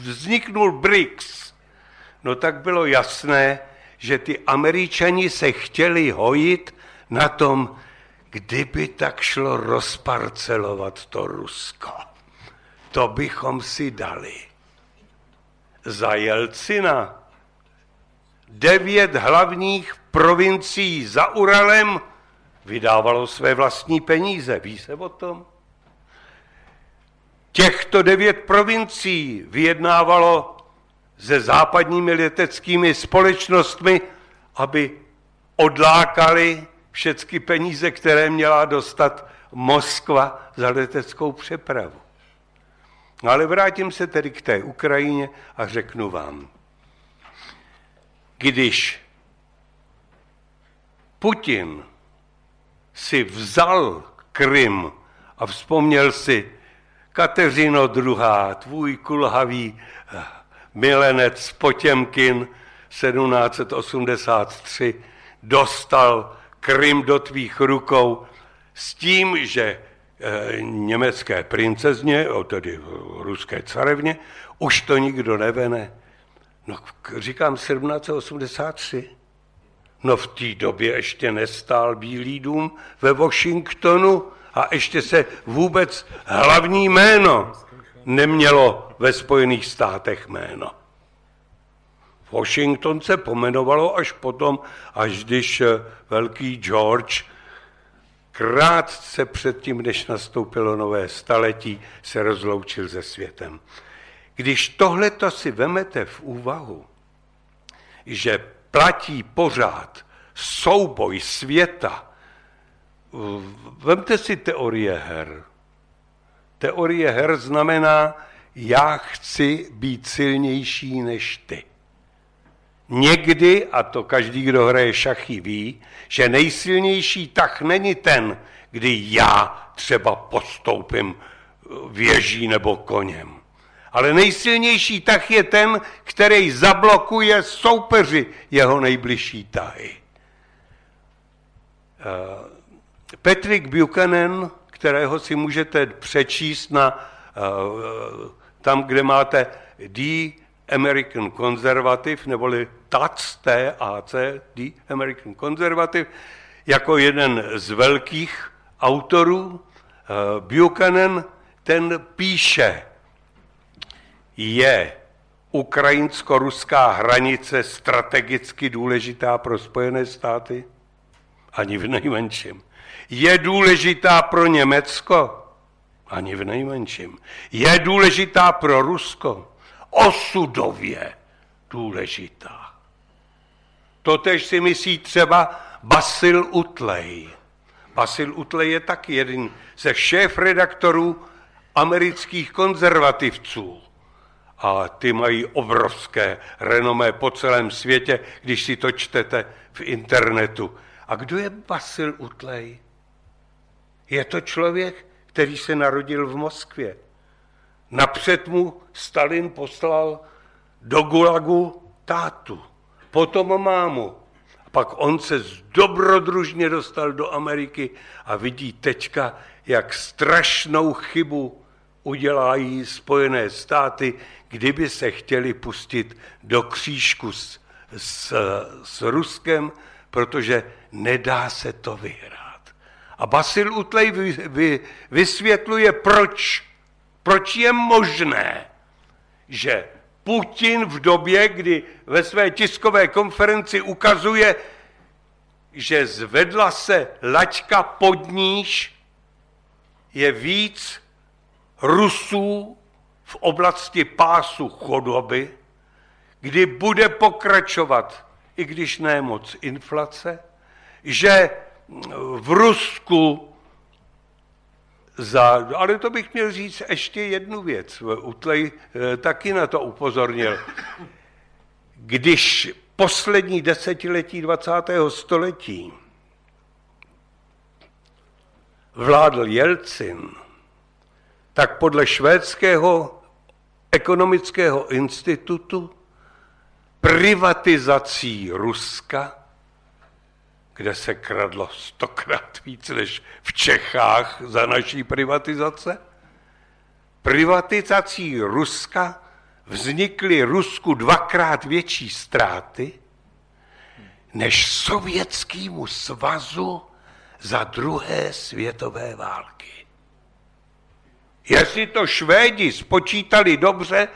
vzniknul BRICS, no tak bylo jasné, že ty američani se chtěli hojit na tom, kdyby tak šlo rozparcelovat to Rusko. To bychom si dali. Za Jelcina devět hlavních provincií za Uralem vydávalo své vlastní peníze. Ví se o tom? Těchto devět provincií vyjednávalo se západními leteckými společnostmi, aby odlákali všechny peníze, které měla dostat Moskva za leteckou přepravu. No ale vrátím se tedy k té Ukrajině a řeknu vám, když Putin si vzal Krym a vzpomněl si, Kateřino druhá, tvůj kulhavý eh, milenec Potěmkin 1783 dostal Krym do tvých rukou s tím, že e, německé princezně, tedy ruské carevně, už to nikdo nevene. No, říkám 1783. No v té době ještě nestál Bílý dům ve Washingtonu a ještě se vůbec hlavní jméno nemělo ve Spojených státech jméno. Washington se pomenovalo až potom, až když eh, velký George krátce předtím, než nastoupilo nové staletí, se rozloučil se světem. Když tohleto si vemete v úvahu, že platí pořád souboj světa, vemte si teorie her. Teorie her znamená, já chci být silnější než ty. Někdy, a to každý, kdo hraje šachy, ví, že nejsilnější tah není ten, kdy já třeba postoupím věží nebo koněm. Ale nejsilnější tah je ten, který zablokuje soupeři jeho nejbližší tahy. Eh, Patrick Buchanan, kterého si můžete přečíst na, eh, tam, kde máte The American Conservative, neboli TAC, TAC, The American Conservative, jako jeden z velkých autorů. Eh, Buchanan, ten píše, je ukrajinsko-ruská hranice strategicky důležitá pro Spojené státy? Ani v nejmenším. Je důležitá pro Německo? Ani v nejmenším. Je důležitá pro Rusko? Osudově důležitá. Totež si myslí třeba Basil Utley. Basil Utley je taky jeden ze šéf-redaktorů amerických konzervativců. A ty mají obrovské renomé po celém světě, když si to čtete v internetu. A kdo je Basil Utley? Je to člověk, který se narodil v Moskvě. Napřed mu Stalin poslal do Gulagu tátu, potom mámu. A pak on se dobrodružně dostal do Ameriky a vidí teďka, jak strašnou chybu udělají Spojené státy, kdyby se chtěli pustit do křížku s, s, s Ruskem, protože nedá se to vyhrát. A Basil Utlej vy, vy, vysvětluje, proč, proč je možné, že Putin v době, kdy ve své tiskové konferenci ukazuje, že zvedla se laťka pod níž, je víc Rusů v oblasti pásu chodoby, kdy bude pokračovat, i když ne moc inflace, že v Rusku za, ale to bych měl říct ještě jednu věc. Utlej eh, taky na to upozornil. Když poslední desetiletí 20. století vládl Jelcin, tak podle švédského ekonomického institutu privatizací Ruska kde se kradlo stokrát víc než v Čechách za naší privatizace. Privatizací Ruska vznikly Rusku dvakrát větší ztráty než sovětskému svazu za druhé světové války. Jestli to Švédi spočítali dobře,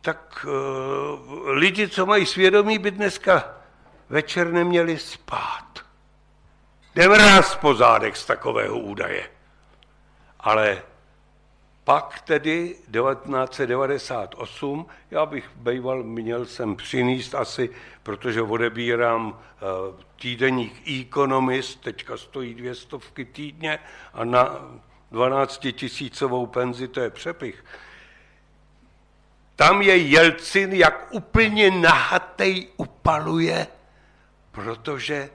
tak uh, lidi, co mají svědomí, by dneska večer neměli spát. Jdem raz po zádech z takového údaje. Ale pak tedy 1998, já bych býval, měl jsem přinést asi, protože odebírám uh, týdeník Economist, teďka stojí dvě stovky týdně a na 12 tisícovou penzi, to je přepich. Tam je Jelcin, jak úplně nahatej upaluje protože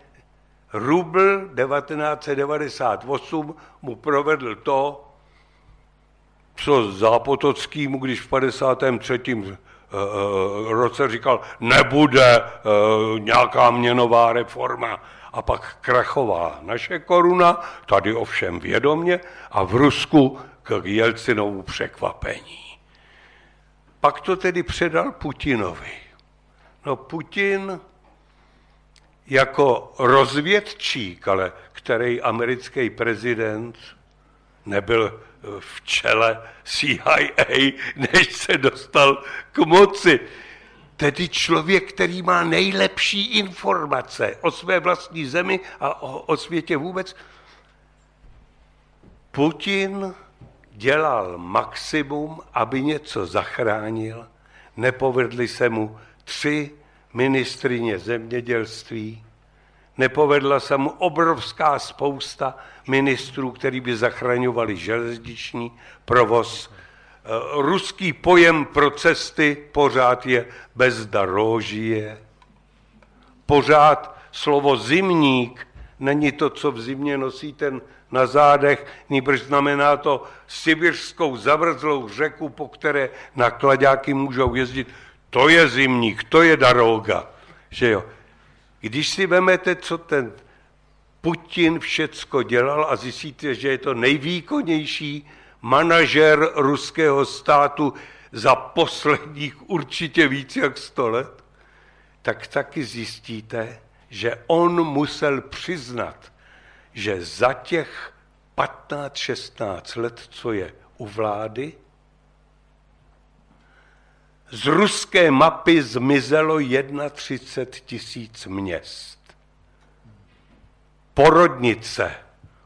rubl 1998 mu provedl to, co Zápotockýmu, když v 53. Eh, roce říkal, nebude eh, nějaká měnová reforma a pak krachová naše koruna, tady ovšem vědomně a v Rusku k Jelcinovu překvapení. Pak to tedy předal Putinovi. No Putin jako rozvědčík, ale který americký prezident nebyl v čele CIA, než se dostal k moci. Tedy člověk, který má nejlepší informace o své vlastní zemi a o, o světě vůbec. Putin dělal maximum, aby něco zachránil. Nepovedly se mu tři ministrině zemědělství, nepovedla se mu obrovská spousta ministrů, kteří by zachraňovali železniční provoz. Eh, ruský pojem pro cesty pořád je bezdarožie. Pořád slovo zimník není to, co v zimě nosí ten na zádech, nýbrž znamená to sibirskou zavrzlou řeku, po které nakladáky můžou jezdit to je zimník, to je daroga. Že jo? Když si vemete, co ten Putin všecko dělal a zjistíte, že je to nejvýkonnější manažer ruského státu za posledních určitě víc jak sto let, tak taky zjistíte, že on musel přiznat, že za těch 15-16 let, co je u vlády, z ruské mapy zmizelo 31 tisíc měst. Porodnice,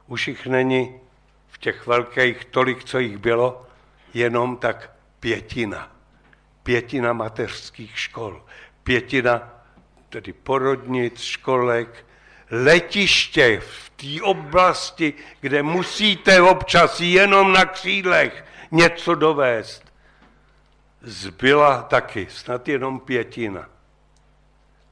už jich není těch velkých tolik, co jich bylo, jenom tak pětina. Pětina mateřských škol, pětina tedy porodnic, školek, letiště v té oblasti, kde musíte občas jenom na křídlech něco dovést, zbyla taky, snad jenom pětina.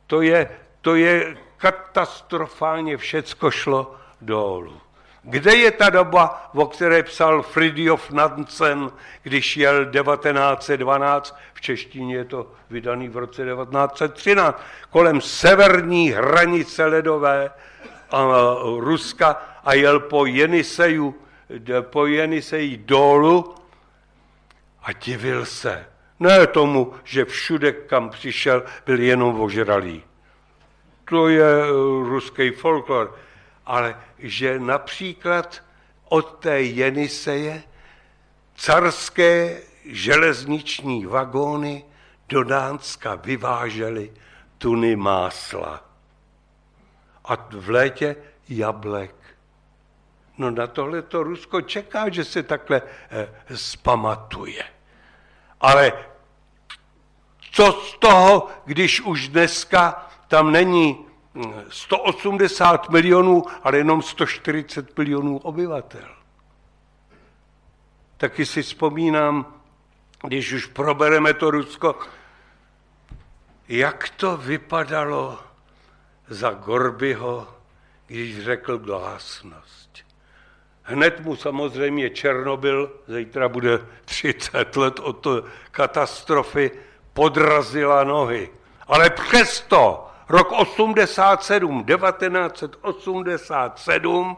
To je, to je katastrofálně všecko šlo dolů. Kde je ta doba, o které psal Fridjof Nansen, když jel 1912, v češtině je to vydaný v roce 1913, kolem severní hranice ledové a Ruska a jel po Jeniseju, po Jeniseji dolů a divil se. Ne tomu, že všude, kam přišel, byl jenom ožralý. To je ruský folklor ale že například od té Jeniseje carské železniční vagóny do Dánska vyvážely tuny másla. A v létě jablek. No na tohle to Rusko čeká, že se takhle eh, spamatuje. Ale co z toho, když už dneska tam není 180 milionů, ale jenom 140 milionů obyvatel. Taky si vzpomínám, když už probereme to Rusko, jak to vypadalo za Gorbyho, když řekl glásnost. Hned mu samozřejmě Černobyl, zítra bude 30 let od katastrofy, podrazila nohy. Ale přesto rok 87, 1987,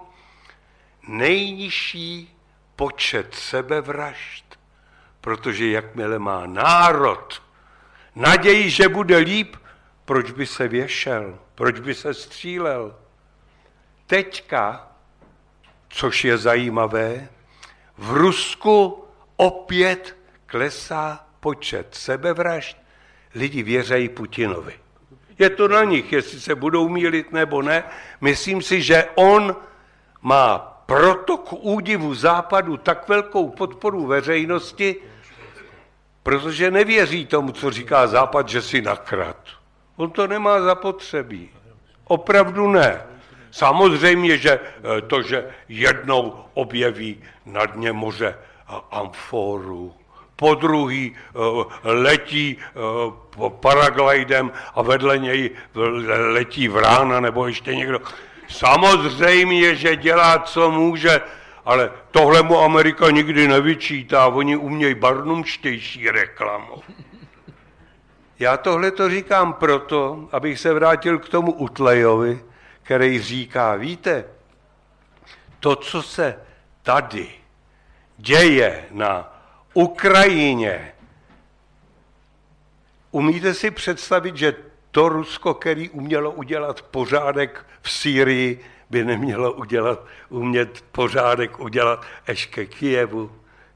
nejnižší počet sebevražd, protože jakmile má národ naději, že bude líp, proč by se věšel, proč by se střílel. Teďka, což je zajímavé, v Rusku opět klesá počet sebevražd, lidi věřejí Putinovi. Je to na nich, jestli se budou mílit nebo ne. Myslím si, že on má proto k údivu západu tak velkou podporu veřejnosti, protože nevěří tomu, co říká západ, že si nakrad. On to nemá zapotřebí. Opravdu ne. Samozřejmě, že eh, to, že jednou objeví na dně moře amforu, po druhý eh, letí eh, paraglidem a vedle něj letí vrána nebo ještě někdo. Samozřejmě, že dělá, co může, ale tohle mu Amerika nikdy nevyčítá, oni umějí barnumštější reklamu. Já tohle to říkám proto, abych se vrátil k tomu Utlejovi, který říká, víte, to, co se tady děje na Ukrajině. Umíte si představit, že to Rusko, který umělo udělat pořádek v Sýrii, by nemělo udělat, umět pořádek udělat ještě Kijevu.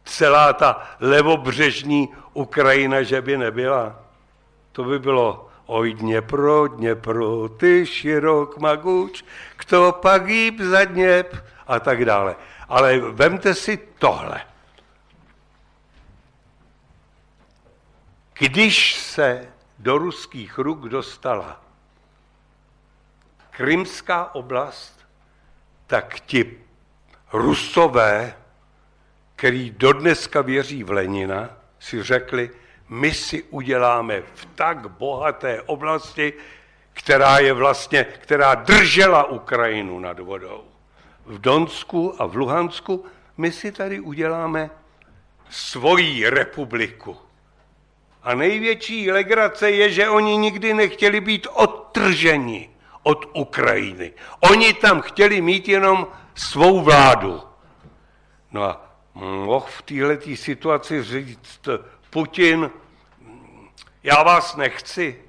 Celá ta levobřežní Ukrajina, že by nebyla. To by bylo oj Dněpro, Dněpro, ty širok maguč, kto pak jíb za Dněp a tak dále. Ale vemte si tohle. Když se do ruských ruk dostala Krymská oblast, tak ti rusové, který dodneska věří v Lenina, si řekli, my si uděláme v tak bohaté oblasti, která je vlastně, která držela Ukrajinu nad vodou. V Donsku a v Luhansku my si tady uděláme svoji republiku. A největší legrace je, že oni nikdy nechtěli být odtrženi od Ukrajiny. Oni tam chtěli mít jenom svou vládu. No a mohl v této situaci říct Putin, já vás nechci.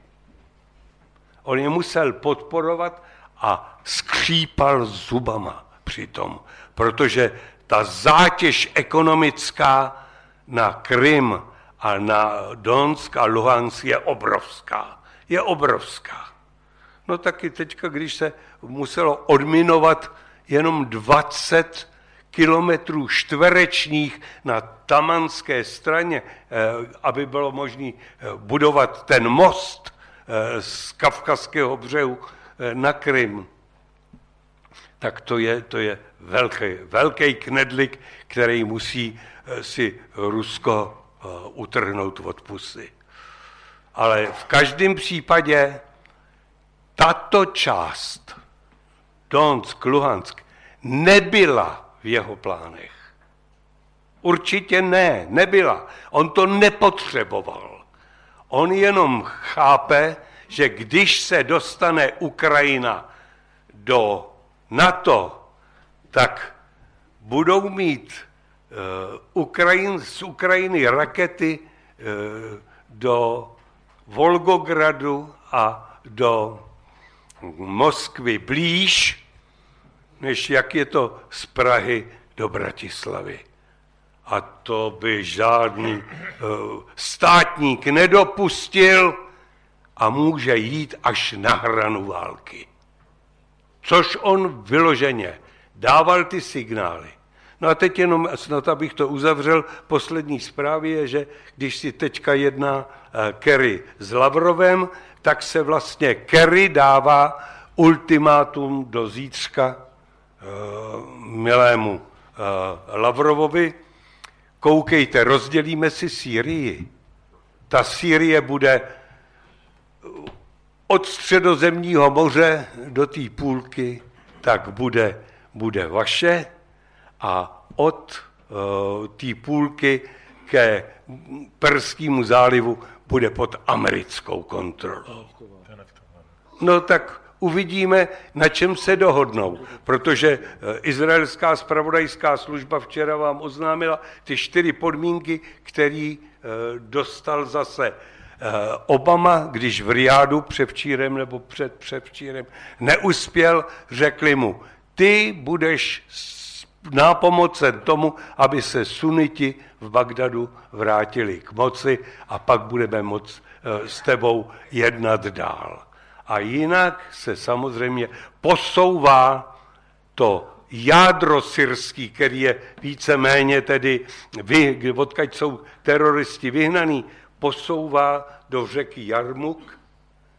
On je musel podporovat a skřípal zubama přitom, protože ta zátěž ekonomická na Krym a na Donsk a Luhansk je obrovská. Je obrovská. No taky teďka, když se muselo odminovat jenom 20 kilometrů čtverečních na tamanské straně, eh, aby bylo možné eh, budovat ten most eh, z Kavkazského břehu na Krym. tak to je, to je velký, velký knedlik, který musí si Rusko utrhnout od pusy. Ale v každém případě tato část, Donsk, Luhansk, nebyla v jeho plánech. Určitě ne, nebyla. On to nepotřeboval. On jenom chápe, že když se dostane Ukrajina do NATO, tak budou mít Ukrajin, z Ukrajiny rakety uh, do Volgogradu a do Moskvy blíž, než jak je to z Prahy do Bratislavy. A to by žádný uh, státník nedopustil a může jít až na hranu války. Což on vyloženě dával ty signály. No a teď jenom snad, abych to uzavřel, poslední zprávě je, že když si teďka jedná uh, Kerry s Lavrovem, tak se vlastně Kerry dává ultimátum do zítřka uh, milému uh, Lavrovovi. Koukejte, rozdělíme si Sýrii. Ta Sýrie bude od středozemního moře do té půlky, tak bude, bude vaše a od uh, té půlky ke Perskému zálivu bude pod americkou kontrolou. No tak uvidíme, na čem se dohodnou, protože eh, izraelská spravodajská služba včera vám oznámila ty čtyři podmínky, které eh, dostal zase eh, Obama, když v Riádu převčírem nebo před převčírem neuspěl, řekli mu, ty budeš nápomocen tomu, aby se suniti v Bagdadu vrátili k moci a pak budeme moc s tebou jednat dál. A jinak se samozřejmě posouvá to jádro syrský, který je víceméně tedy, vy, odkaď jsou teroristi vyhnaný, posouvá do řeky Jarmuk,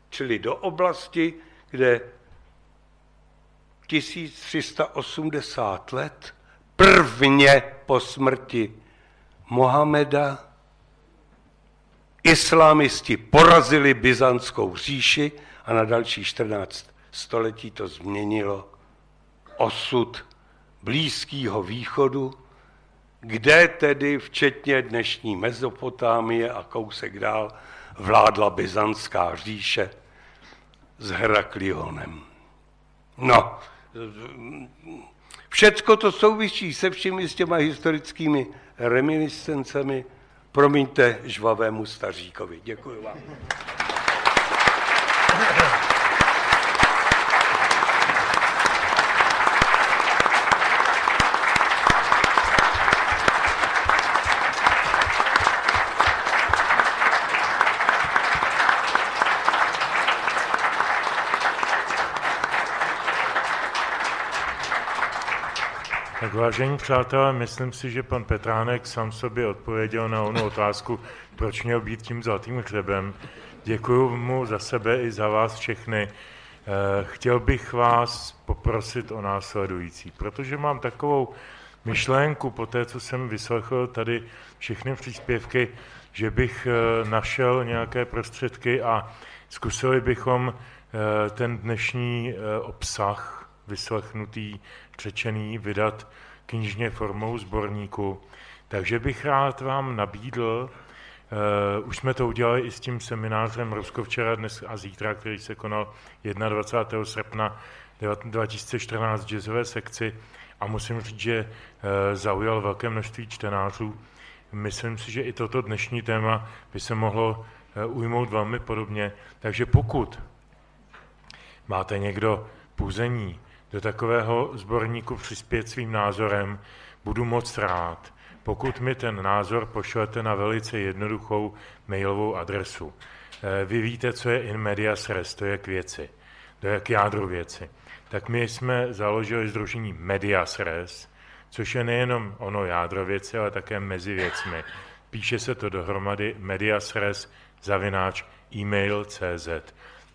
čili do oblasti, kde 1380 let prvně po smrti Mohameda islamisti porazili byzantskou říši a na další 14 století to změnilo osud Blízkého východu, kde tedy včetně dnešní Mezopotámie a kousek dál vládla byzantská říše s Heraklionem. No, všecko to souvisí se všemi s těma historickými reminiscencemi. Promiňte žvavému staříkovi. Děkuji vám. Vážení přátelé, myslím si, že pan Petránek sám sobě odpověděl na onu otázku, proč měl být tím zlatým hřebem. Děkuji mu za sebe i za vás všechny. Eh, chtěl bych vás poprosit o následující, protože mám takovou myšlenku po té, co jsem vyslechl tady všechny příspěvky, že bych eh, našel nějaké prostředky a zkusili bychom eh, ten dnešní obsah vyslechnutý, přečený, vydat knižně formou sborníku. Takže bych rád vám nabídl Uh, už jsme to udělali i s tím seminářem Rusko včera, dnes a zítra, který se konal 21. srpna 2014 v jazzové sekci a musím říct, že uh, zaujal velké množství čtenářů. Myslím si, že i toto dnešní téma by se mohlo uh, ujmout velmi podobně. Takže pokud máte někdo půzení do takového sborníku přispět svým názorem, budu moc rád pokud mi ten názor pošlete na velice jednoduchou mailovou adresu. Eh, vy víte, co je in medias res, to je k věci, to je k jádru věci. Tak my jsme založili združení Medias res, což je nejenom ono jádro věci, ale také mezi věcmi. Píše se to dohromady medias res zavináč e-mail.cz.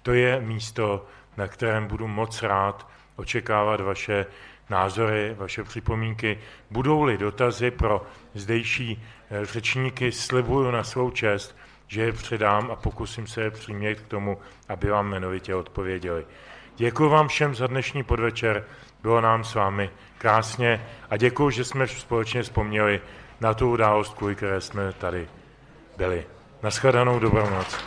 To je místo, na kterém budu moc rád očekávat vaše názory, vaše připomínky. Budou-li dotazy pro zdejší eh, řečníky, slibuju na svou čest, že je předám a pokusím se je přimět k tomu, aby vám jmenovitě odpověděli. Děkuji vám všem za dnešní podvečer, bylo nám s vámi krásně a děkuji, že jsme společně vzpomněli na tu událost, kvůli které jsme tady byli. Naschledanou dobrou noc.